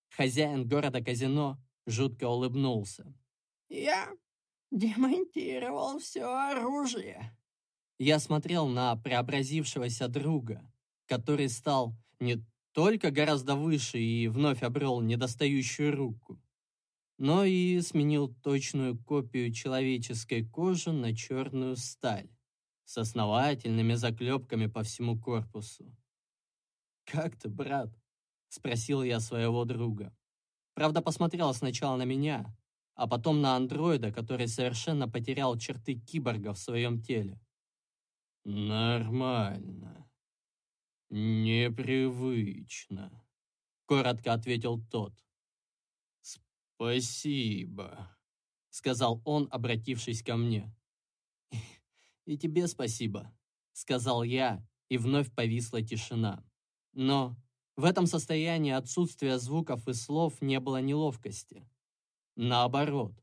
Speaker 2: Хозяин города-казино жутко улыбнулся. «Я демонтировал все оружие». Я смотрел на преобразившегося друга, который стал не только гораздо выше и вновь обрел недостающую руку, но и сменил точную копию человеческой кожи на черную сталь с основательными заклепками по всему корпусу. «Как ты, брат?» — спросил я своего друга. Правда, посмотрел сначала на меня, а потом на андроида, который совершенно потерял черты киборга в своем теле. «Нормально. Непривычно», — коротко ответил тот. «Спасибо», — сказал он, обратившись ко мне. «И тебе спасибо», — сказал я, и вновь повисла тишина. Но в этом состоянии отсутствия звуков и слов не было неловкости. Наоборот,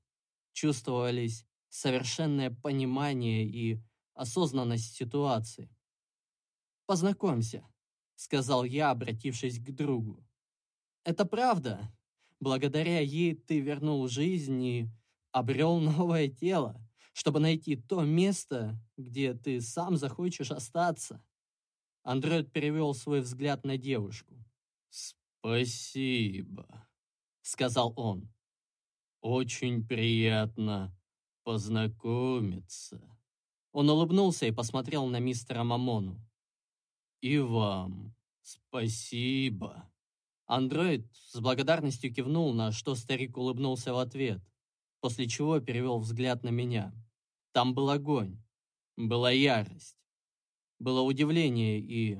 Speaker 2: чувствовались совершенное понимание и осознанность ситуации. «Познакомься», — сказал я, обратившись к другу. «Это правда, Благодаря ей ты вернул жизнь и обрел новое тело, чтобы найти то место, где ты сам захочешь остаться. Андроид перевел свой взгляд на девушку. «Спасибо», — сказал он. «Очень приятно познакомиться». Он улыбнулся и посмотрел на мистера Мамону. «И вам спасибо». Андроид с благодарностью кивнул, на что старик улыбнулся в ответ, после чего перевел взгляд на меня. Там был огонь, была ярость, было удивление и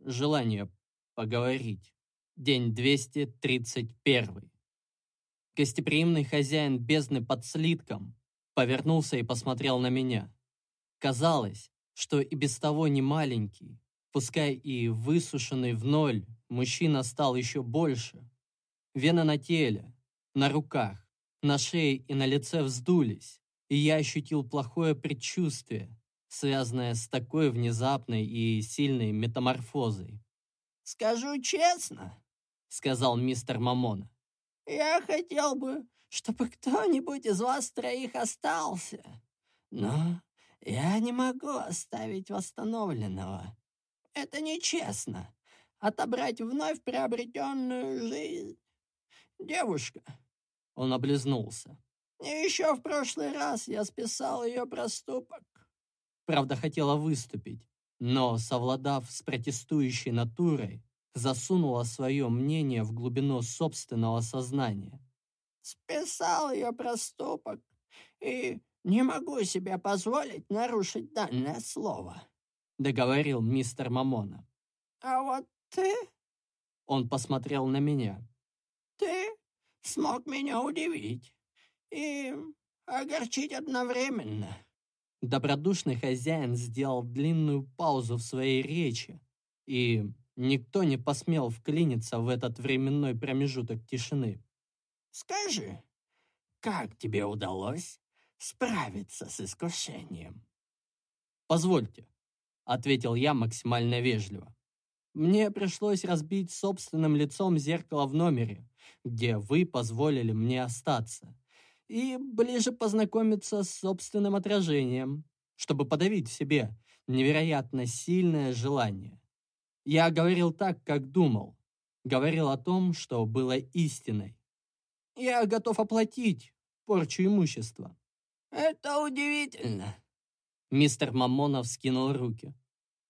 Speaker 2: желание поговорить. День 231. Гостеприимный хозяин бездны под слитком повернулся и посмотрел на меня. Казалось, что и без того не маленький, пускай и высушенный в ноль, мужчина стал еще больше. Вены на теле, на руках, на шее и на лице вздулись, и я ощутил плохое предчувствие, связанное с такой внезапной и сильной метаморфозой. «Скажу честно», — сказал мистер Мамона, «я хотел бы, чтобы кто-нибудь из вас троих остался, но я не могу оставить восстановленного. Это нечестно отобрать вновь приобретенную жизнь. Девушка, он облизнулся. Еще в прошлый раз я списал ее проступок. Правда, хотела выступить, но, совладав с протестующей натурой, засунула свое мнение в глубину собственного сознания. Списал ее проступок и не могу себе позволить нарушить данное слово, договорил мистер Мамона. А вот «Ты?» Он посмотрел на меня. «Ты смог меня удивить и огорчить одновременно». Добродушный хозяин сделал длинную паузу в своей речи, и никто не посмел вклиниться в этот временной промежуток тишины. «Скажи, как тебе удалось справиться с искушением?» «Позвольте», — ответил я максимально вежливо. Мне пришлось разбить собственным лицом зеркало в номере, где вы позволили мне остаться, и ближе познакомиться с собственным отражением, чтобы подавить в себе невероятно сильное желание. Я говорил так, как думал, говорил о том, что было истиной. Я готов оплатить порчу имущества. «Это удивительно!» Мистер Мамонов скинул руки.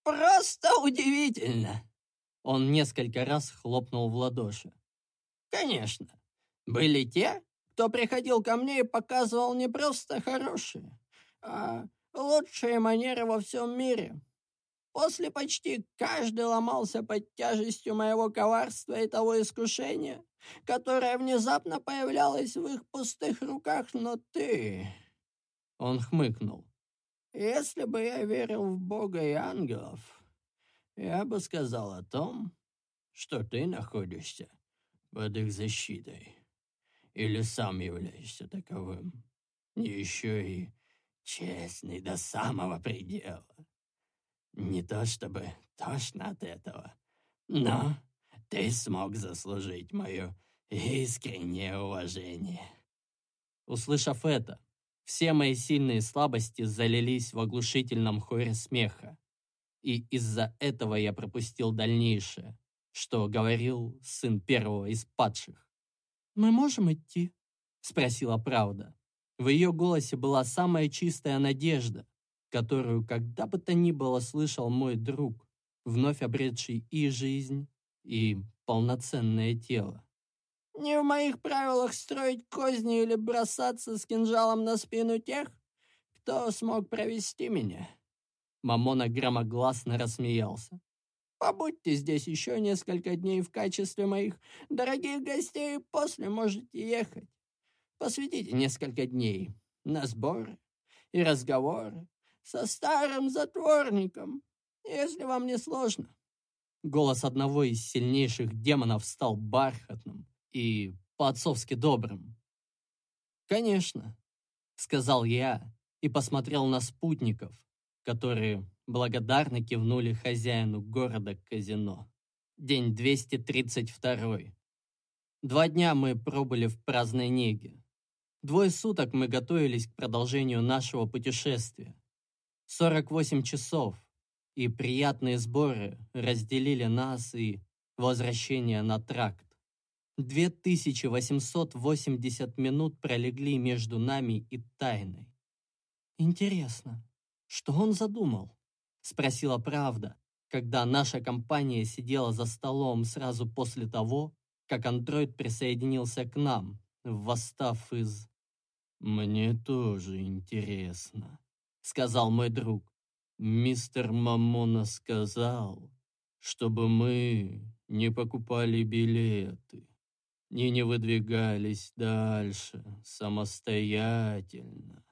Speaker 2: «Просто удивительно!» Он несколько раз хлопнул в ладоши. «Конечно, были те, кто приходил ко мне и показывал не просто хорошие, а лучшие манеры во всем мире. После почти каждый ломался под тяжестью моего коварства и того искушения, которое внезапно появлялось в их пустых руках, но ты...» Он хмыкнул. «Если бы я верил в Бога и ангелов, я бы сказал о том, что ты находишься под их защитой. Или сам являешься таковым. Еще и честный до самого предела. Не то чтобы тошно от этого, но ты смог заслужить мое искреннее уважение. Услышав это, все мои сильные слабости залились в оглушительном хоре смеха. И из-за этого я пропустил дальнейшее, что говорил сын первого из падших. «Мы можем идти?» — спросила правда. В ее голосе была самая чистая надежда, которую когда бы то ни было слышал мой друг, вновь обретший и жизнь, и полноценное тело. «Не в моих правилах строить козни или бросаться с кинжалом на спину тех, кто смог провести меня». Мамона громогласно рассмеялся. «Побудьте здесь еще несколько дней в качестве моих дорогих гостей, и после можете ехать. Посвятите несколько дней на сборы и разговоры, со старым затворником, если вам не сложно». Голос одного из сильнейших демонов стал бархатным и по-отцовски добрым. «Конечно», — сказал я и посмотрел на спутников, которые благодарно кивнули хозяину города казино. День 232. Два дня мы пробыли в праздной неге. Двое суток мы готовились к продолжению нашего путешествия. 48 часов, и приятные сборы разделили нас и возвращение на тракт. 2880 минут пролегли между нами и тайной. «Интересно, что он задумал?» — спросила правда, когда наша компания сидела за столом сразу после того, как андроид присоединился к нам, восстав из... «Мне тоже интересно», сказал мой друг. Мистер Мамона сказал, чтобы мы не покупали билеты и не выдвигались дальше самостоятельно.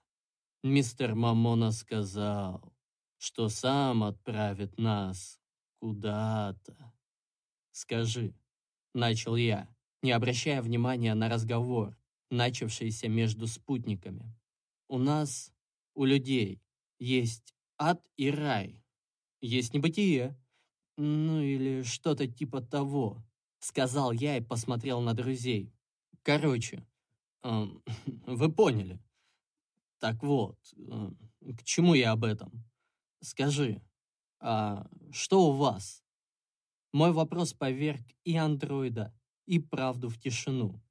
Speaker 2: Мистер Мамона сказал, что сам отправит нас куда-то. Скажи, начал я, не обращая внимания на разговор, начавшийся между спутниками. У нас, у людей, есть ад и рай. Есть небытие. Ну или что-то типа того, сказал я и посмотрел на друзей. Короче, э, вы поняли. Так вот, э, к чему я об этом? Скажи, а что у вас? Мой вопрос поверг и андроида, и правду в тишину.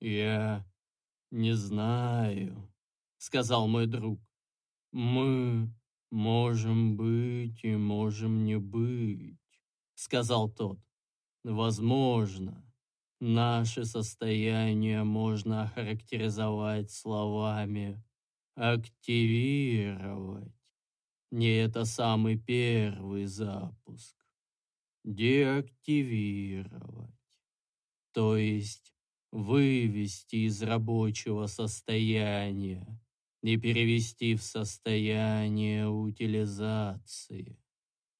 Speaker 2: «Я не знаю», — сказал мой друг. «Мы можем быть и можем не быть», — сказал тот. «Возможно, наше состояние можно охарактеризовать словами «активировать». Не это самый первый запуск. Деактивировать. То есть вывести из рабочего состояния и перевести в состояние утилизации.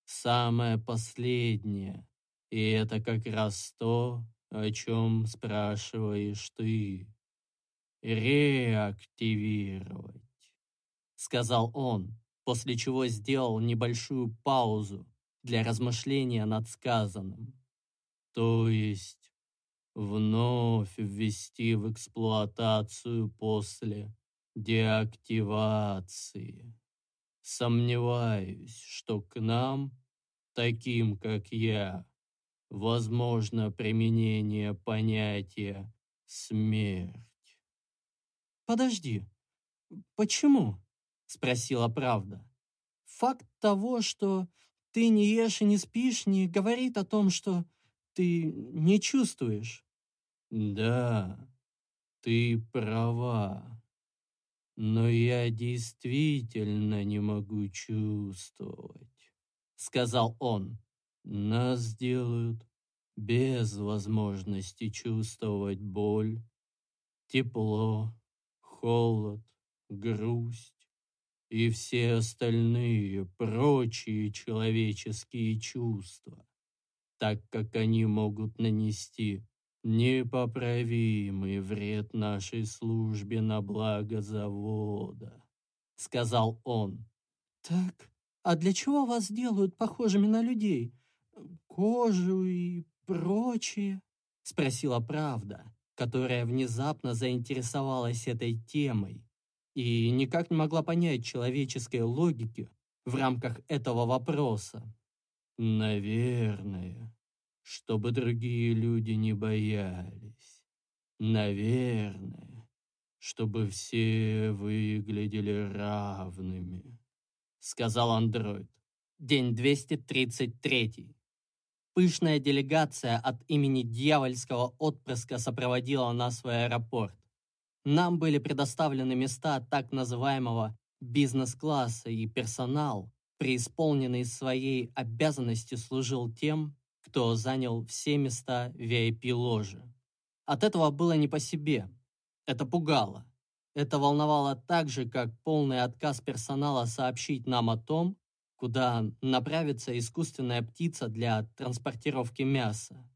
Speaker 2: Самое последнее, и это как раз то, о чем спрашиваешь ты. Реактивировать, сказал он, после чего сделал небольшую паузу для размышления над сказанным. То есть вновь ввести в эксплуатацию после деактивации. Сомневаюсь, что к нам, таким как я, возможно применение понятия «смерть». «Подожди, почему?» — спросила правда. «Факт того, что ты не ешь и не спишь, не говорит о том, что ты не чувствуешь». «Да, ты права», но я действительно не могу чувствовать», —
Speaker 1: сказал он. Нас сделают без возможности чувствовать боль, тепло, холод, грусть и все остальные прочие человеческие чувства, так как они могут нанести непоправимый вред нашей службе на благо завода, сказал он.
Speaker 2: Так, а для чего вас делают похожими на людей? Кожу и прочее?» — спросила правда, которая внезапно заинтересовалась этой темой и никак не могла понять человеческой логики в рамках этого вопроса.
Speaker 1: «Наверное, чтобы другие люди не боялись. Наверное, чтобы все выглядели равными», — сказал андроид.
Speaker 2: День 233. Пышная делегация от имени дьявольского отпрыска сопроводила нас в аэропорт. Нам были предоставлены места так называемого бизнес-класса и персонал, преисполненный своей обязанности, служил тем, кто занял все места VIP-ложи. От этого было не по себе. Это пугало. Это волновало так же, как полный отказ персонала сообщить нам о том, куда направится искусственная птица для транспортировки мяса.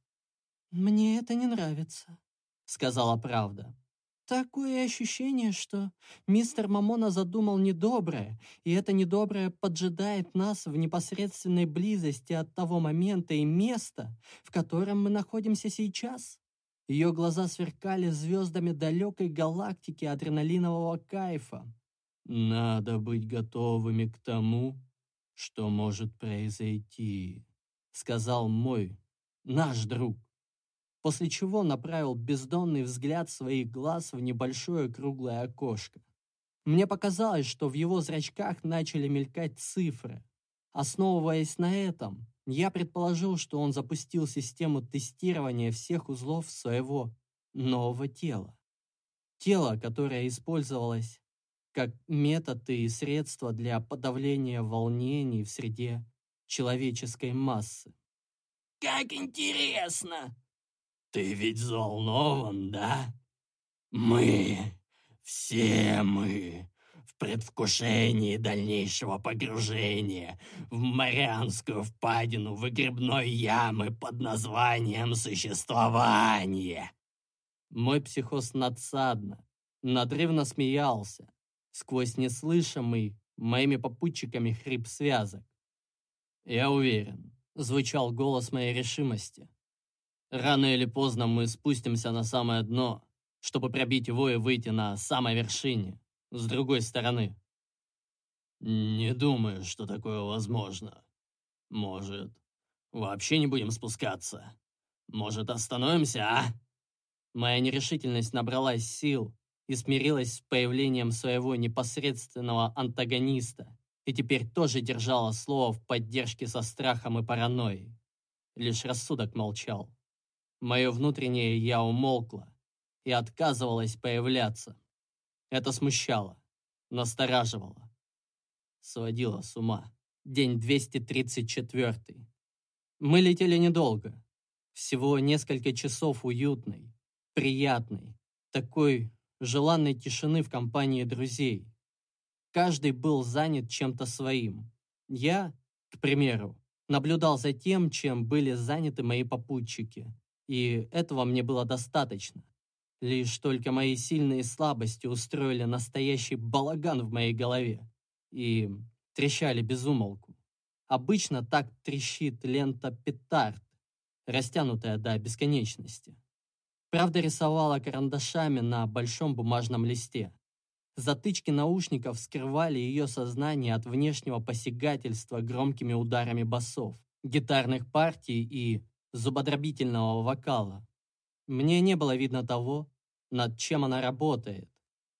Speaker 4: «Мне это не нравится», — сказала правда.
Speaker 2: «Такое ощущение, что мистер Мамона задумал недоброе, и это недоброе поджидает нас в непосредственной близости от того момента и места, в котором мы находимся сейчас». Ее глаза сверкали звездами далекой галактики адреналинового кайфа.
Speaker 1: «Надо быть готовыми к тому, что может произойти», — сказал мой, наш друг, после чего направил бездонный взгляд своих глаз в небольшое круглое окошко. Мне показалось, что в его зрачках начали мелькать цифры. Основываясь на этом, я предположил, что он запустил систему тестирования всех узлов своего нового тела. Тело, которое использовалось как метод и средство для подавления волнений в среде человеческой массы.
Speaker 3: «Как интересно! Ты ведь взволнован, да? Мы, все мы, в предвкушении дальнейшего погружения в Марианскую впадину выгребной ямы под названием «Существование».
Speaker 1: Мой психоз надсадно, надрывно смеялся, сквозь неслышимый моими попутчиками хрип связок. «Я уверен», — звучал голос моей решимости. «Рано или поздно мы спустимся на самое дно, чтобы пробить его и выйти на самой вершине, с другой стороны». «Не думаю, что такое возможно. Может, вообще не будем спускаться? Может, остановимся, а?» Моя нерешительность набралась сил, и смирилась с появлением своего непосредственного антагониста, и теперь тоже держала слово в поддержке со страхом и паранойей. Лишь рассудок молчал. Мое внутреннее «я» умолкло и отказывалось появляться. Это смущало, настораживало, сводило с ума. День 234. Мы летели недолго. Всего несколько часов уютной, приятной, такой желанной тишины в компании друзей. Каждый был занят чем-то своим. Я, к примеру, наблюдал за тем, чем были заняты мои попутчики, и этого мне было достаточно. Лишь только мои сильные слабости устроили настоящий балаган в моей голове и трещали без умолку. Обычно так трещит лента петард, растянутая до бесконечности. Правда рисовала карандашами на большом бумажном листе. Затычки наушников скрывали ее сознание от внешнего посягательства громкими ударами басов, гитарных партий и зубодробительного вокала. Мне не было видно того, над чем она работает,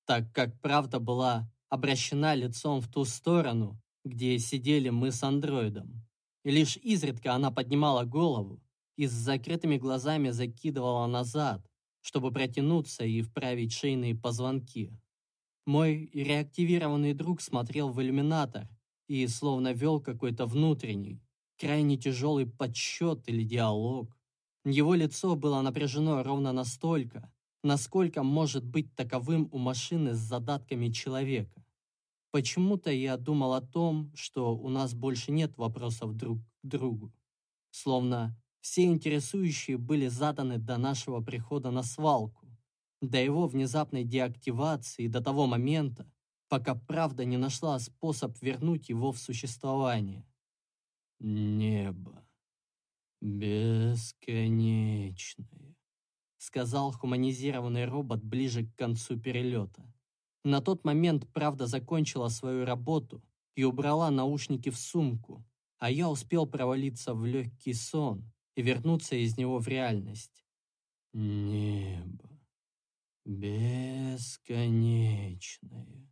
Speaker 1: так как правда была обращена лицом в ту сторону, где сидели мы с андроидом. И лишь изредка она поднимала голову и с закрытыми глазами закидывала назад, чтобы протянуться и вправить шейные позвонки. Мой реактивированный друг смотрел в иллюминатор и словно вел какой-то внутренний,
Speaker 2: крайне тяжелый подсчет или диалог. Его лицо было напряжено ровно настолько, насколько может быть таковым у машины с задатками человека. Почему-то я думал о том, что у нас больше нет вопросов друг к другу. Словно все интересующие были заданы до нашего прихода на свалку, до его внезапной деактивации до того момента, пока правда не нашла способ вернуть его в существование.
Speaker 1: Небо. Бесконечное,
Speaker 2: сказал хуманизированный робот ближе к концу перелета. На тот момент правда закончила свою работу и убрала наушники в сумку, а я успел провалиться в легкий сон и вернуться из него в реальность.
Speaker 1: Небо. Бесконечное.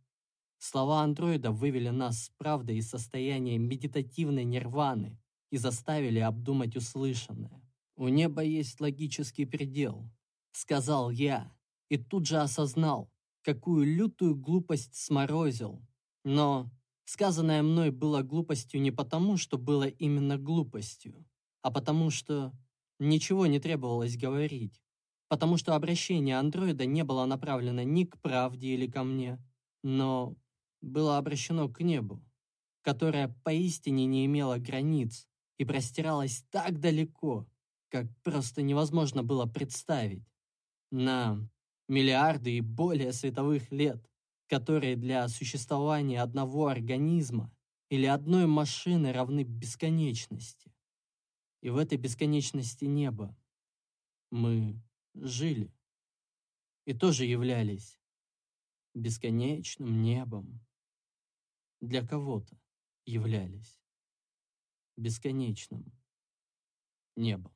Speaker 2: Слова андроида вывели нас с правдой из состояния медитативной нирваны и заставили обдумать услышанное. «У неба есть логический предел», — сказал я, и тут же осознал, какую лютую глупость сморозил. Но сказанное мной было глупостью не потому, что было именно глупостью, а потому что ничего не требовалось говорить, потому что обращение андроида не было направлено ни к правде или ко мне, но было обращено к небу, которое поистине не имело границ и простиралось так далеко, как просто невозможно было представить. На миллиарды и более световых лет, которые для существования одного организма или одной машины равны бесконечности. И в этой бесконечности неба мы жили и тоже являлись бесконечным небом для кого-то являлись бесконечным небом.